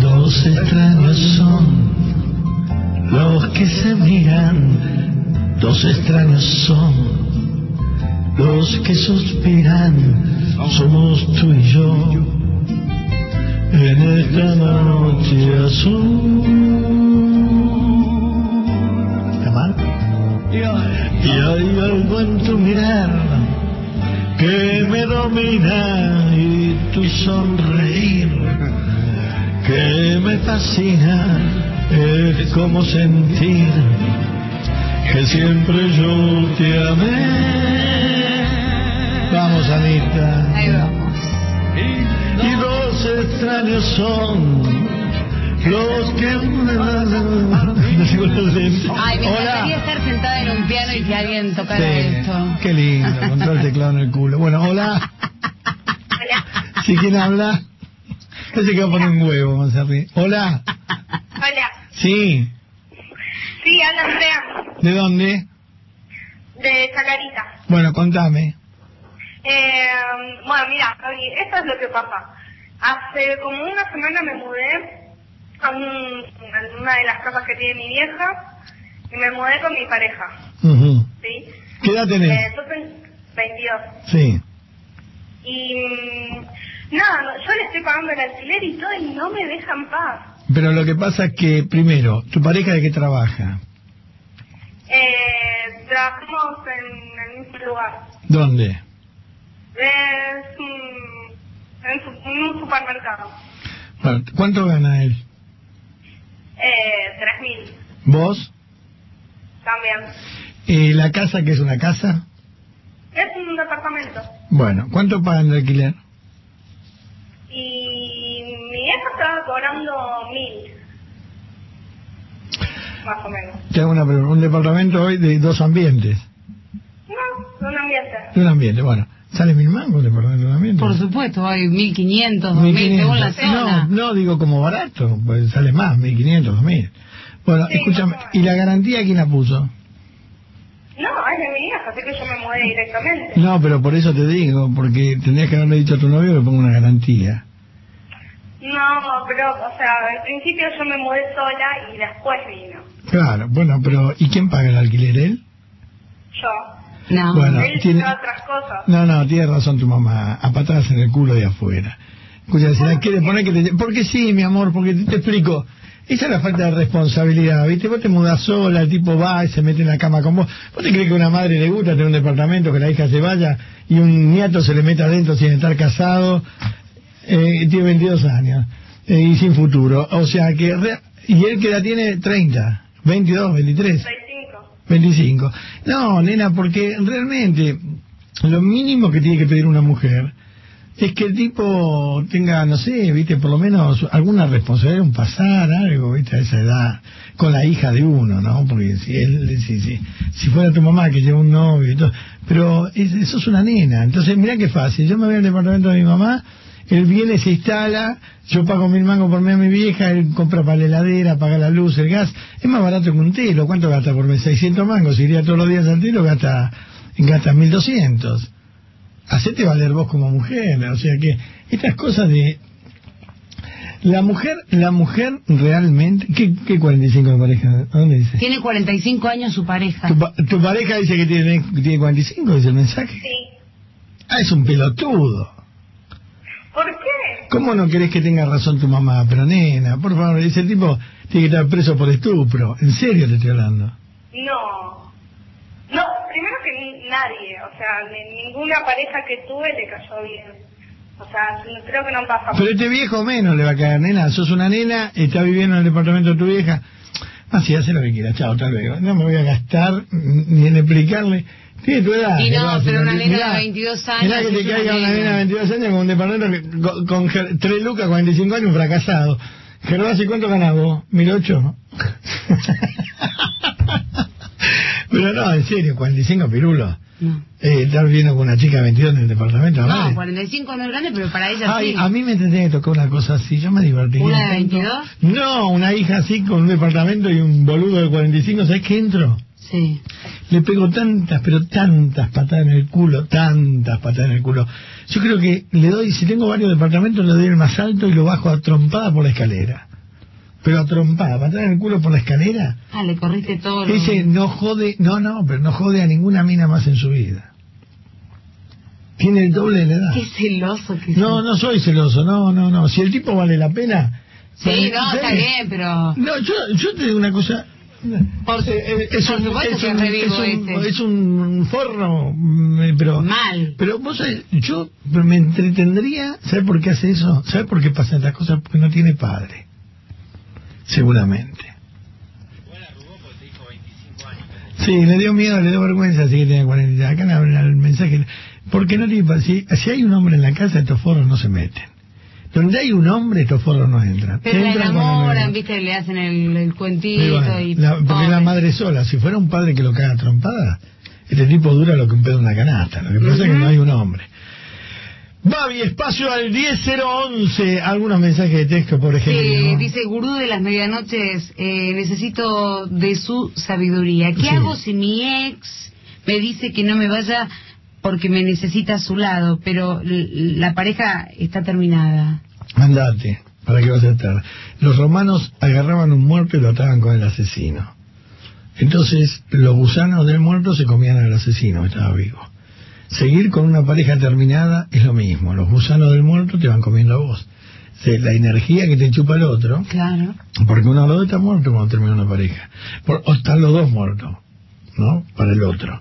Dos extraños son los que se miran, dos extraños son los que suspiran, somos tú y yo en esta noche azul. ¿Está mal? Y hay algo que me domina y tu sonreír que me fascina es como sentir que siempre yo te amé. Vamos, Anita. Ahí vamos. Y los extraños son los que... No lentes. Ay, me Hola. encantaría estar sentada en un piano y que alguien tocara Sí, esto. qué lindo, con todo el teclado en el culo. Bueno, hola. ¿Sí quién habla? Parece que va a poner un huevo, reír. Hola. Hola. Sí. Sí, habla Andrea, ¿De dónde? de Chacarita. Bueno, contame. Eh, bueno, mira, Javi, esto es lo que pasa. Hace como una semana me mudé a, un- a una de las casas que tiene mi vieja y me mudé con mi pareja. ¿sí? ¿Qué edad tenés? Eh, yo tengo 22. Sí. Y mm, nada, yo le estoy pagando el alquiler y todo y no me dejan paz. Pero lo que pasa es que, primero, ¿tu pareja de qué trabaja? Eh, trabajamos en el mismo lugar. ¿Dónde? Es un, en, un supermercado. Bueno, ¿Cuánto gana él? Eh, 3.000 ¿Vos? también. Eh, ¿La casa que es una casa? Es un departamento. Bueno, ¿cuánto pagan de alquiler? Y vieja estaba cobrando 1.000. Más o menos. Te hago una pregunta. Un departamento hoy de dos ambientes. No, un ambiente. De un ambiente, bueno. ¿Sale mil mangos un departamento de un ambiente? Por supuesto, hay 1500, 2000, 1500. según la zona. No, no digo como barato, pues sale más, 1500, 2000. Bueno, escúchame, ¿y la garantía quién la puso? No, es de mi vieja, así que yo me mudé directamente. No, pero por eso te digo, porque tendrías que haberle dicho a tu novio que ponga una garantía. No, pero, o sea, al principio yo me mudé sola y después vino. Claro, bueno, pero ¿y quién paga el alquiler? ¿Él? Yo. No. Bueno, Él tiene- otras cosas. No, no, tiene razón tu mamá, a patadas en el culo de afuera. Escucha, si la quiere poner que te... Porque sí, mi amor, porque te, te explico. Esa es la falta de responsabilidad, ¿viste? Vos te mudás sola, el tipo va y se mete en la cama con vos. ¿Vos te crees que a una madre le gusta tener un departamento, que la hija se vaya y un nieto se le meta adentro sin estar casado? Eh, tiene 22 años eh, y sin futuro. O sea que... re- Y él que la tiene 30, 22, 23. 25. No, nena, porque realmente lo mínimo que tiene que pedir una mujer es que el tipo tenga, no sé, viste, por lo menos alguna responsabilidad, un pasar, algo, viste, a esa edad, con la hija de uno, ¿no? Porque si él, si, si, si fuera tu mamá que lleva un novio y todo, pero es- eso es una nena, entonces mirá qué fácil, yo me voy al departamento de mi mamá, él viene, se instala, yo pago mil mangos por mí a mi vieja, él compra para la heladera, paga la luz, el gas, es más barato que un telo, ¿cuánto gasta por mes? 600 mangos, si iría todos los días al telo, gasta, gasta 1200 hacete valer vos como mujer, o sea que estas cosas de la mujer, la mujer realmente, ¿qué, qué 45 de pareja? ¿A ¿Dónde dice? Tiene 45 años su pareja. Tu, pa- tu pareja dice que tiene, que tiene 45, dice el mensaje. Sí. Ah, es un pelotudo. ¿Por qué? ¿Cómo no querés que tenga razón tu mamá? Pero nena, por favor, ese tipo tiene que estar preso por estupro. En serio te estoy hablando. No. No, primero que ni- nadie, o sea, ni- ninguna pareja que tuve le cayó bien. O sea, creo que no pasa. Pero este viejo menos le va a caer, nena. Sos una nena, está viviendo en el departamento de tu vieja. Así, hace lo que quiera. Chao, tal vez. No me voy a gastar ni en explicarle. Tiene tu edad. Y no, pero una nena de 22 años. Mirá que te caiga una nena. de 22 años con un departamento con, con ger- tres lucas, 45 años, un fracasado. Gervasio, ¿cuánto ganás vos? ¿1008? Pero no, en serio, 45 pirulos. No. Eh, estar viviendo con una chica de 22 en el departamento. No, madre. 45 no es grande, pero para ella Ay, sí. a mí me tendría que tocar una cosa así, yo me divertiría. ¿Una de tanto. 22? No, una hija así con un departamento y un boludo de 45, ¿sabes qué entro? Sí. Le pego tantas, pero tantas patadas en el culo, tantas patadas en el culo. Yo creo que le doy, si tengo varios departamentos, le doy el más alto y lo bajo a trompada por la escalera. Pero a trompada, patada en el culo por la escalera. Ah, le corriste todo. lo- Ese no jode, no, no, pero no jode a ninguna mina más en su vida. Tiene el doble de la edad. Qué celoso que No, no soy celoso, no, no, no. Si el tipo vale la pena. Sí, no, está bien, pero... No, yo, yo te digo una cosa. Su- Eh, es es un- es un forno, mm, pero... Mal. Pero vos sabés, yo me entretendría, ¿sabes por qué hace eso? ¿Sabes por qué pasan estas cosas? Porque no tiene padre. Seguramente. Sí, le dio miedo, le dio vergüenza, así que tiene 40. Acá le el mensaje. Porque no tiene padre. Si, si hay un hombre en la casa, estos forros no se meten. Donde hay un hombre, estos forros no entran. Pero la Entran enamoran, viste, le hacen el, el y cuentito bueno, y... la- porque la madre sola, si fuera un padre que lo caga trompada, este tipo dura lo que un pedo en una canasta. Lo que pasa es que no hay un hombre. Babi, espacio al 10011. Algunos mensajes de texto, por ejemplo. Sí, dice gurú de las medianoches, eh, necesito de su sabiduría. ¿Qué Sí. hago si mi ex me dice que no me vaya porque me necesita a su lado, pero la pareja está terminada? Andate, ¿para qué vas a estar? Los romanos agarraban un muerto y lo ataban con el asesino. Entonces, los gusanos del muerto se comían al asesino, que estaba vivo. Seguir con una pareja terminada es lo mismo. Los gusanos del muerto te van comiendo a vos. La energía que te chupa el otro, Claro. porque uno de los dos está muerto cuando termina una pareja. Por- o están los dos muertos, ¿no? Para el otro.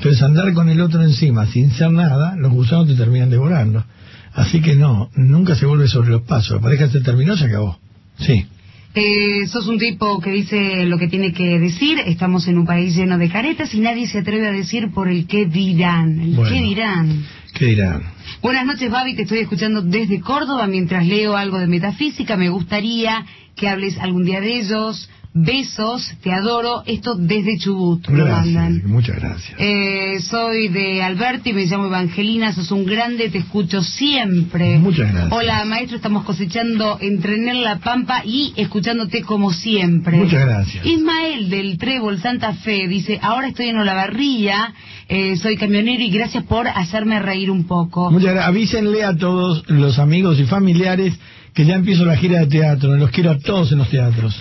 Entonces andar con el otro encima sin ser nada, los gusanos te terminan devorando. Así que no, nunca se vuelve sobre los pasos. La pareja se terminó, se acabó. Sí. Eh, sos un tipo que dice lo que tiene que decir, estamos en un país lleno de caretas y nadie se atreve a decir por el qué dirán. El Bueno. qué dirán. ¿Qué dirán? Buenas noches, Babi, te estoy escuchando desde Córdoba mientras leo algo de metafísica. Me gustaría que hables algún día de ellos. Besos, te adoro. Esto desde Chubut, lo mandan. Gracias, muchas gracias. Eh, soy de Alberti, me llamo Evangelina, sos un grande, te escucho siempre. Muchas gracias. Hola, maestro, estamos cosechando entrenar la pampa y escuchándote como siempre. Muchas gracias. Ismael del Trébol Santa Fe dice, ahora estoy en Olavarría, eh, soy camionero y gracias por hacerme reír un poco. Muchas gracias. Avísenle a todos los amigos y familiares que ya empiezo la gira de teatro. Los quiero a todos en los teatros.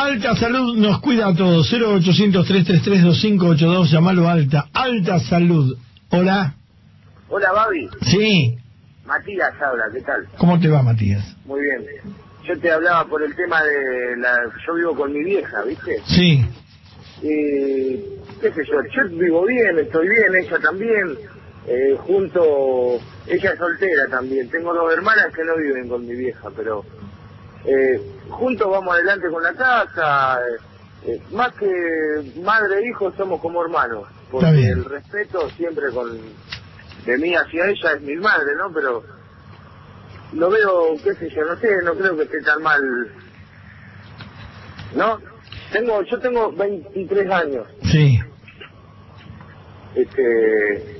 Alta Salud nos cuida a todos. 0800-333-2582. Llamalo Alta. Alta Salud. Hola. Hola, Babi. Sí. Matías habla, ¿qué tal? ¿Cómo te va, Matías? Muy bien. Yo te hablaba por el tema de la... Yo vivo con mi vieja, ¿viste? Sí. Y... qué sé yo, yo vivo bien, estoy bien, ella también. Eh, junto... Ella es soltera también. Tengo dos hermanas que no viven con mi vieja, pero... Eh, juntos vamos adelante con la casa. eh, eh, más que madre e hijo somos como hermanos. Porque el respeto siempre con de mí hacia ella es mi madre, ¿no? Pero lo veo, qué sé yo, no sé, no creo que esté tan mal. ¿No? Tengo, yo tengo 23 años. Sí. Este,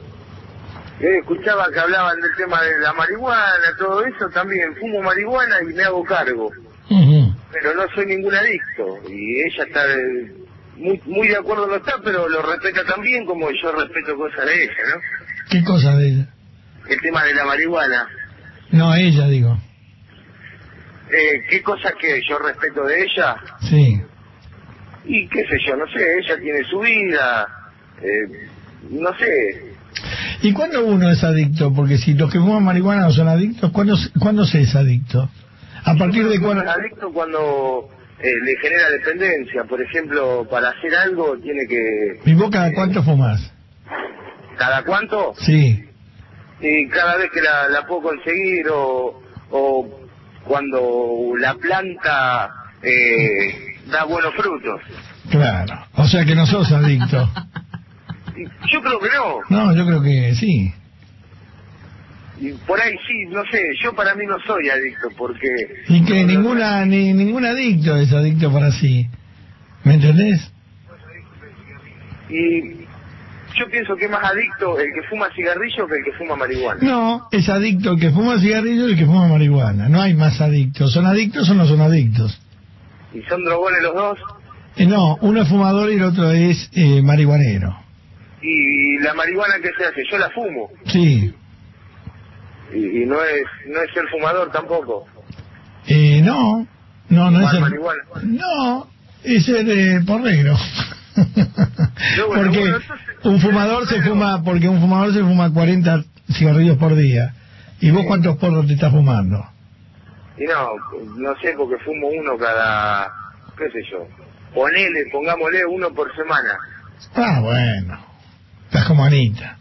eh, escuchaba que hablaban del tema de la marihuana, todo eso también. Fumo marihuana y me hago cargo. Pero no soy ningún adicto. Y ella está eh, muy, muy de acuerdo no está, pero lo respeta también como yo respeto cosas de ella, ¿no? ¿Qué cosa de ella? El tema de la marihuana. No, ella, digo. Eh, ¿Qué cosas que yo respeto de ella? Sí. Y qué sé yo, no sé, ella tiene su vida. Eh, no sé, ¿Y cuándo uno es adicto? Porque si los que fuman marihuana no son adictos, ¿cuándo, ¿cuándo se es adicto? ¿A partir de cuándo? es adicto cuando eh, le genera dependencia. Por ejemplo, para hacer algo tiene que... ¿Y vos cada cuánto fumás? ¿Cada cuánto? Sí. Y cada vez que la, la puedo conseguir o, o cuando la planta eh, da buenos frutos. Claro. O sea que no sos adicto. Yo creo que no. No, yo creo que sí. Y por ahí sí, no sé, yo para mí no soy adicto porque... Y que ninguna, ni ningún adicto es adicto para sí. ¿Me entendés? Y yo pienso que es más adicto el que fuma cigarrillo que el que fuma marihuana. No, es adicto el que fuma cigarrillo y el que fuma marihuana. No hay más adictos. ¿Son adictos o no son adictos? ¿Y son drogones los dos? Eh, no, uno es fumador y el otro es eh, marihuanero. Y la marihuana que se hace, yo la fumo. Sí. Y, y no es no es ser fumador tampoco. Eh, no, no, no es el... marihuana. No, es el eh, porrero. Yo, bueno, porque bueno, entonces- un fumador se fuma, porque un fumador se fuma 40 cigarrillos por día. ¿Y vos cuántos porros te estás fumando? Y no, no sé, porque fumo uno cada, qué sé yo, Ponele, pongámosle uno por semana. Ah, bueno. Estás como Anita.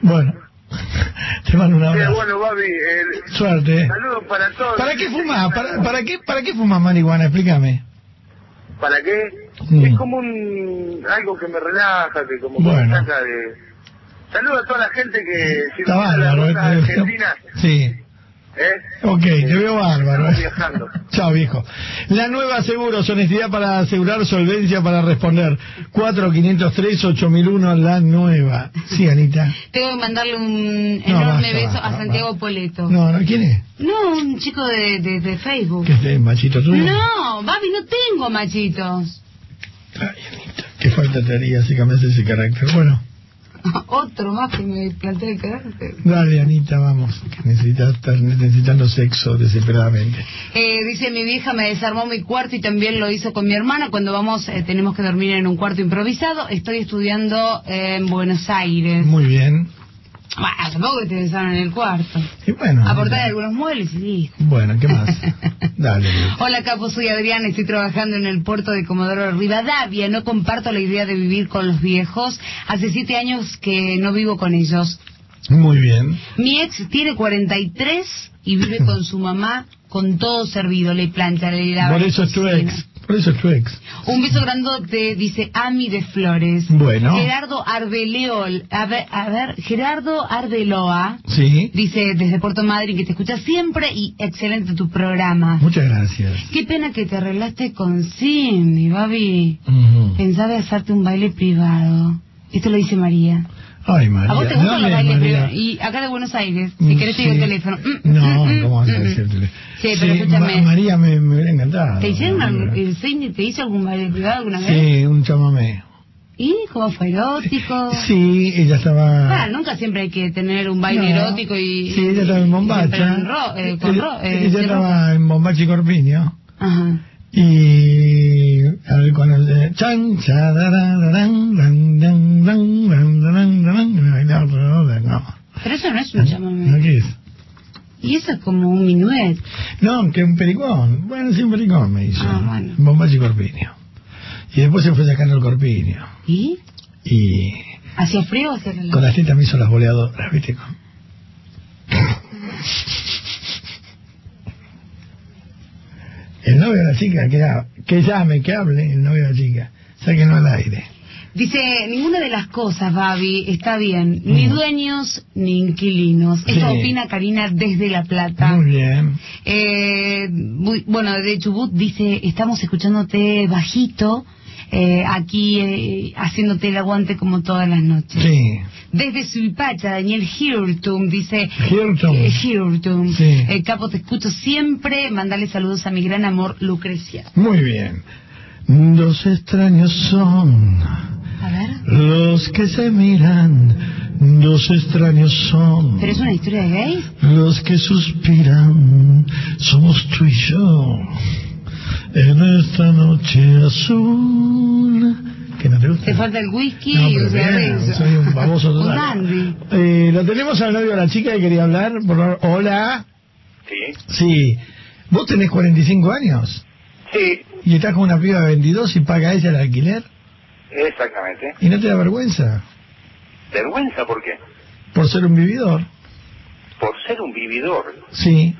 Bueno. Te mando un Sí, abrazo. bueno, Babi, el... Suerte. saludos para todos. ¿Para qué fumas? ¿Para, para qué, ¿Para qué fumas marihuana? Explícame. ¿Para qué? Mm. Es como un algo que me relaja, que como que Bueno. me saca de... Saludos a toda la gente que Está circula la bárbaro. ruta eh, argentina, Sí. ¿Eh? Ok, te veo bárbaro. Viajando. Chao, viejo. La nueva Seguros, honestidad para asegurar, solvencia para responder. 4503-8001, la nueva. Sí, Anita. Tengo que mandarle un No, enorme basta, beso basta, a Santiago Poleto. No, no, ¿quién es? No, un chico de, de, de Facebook. ¿Que es machito tuyo? No, Babi, no tengo machitos. Qué falta te haría si cambias ese carácter. Bueno, Otro más que me plantea el carácter. dale, Anita, vamos. Que necesitas estar necesitando sexo desesperadamente. Eh, dice, mi vieja me desarmó mi cuarto y también lo hizo con mi hermana. Cuando vamos, eh, tenemos que dormir en un cuarto improvisado. Estoy estudiando en Buenos Aires. Muy bien. Bueno, tampoco que te desarman en el cuarto. Y bueno, Aportar algunos muebles y listo. bueno, ¿qué más? Dale. Hola Capo, soy Adriana, estoy trabajando en el puerto de Comodoro Rivadavia. No comparto la idea de vivir con los viejos. Hace siete años que no vivo con ellos. Muy bien. Mi ex tiene 43 y vive con su mamá con todo servido. Le plancha, le lava. Por eso es tu ex. Por eso es tu ex. Un beso grandote, dice Ami de Flores. Bueno. Gerardo Arbeleol, a ver, a ver, Gerardo Arbeloa. Sí. Dice desde Puerto Madryn que te escucha siempre y excelente tu programa. Muchas gracias. Qué pena que te arreglaste con Cindy, Babi. Ujú. Pensaba hacerte un baile privado. Esto lo dice María. Ay, María. ¿A vos te ¿de gustan los es bailes María? Y acá de Buenos Aires. Mm, Si querés te digo sí. el teléfono. Mm, No, mm, ¿cómo vas a mm, decirte? Sí, pero escúchame. Ma- María me, me hubiera encantado. ¿Te hicieron el Cindy te hizo algún baile privado alguna vez? Sí, un chamamé. ¿Y cómo fue erótico? Sí, ella estaba... Ah, nunca siempre hay que tener un baile No. erótico y... Sí, ella estaba en bombacha. en ro- eh, con ro- eh, ella estaba en bombacha y corpiño. Ajá. Y... A ver, Chan, bailaba alrededor de- No. Pero eso no es un chamamé. ¿No qué es? Y eso es como un minuet. No, que un pericón. Bueno, sí, un pericón me hizo. Ah, bueno. Y corpiño. Y después se fue sacando el corpiño. ¿Y? Y ¿Hacía frío o hacía con las tetas me hizo las boleadoras, ¿viste? Con- El novio de la chica, que, que llame, que hable, el novio de la chica. Sáquenlo al aire. Dice, ninguna de las cosas, Babi, está bien. Ni dueños ni inquilinos. Eso Mm. Sí. opina Karina desde La Plata. Muy bien. Eh, muy- bueno, de Chubut dice, estamos escuchándote bajito, eh, aquí eh, haciéndote el aguante como todas las noches. Sí. Desde Suipacha, Daniel Hirtum dice... Hirtum. eh, Hirtum. Sí. Eh, Capo, te escucho siempre. Mandale saludos a mi gran amor, Lucrecia. Muy bien. Dos extraños son A ver. los que se miran. Dos extraños son ¿Pero es una historia de gays? los que suspiran. Somos tú y yo en esta noche azul. ¿Que no te gusta? Te falta el whisky No, y bien, cigarrillo. soy un baboso Un total. dandy. Eh, lo tenemos al novio de la chica que quería hablar. Por. Hola. Sí. Sí. ¿Vos tenés 45 años? Sí, ¿Y estás con una piba de 22 y paga ella el alquiler? exactamente. ¿Y no te da vergüenza? ¿Vergüenza por qué? Por ser un vividor. Por ser un vividor. Sí.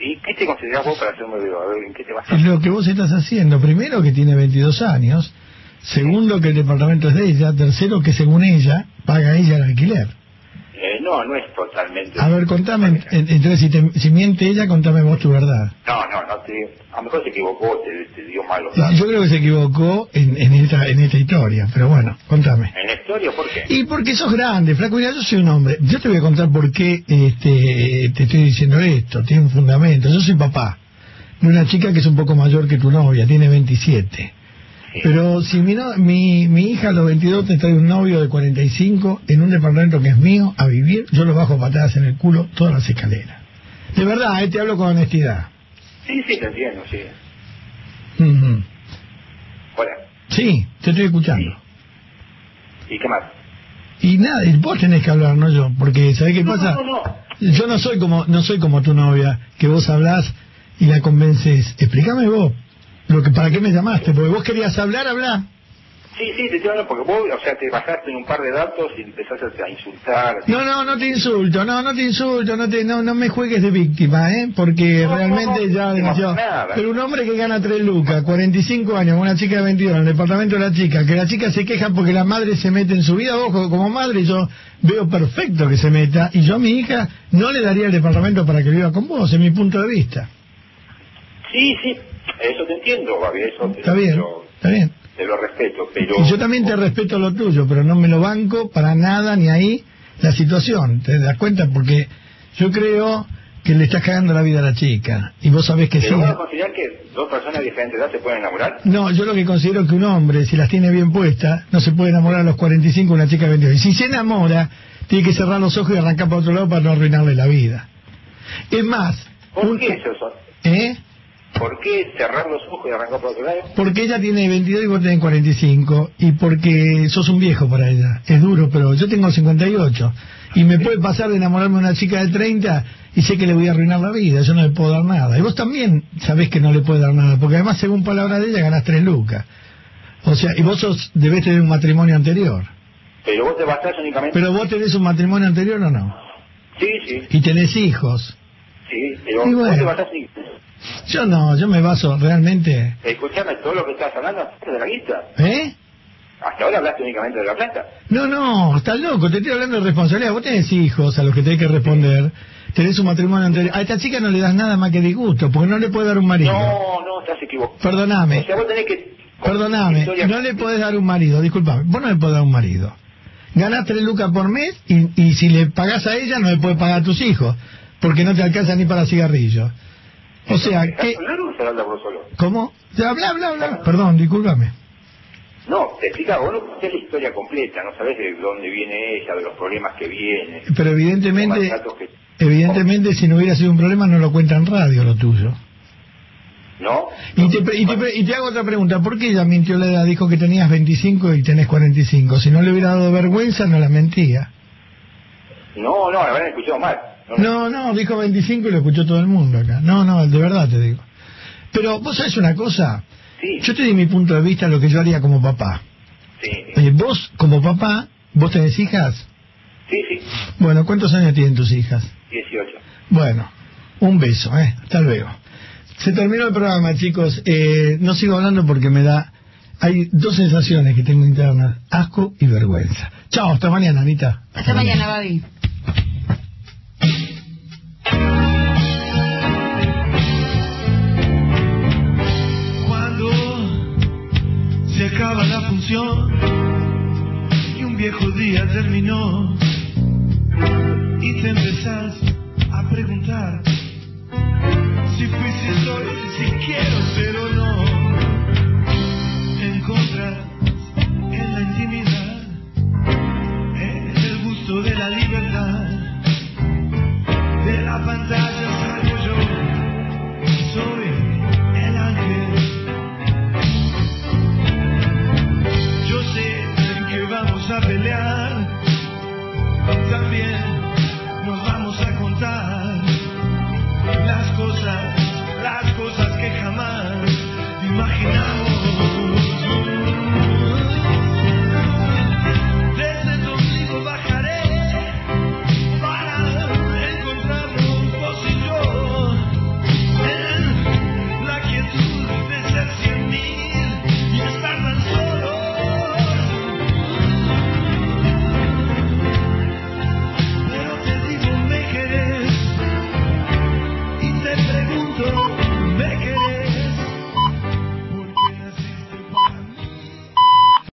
¿Y qué te consideras vos para ser un vividor? A ver, ¿en qué te vas a Es lo que vos estás haciendo. Primero, que tiene 22 años. Segundo, que el departamento es de ella. Tercero, que según ella, paga ella el alquiler. Eh, no, no es totalmente... A ver, contame. en- Entonces, si, te- si miente ella, contame vos tu verdad. No, no, no te... A lo mejor se equivocó, te, te dio malos Yo datos. creo que se equivocó en, en esta, en esta historia. Pero bueno, contame. ¿En la historia por qué? Y porque sos grande, flaco, mira, yo soy un hombre. Yo te voy a contar por qué este, te estoy diciendo esto, tiene un fundamento. Yo soy papá de una chica que es un poco mayor que tu novia, tiene 27. Pero si mi, no- mi, mi hija a los 22 te trae un novio de 45 en un departamento que es mío a vivir, yo lo bajo patadas en el culo todas las escaleras. De verdad, eh, te hablo con honestidad. Sí, sí, te entiendo, sí. Hola. Sí, te estoy escuchando. ¿Y qué más? Y nada, y vos tenés que hablar, no yo, porque ¿sabés qué pasa? No, no, no. Yo no soy como no soy como tu novia, que vos hablás y la convences. Explícame vos. Lo que, ¿Para qué me llamaste? Porque vos querías hablar, hablar. Sí, sí, te estoy hablando porque vos, o sea, te basaste en un par de datos y empezaste a insultar. No, no, no te insulto, no, no te insulto, no te, no, no me juegues de víctima, ¿eh? Porque realmente ya demasiado. Pero un hombre que gana 3 lucas, 45 años, una chica de 22 en el departamento de la chica, que la chica se queja porque la madre se mete en su vida, ojo, como madre yo veo perfecto que se meta, y yo a mi hija no le daría el departamento para que viva con vos, en mi punto de vista. Sí, sí, eso te entiendo, Gaby, eso te, Está bien, lo- está bien. te lo respeto, pero... Y yo también te respeto lo tuyo, pero no me lo banco para nada ni ahí la situación. ¿Te das cuenta? Porque yo creo que le estás cagando la vida a la chica. Y vos sabés que sí. ¿Pero vos considerás que dos personas de diferente edad se pueden enamorar? No, yo lo que considero que un hombre, si las tiene bien puestas, no se puede enamorar a los 45 de una chica de 22. Y si se enamora, tiene que cerrar los ojos y arrancar para otro lado para no arruinarle la vida. Es más, ¿Por qué eso? ¿eh? ¿Por qué cerrar los ojos y arrancar por otro lado? Porque ella tiene 22 y vos tenés 45 y porque sos un viejo para ella. Es duro, pero yo tengo 58 y me puede pasar de enamorarme de una chica de 30 y sé que le voy a arruinar la vida, yo no le puedo dar nada. Y vos también sabés que no le puedes dar nada, porque además según palabras de ella ganás 3 lucas. O sea, y vos sos, debés tener un matrimonio anterior. Pero vos te basás únicamente... Pero vos tenés un matrimonio anterior o no? Sí, sí, Y tenés hijos. Sí, pero vos te en... Yo no, yo me baso realmente... Escuchame, todo lo que estás hablando es de la guita. ¿Eh? Hasta ahora hablaste únicamente de la plata. No, no, estás loco, te estoy hablando de responsabilidad. Vos tenés hijos a los que tenés que responder. Tenés un matrimonio anterior. A esta chica no le das nada más que disgusto, porque no le puedes dar un marido. No, no, estás equivocado. Perdoname, O sea, vos tenés que... perdoname. historia- No le podés dar un marido, disculpame. Vos no le podés dar un marido. Ganás tres lucas por mes y, y si le pagás a ella no le puedes pagar a tus hijos, porque no te alcanza ni para cigarrillos. O sea, ¿Estás ¿qué? hablando o estás hablando vos solo? ¿Cómo? Ya, bla, bla, bla. Perdón, discúlpame. No, te explica, vos no conocés la historia completa, no sabés de dónde viene ella, de los problemas que viene. Pero evidentemente, que- evidentemente si no hubiera sido un problema no lo cuenta en radio lo tuyo. ¿No? Y te, y, te, y te hago otra pregunta, ¿por qué ella mintió la edad? Dijo que tenías 25 y tenés 45. Si no le hubiera dado vergüenza, no la mentía. No, no, la habrán escuchado mal. No, no, dijo 25 y lo escuchó todo el mundo acá. No, no, de verdad te digo. Pero vos sabés una cosa, Sí, yo te di mi punto de vista lo que yo haría como papá. sí, Eh, vos, como papá, ¿vos tenés hijas? sí, sí, Bueno, ¿cuántos años tienen tus hijas? 18. Bueno, un beso, ¿eh? Hasta luego. Se terminó el programa, chicos. Eh, no sigo hablando porque me da... Hay dos sensaciones que tengo internas, asco y vergüenza. Chao, hasta mañana, Anita. Hasta mañana, Babi. acaba la función y un viejo día terminó y te empezás a preguntar si fui, si soy, si quiero ser o no. Encontrar en la intimidad en el gusto de la libertad, de la pantalla salgo yo, soy. pelear, también nos vamos a contar las cosas, las cosas que jamás imaginamos.